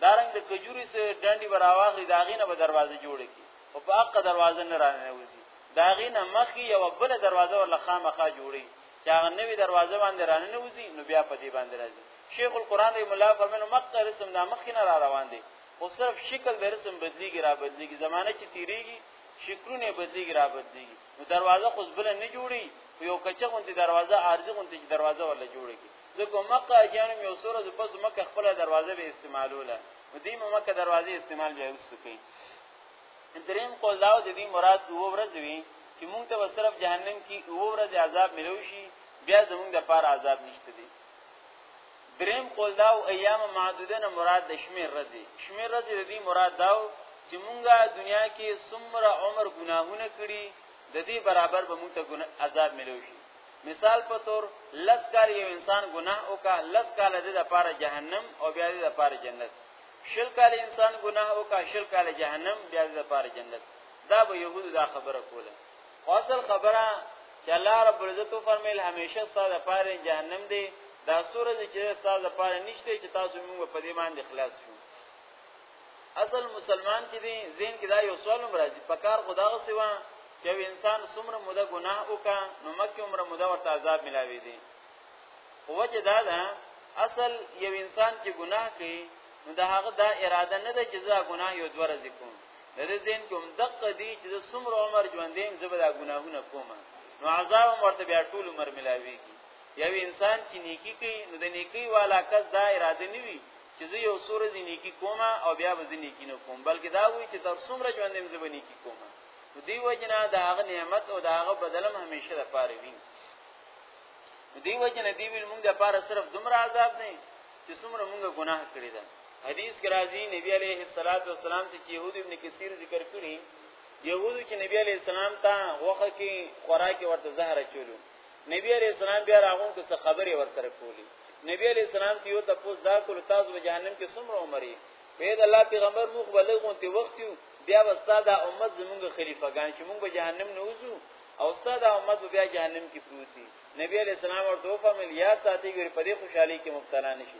دارنګ د کجوري سه ډنډي براواخلي دا غینه به دروازه جوړه کی او په اقا دروازه نه رانه وځي دا غینه مخي یو بل دروازه ورله خامخا جوړي چې هغه نوې دروازه باندې رانه نه وځي نو بیا په دې باندې راځي شیخ القران رحم الله فرمایي مقه رسم دا مخي نه را روان دي خو صرف شکل د رسم بدلیږي را بدلیږي زمانه چې تیریږي شکلونه بدلیږي را بدلیږي نو دروازه خو بل نه جوړي یو کچه غونډي دروازه ارزي غونډي دروازه ولا جوړي ځکه مکه اجانو یو سورز پس مکه خپل دروازه به استعمالوله دې مکه دروازه استعمال بیا وسکي دریم قول دا د دې مراد دوه ورځې وي چې مونږ ته صرف جهنم کې دوه ورځې عذاب ملوي شي بیا زمونږ د پاره عذاب نشته دي دریم قول دا او ایام معدوده نه مراد د شمیر رزي شمیر رزي د دې مراد دا چې مونږه دنیا کې څومره عمر ګناهونه کړی د دې برابر به مونږ ته عذاب ملو شي مثال په تور لس کال یو انسان ګناه وکا لس کال د لپاره جهنم او بیا د لپاره جنت شل کال انسان ګناه وکا شل کال جهنم بیا د لپاره جنت دا به يهودو دا خبره کوله خاصل خبره چې الله رب العزت فرمایل همیشه ستاسو لپاره جهنم دی دا سورې چې ستاسو لپاره نشته چې تاسو موږ په دې باندې خلاص شو اصل مسلمان چې دی زین کې دا یو سوال مرضی پکار خدا غو سیوا چې انسان څومره موده ګناه وکا نو مکه عمر موده ورته عذاب ملاوي دي وجه دا ده اصل یو انسان چې ګناه کوي نو دا هغه دا اراده نه ده چې زه ګناه یو دوه ورځې کوم د دې زین کوم دقه دی چې د څومره عمر ژوندیم زبر ګناهونه کوم نو عذاب مرته بیا ټول عمر ملاویږي یو انسان چې نیکی کوي نو د نیکی والا کس دا اراده نیوي چې زه یو سورې دی نیکی کوم او بیا به زه نیکی نه کوم بلکې دا وایي چې تر څومره ژوندیم زبر نیکی کوم نو دی وجنا دا هغه نعمت او دا هغه بدلم همیشه د پاره وي دی وجنا دی ویل موږ د پاره صرف دومره عذاب نه چې څومره موږ ګناه کړی ده حدیث کې راځي نبی عليه الصلاه والسلام ته چې يهود ابن کثیر ذکر کړی يهودو چې نبی عليه السلام ته وخه کې خوراک ورته زهر چولو نبی عليه السلام بیا راغون کې څه خبرې ورسره کولی نبی عليه السلام ته یو تاسو دا کول تاسو به جهنم کې څومره عمرې په دې الله پیغمبر موږ بلغون ته وخت یو بیا استاد امت زمونږ خلیفګان چې موږ به جهنم نه وځو او استاد امت بیا جهنم کې پروتي نبی عليه السلام ورته وفهمل یا ساتي ګر په دې خوشحالي کې مبتلا نشي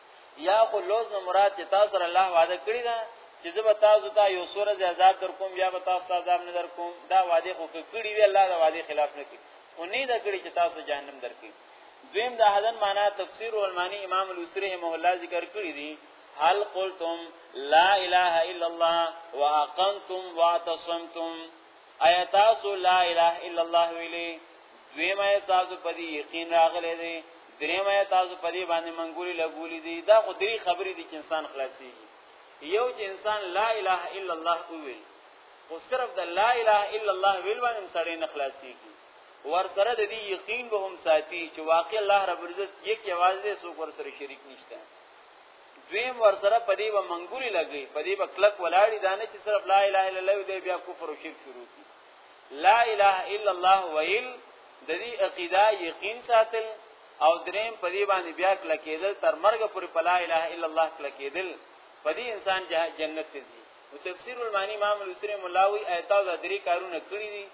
یا خو لوز نه مراد چې تاسو سره الله وعده کړی ده چې زه به تاسو ته یو سوره عذاب در کوم یا به تاسو ته عذاب نه در کوم دا وعده خو کړی وی الله دا وعده خلاف نه کړي او نه دا کړی چې تاسو جهنم در کړي دویم د حدن معنا تفسیر علمانی امام الوسری مولا ذکر کړی دی هل قلتم لا اله الا الله واقمتم واعتصمتم ایا تاسو لا اله الا الله ویلی دویم ایا تاسو په دې یقین راغلی دی دریم آیت تاسو په دې باندې منګولي لګولې دي دا خو درې خبرې دي چې انسان خلاصيږي یو چې انسان لا اله الا الله وي خو صرف د لا اله الا الله ویل باندې سړی نه خلاصيږي ور سره د دې یقین به هم ساتي چې واقع الله رب العزت یک आवाज دې سو پر سره شریک نشته دویم ور سره په دې به منګولي لګي په دې به کلک ولاړی دانه چې صرف لا اله الا الله دې بیا کفر او شرک شروع کی لا اله الا الله ویل د دې عقیده یقین ساتل او دریم په دې باندې بیا کله کېدل تر مرګ پورې په لا اله الا الله کله کېدل په دې انسان جنت ته ځي او تفسیر المانی امام الاسری ملاوی ایتاو د درې کارونه کړی دي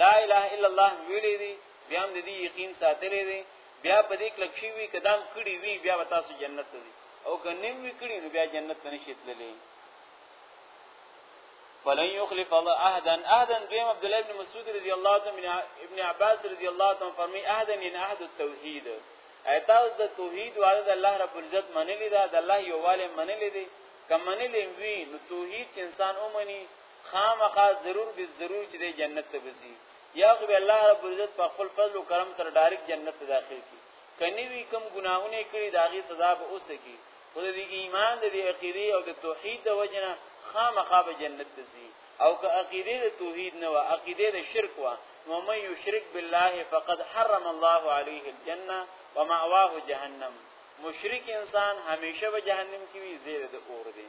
لا اله الا الله ویلې دي بیا هم د دې یقین ساتلې دي بیا په دې کله کښې وی قدم کړی وی بیا تاسو جنت ته ځي او که نیم وی کړی نو بیا جنت ته نشي تللی فلن يخلف الله عهدا عهدا دویم عبد الله ابن مسعود رضی الله عنه ابن عباس رضی الله عنه فرمی عهدا ان عهد التوحید ایتاو د توحید والے د الله رب العزت منلی دا د الله یواله منلی دی کم منلی وی نو توحید انسان اومني خامخا ضرور به ضرور چې د جنت ته وځي یا خو به الله رب العزت په خپل فضل او کرم سره ډایرک جنت ته داخل کی کني وی کم ګناهونه کړی داغي سزا به اوسه کی خو د ایمان د عقیده او د توحید د وجنه خامخا به جنت ته ځي او که عقیده د توحید نه و عقیده د شرک و نو من یشرک بالله فقد حرم الله علیه الجنه ومأواه جهنم مشرک انسان همیشه به جهنم کې وي زیر د اور دی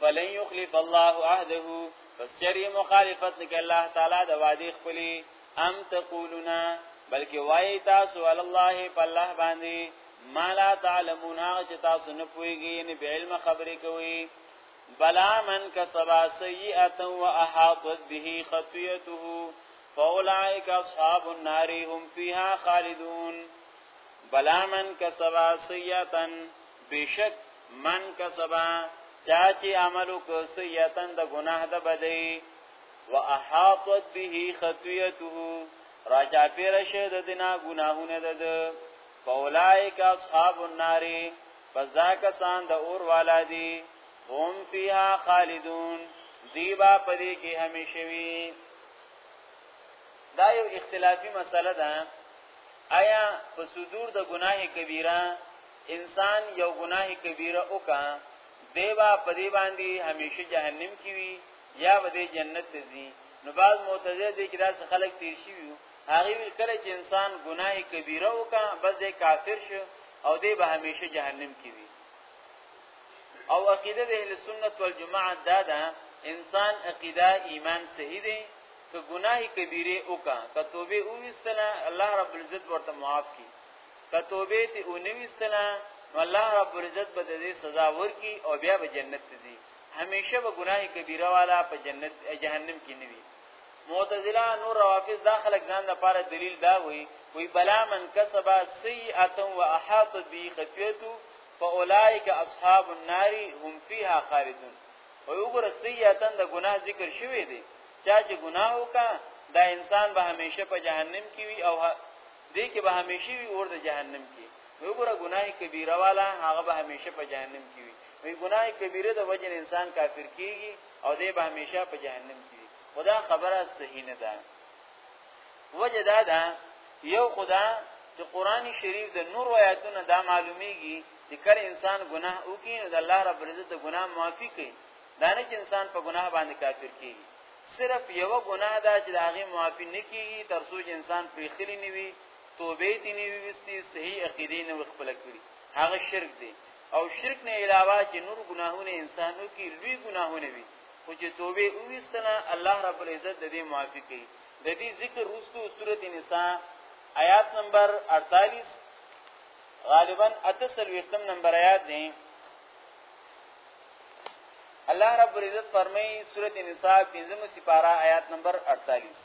فلن یخلف الله عهده پس چری مخالفت نک الله تعالی د وعده خپلی ام تقولون بلکې وای تاسو علی الله په الله باندې ما لا تعلمون هغه چې تاسو نه پوهیږئ نه به علم خبرې کوي بلا من کسب سیئه و احاطت به خطیته فاولائک اصحاب النار هم فیها خالدون بلا من کسب سیئه بشک من کسب چا چې عملو کو سیئه د ګناه د بدی واحاطت به خطيته راجا پیر شه د دنا گناهونه د فاولائک اصحاب النار فزا کسان د اور والا دي هم فیها خالدون دی با پدې کې همیشه وي دا یو اختلافي مسله ده آیا په صدور د گناه کبیره انسان یو گناه کبیره وکا دیوا پدی باندې همیشه جهنم کی وی یا به دی جنت ته ځي نو بعض معتزله دي کې داسې خلک تیر شي وي هغه ویل کله چې انسان ګناه کبیره وکا بس دی کافر شو او دی به همیشه جهنم کې وي او عقیده د اهل سنت والجماعه دا ده انسان عقیده ایمان صحیح دی که ګناه کبیره وکا که توبه وستنه الله رب العزت ورته معاف کړي که توبه ته ونوستنه الله رب العزت به د دې سزا ورکي او بیا به جنت ته ځي همیشه به ګناه کبیره والا په جنت جهنم کې نه وي معتزله نور روافض داخله ځان لپاره دلیل دا وي وی بلا من کسب سیئه و احاط به خطیته فاولائک اصحاب النار هم فیها خالدون او وګوره سیئه د ګناه ذکر شوی دی چا چې ګناه وکا دا انسان به همیشه په جهنم کې وي او دې کې به همیشه وي اور د جهنم کې وګوره ګناه کبیره والا هغه به همیشه په جهنم کې وي وی ګناه کبیره د وجه انسان کافر کیږي او دی به همیشه په جهنم کې خدا خبره صحیح نه ده وجه دا ده یو خدا چې قرآنی شریف د نور آیاتونو دا معلومیږي چې کله انسان ګناه وکړي نو د الله رب العزت د ګناه معافي کوي دا نه چې انسان په ګناه باندې کافر کیږي صرف یو ګناه ده چې د هغه معافي نه کیږي تر څو چې انسان پریخلی نیوي توبه دې نیوي وستي صحیح عقیده نه خپل کړي هغه شرک دی او شرک نه علاوه چې نور ګناهونه انسان وکي لوی ګناهونه وي خو چې توبه وویستنه الله رب العزت د دې موافق کوي د دې ذکر وروسته سورته نساء آیات نمبر 48 غالبا اتسل ویختم نمبر آیات دی الله رب العزت فرمایي سورته نساء 15 سپاره آیات نمبر 48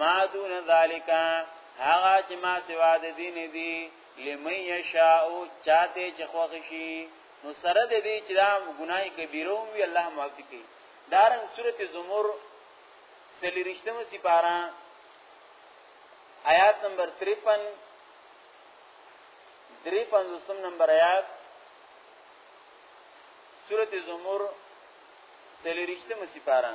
ما دون ذالک هغه چې ما سوا د دین دی لمن یشاء چاته چې خوښ شي نو سره د دې چې دا ګناي کبیره وي الله معاف کړي دارن سورته زمر سلی رښتمه سپارا آیات نمبر 53 درې پنځوستم نمبر آیات سورته زمر سلی رښتمه سپارا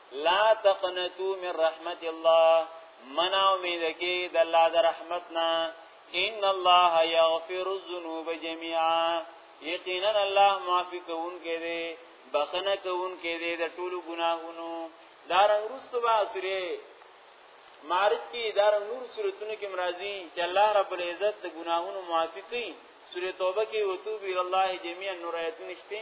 لا تقنتو من رحمت الله منا امید کی د الله د رحمتنا ان الله یغفر الذنوب جميعا یقینا الله معافی کون کې دی بخنه کون کې دی د ټولو ګناهونو دارنګ رسو با سوره معارج کې دارنګ نور سورتونو کې مرাজি چې الله رب العزت د ګناهونو معافی کوي سوره توبه کې وتوب الى الله جميعا نور آیتونه شته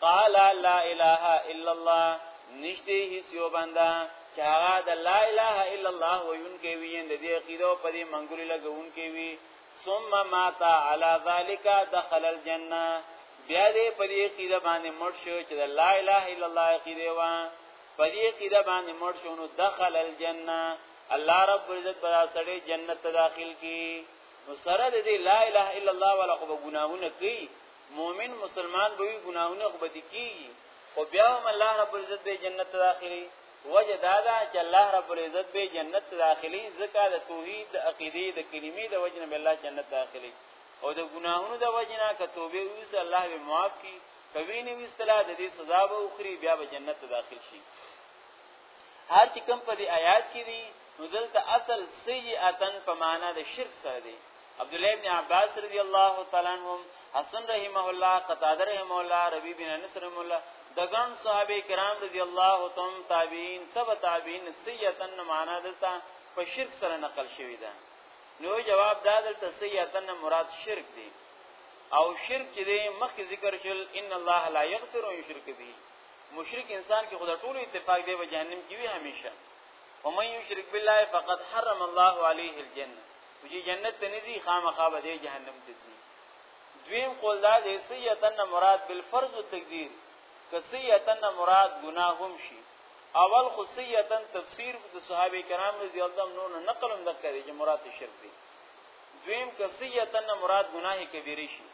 قال لا اله الا الله نشته هیڅ یو بنده چې هغه د لا اله الا الله ویونکي وي د دې عقیده په دې منګولې لګونکي وي ثم مات على ذلك دخل الجنه بیا دې په دې عقیده باندې مړ شو چې د لا اله الا الله عقیده و په دې عقیده باندې مړ شو نو دخل الجنه الله رب عزت پر سړی جنت ته داخل کی نو سره دې لا اله الا الله ولا خو ګناهونه کوي مؤمن مسلمان به ګناهونه خو بد کیږي خو بیا هم الله رب العزت به جنت ته داخلي وجه دا ده چې الله رب العزت به جنت ته داخلي ځکه د توحید د عقیده د کلمې د وجنه به الله جنت ته داخلي او د ګناهونو د وجنه که توبه ویسته الله به معاف کړي کوي نه ویستلا د دې سزا به اخري بیا به جنت ته داخل شي هر چې کوم په دې آیات کې دي نو دلته اصل سیئاتن په معنا د شرک سره دی عبد الله ابن عباس رضی الله تعالی عنهم حسن رحمه الله قتاده رحمه الله ربی بن انس رحمه الله دغن صحابه کرام رضی الله تم تابعین تبع تابعین سیتن معنا دلته په شرک سره نقل شوی ده نو جواب دا دلته سیتن مراد شرک دی او شرک چې دی مخکې ذکر شول ان الله لا یغفر ان یشرک به مشرک انسان کې خدای ټول اتفاق دی و جهنم کې وي همیشه ومن یشرک بالله فقد حرم الله علیه الجنه چې جنت ته نزي خامخا به دی جهنم ته ځي دویم قول دا دی سیتن مراد بالفرض والتقدیر که سیتن مراد گناهم شي اول خو سیتن تفسیر د صحابه کرام رضی الله عنهم نور نقل هم دکړه چې مراد شرک دی دویم که سیتن مراد گناه کبیره شي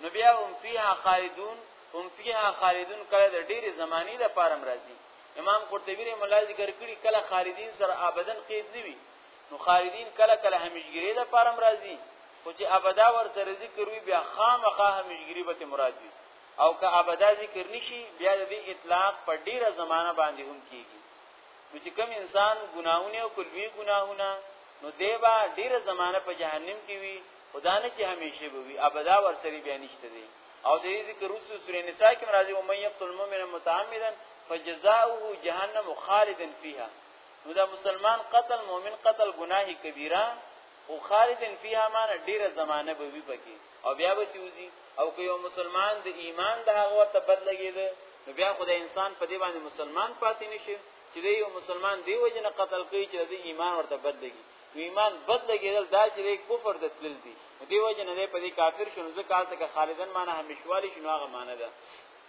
نو بیا هم فیها خالدون هم فیها خالدون کله د ډېری زمانی د پارم راځي امام قرطبی رحم الله ذکر کړی کله خالدین سره ابدن قید نیوي نو خالدین کله کله همیشګری د پارم راځي خو چې ابدا ور سره ذکر وي بیا خامخا همیشګری به مراد وي او که ابدا ذکر نشي بیا د اطلاق په ډیره زمانہ باندې هم کیږي نو چې کوم انسان ګناهونه او کلوي ګناهونه نو دی به ډیره زمانہ په جهنم کې وي خدانه چې همیشه به وي ابدا ور سره بیا نشته دی او د دې ذکر رسو سورې نساء کې مرادي او مې یقتل مؤمنا متعمدا فجزاؤه جهنم خالدا فيها نو دا مسلمان قتل مؤمن قتل گناه کبیره او خالدن فیها معنی ډیره زمانه به وی پکې او بیا به تیوزی او که یو مسلمان د ایمان د هغه ورته بد لګید نو بیا خو د انسان په دی باندې مسلمان پاتې نشي چې دی یو مسلمان دی وجنه قتل کوي چې د ایمان ورته بد لګي نو ایمان بد لګیدل دا چې کفر د تلل دي دی وجنه دی په دې کافر شنو ځکه حالت کې خالدن معنی همیشوالی شنو هغه معنی ده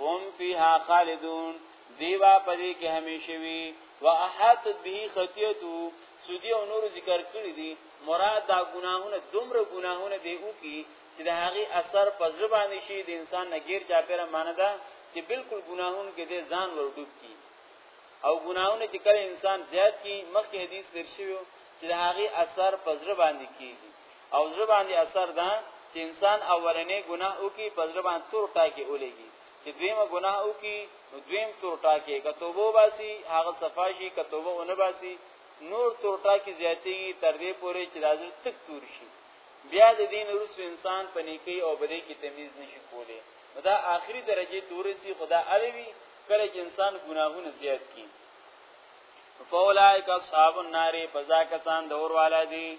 هم فیها خالدون دیوا پدې کې همیشه وي واحت به خطیتو سودی او نور ذکر کړی دي مراد دا ګناهونه دومره ګناهونه دی او کی چې د هغه اثر په زبان شي د انسان نګیر چا پیره معنی ده چې بالکل ګناهون کې د ځان ور ډوب کی او ګناهونه چې کله انسان زیات کی مخکې حدیث درشیو چې د هغه اثر په زړه باندې کیږي او زړه باندې اثر ده چې انسان اولنې ګناه وکي په زړه باندې تور ټاکي ولېږي چې دویمه ګناه وکي نو دویم تور ټاکي که توبه باسي هغه صفاشي که توبه ونه باسي نور تور ټاکي زیاتي تر دې پورې چې راځي تک تور شي بیا د دین رسو انسان په نیکی او بدی کې تمیز نشي کولی دا آخري درجه تورسي خدا الوی کله چې انسان ګناهونه زیات کړي فولائک اصحاب النار فذا کسان دور والا دي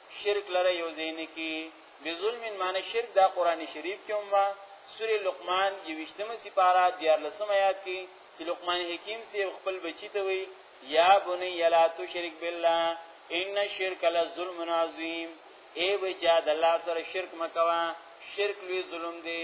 شرک لره یو ځای نه کی بظلم معنی شرک دا قران شریف کې هم سوره لقمان یوشتمه سپاره دیار لسم آیات کې چې لقمان حکیم سی خپل بچی ته وی یا بنی لا تشرک بالله ان الشرک لظلم عظیم ای بچا د الله سره شرک مکوا شرک لوی ظلم دی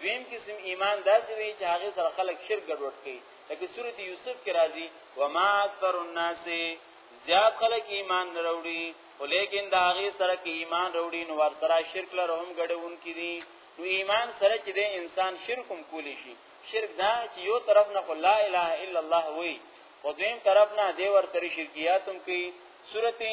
دویم قسم ایمان داسې وي چې هغه سره خلک شرک ګډوډ کوي لکه سورته یوسف کې راځي وما اکثر الناس زیاد خلک ایمان نه وروړي ولیکن دا هغه سره کې ایمان وروړي نو ور سره شرک لره هم ګډون کړي نو ایمان سره چې د انسان شرک هم کولی شي شرک دا چې یو طرف نه لا اله الا الله وي او دویم طرف نه دی ور سره شرکیات هم کوي سورته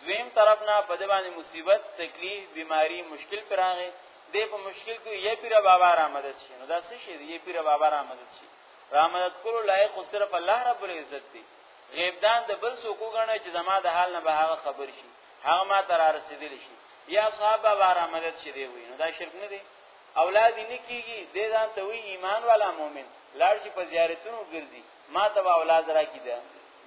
دویم طرف نه په دې باندې مصیبت تکلیف بیماری مشکل پراغه دې په مشکل کې یې پیر بابا را مدد شي نو دا څه شي یې پیر بابا را مدد شي را مدد کولو لایق صرف الله رب العزت دی غیب دان د بل څوک غنه چې زما د حال نه به هغه خبر شي هغه ما تر رسیدل شي یا صاحب بابا را مدد شي دی وي نو دا شرک نه دی اولاد نه کیږي دې ځان ته وی ایمان والا مؤمن لاړ شي په زیارتونو ګرځي ما ته به اولاد راکې ده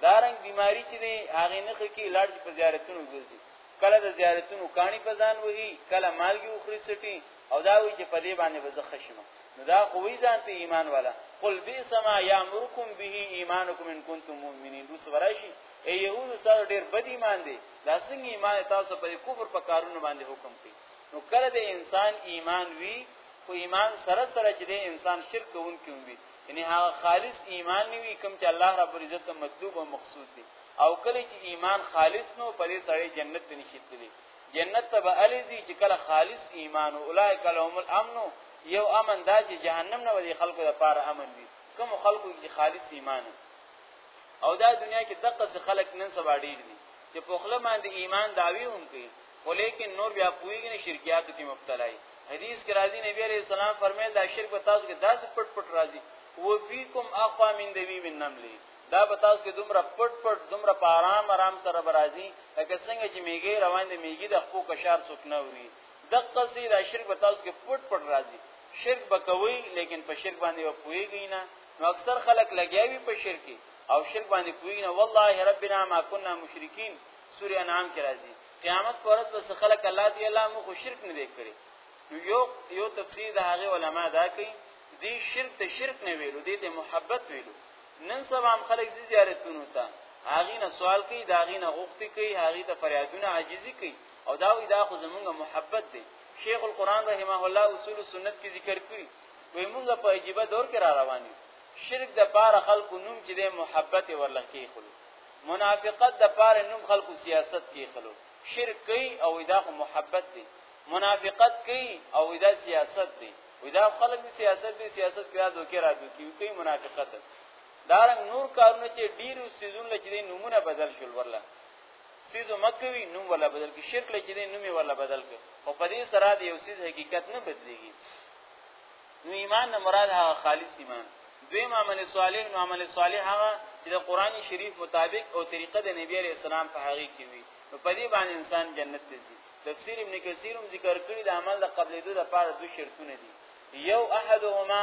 دا رنګ بیماری چې دی هغې نه ښه کېږي لاړ شي په زیارتونو ګرځي کله د زیارتونو کاڼي په ځان وهي کله مالګې وخوري څټي او دا وایي چې په دې باندې به زه ښه شم نو دا خو وی ځان ته ایمان والا قل بئس ما یامرکم به ایمانکم ان کنتم مؤمنین دوس ورایشي ای یهود سره ډیر بد ایمان دی دا څنګه ایمان تاسو په کفر په کارونو باندې حکم کوي نو کله د انسان ایمان وی خو ایمان سره سره چې د انسان شرک کوونکی وي یعنی هغه خالص ایمان نیوی کوم چې الله رب العزت ته مطلوب او مقصود دی او کله چې ایمان خالص نو په دې سړی جنت ته نشي تللی جنت ته به الزی چې کله خالص ایمان او اولایک لهم الامن یو امن دا چې جهنم نه ودی خلکو لپاره امن وي کوم خلکو چې خالص ایمان او دا دنیا کې دغه خلک نن سبا ډیر دي چې په خپل باندې ایمان داوی هم کوي خو لیکن نور بیا پویږي نه شرکیاتو کې مبتلا دي حدیث کې راځي نبی عليه السلام فرمایل دا شرک په تاسو کې داسې پټ پټ راځي و فیکم اقوا من دوی من نملی دا په تاسو کې دومره پټ پټ دومره په آرام آرام سره برازي لکه څنګه چې میګي روان دي میګي د خپل کشار څوک نه وي دغه سي دا شرک په تاسو کې پټ پټ راځي شرک بکوي لیکن په شرک باندې و پويږي نه نو اکثر خلک لګیاوي په شرک او شرک باندې پويږي نه والله ربنا ما كنا مشرکین سوره انعام کې راځي قیامت پر ورځ بس خلک الله دی الله مو خو شرک نه وکړي نو یو یو تفسیر د هغه علما دا کوي دی شرک ته شرک نه ویلو دی ته محبت ویلو نن سبا هم خلک زی زیارتونو ته هغه نه سوال کوي دا هغه نه غوښتي کوي هغه ته فریادونه عاجزي کوي او دا وی دا خو زمونږ محبت دی شیخ القران رحمه الله اصول سنت کې ذکر کړی وای مونږ په عجیب دور کې را روان یو شرک د پاره خلکو نوم چې د محبت ورلکې خلک منافقت د پاره نوم خلکو سیاست کې خلو شرک کوي او دا خو محبت دی منافقت کوي او دا سیاست دی ودا خلک دی سیاست دی سیاست کې راځو کې راځو کې کوي منافقت دارنګ نور کارونه چې ډیرو سيزون لچې دي نمونه بدل شول ورله سيزو مکوي نوم ولا بدل کې شرک لچې دي نومي ولا بدل کې او په دې سره د یو سيز حقیقت نه بدليږي نو ایمان نه مراد هغه خالص ایمان دویم عمل صالح نو عمل صالح هغه چې د قران شریف مطابق او طریقه د نبی علی السلام په هغه کې وي نو په دې باندې انسان جنت ته ځي تفسیر ابن کثیر هم ذکر کړی د عمل د قبلې دوه لپاره دوه شرطونه دي یو احدهما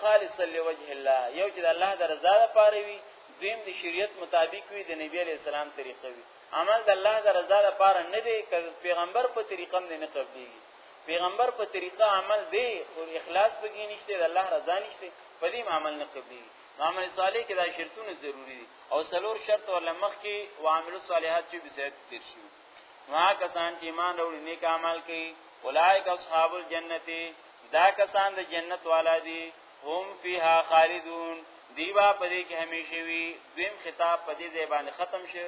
خالصا لوجه الله یو چې د الله د رضا لپاره وي دیم د شریعت مطابق وي د نبی علی السلام طریقه وي عمل د الله د رضا لپاره نه دی که پیغمبر په طریقه نه نه قبليږي پیغمبر په طریقه عمل دی او اخلاص پکې نشته د الله رضا نشته په دې عمل نه قبلي عمل صالح کې دا شرطونه ضروری دي او سلور شرط ولا مخ کې وعمل الصالحات چې بسیت تیر شي ما کسان چې ایمان وروړي نیک عمل کوي اولایک اصحاب الجنت دا کسان د جنت والا دي هم فیها خالدون دیوا پدې کې همیشه وي دویم خطاب پدې ځای باندې ختم شو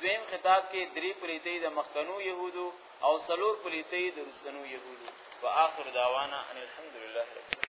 دویم خطاب کې درې پلیتې د مخکنو يهودو او څلور پلیتې د رسنو يهودو واخر دعوانا ان الحمدلله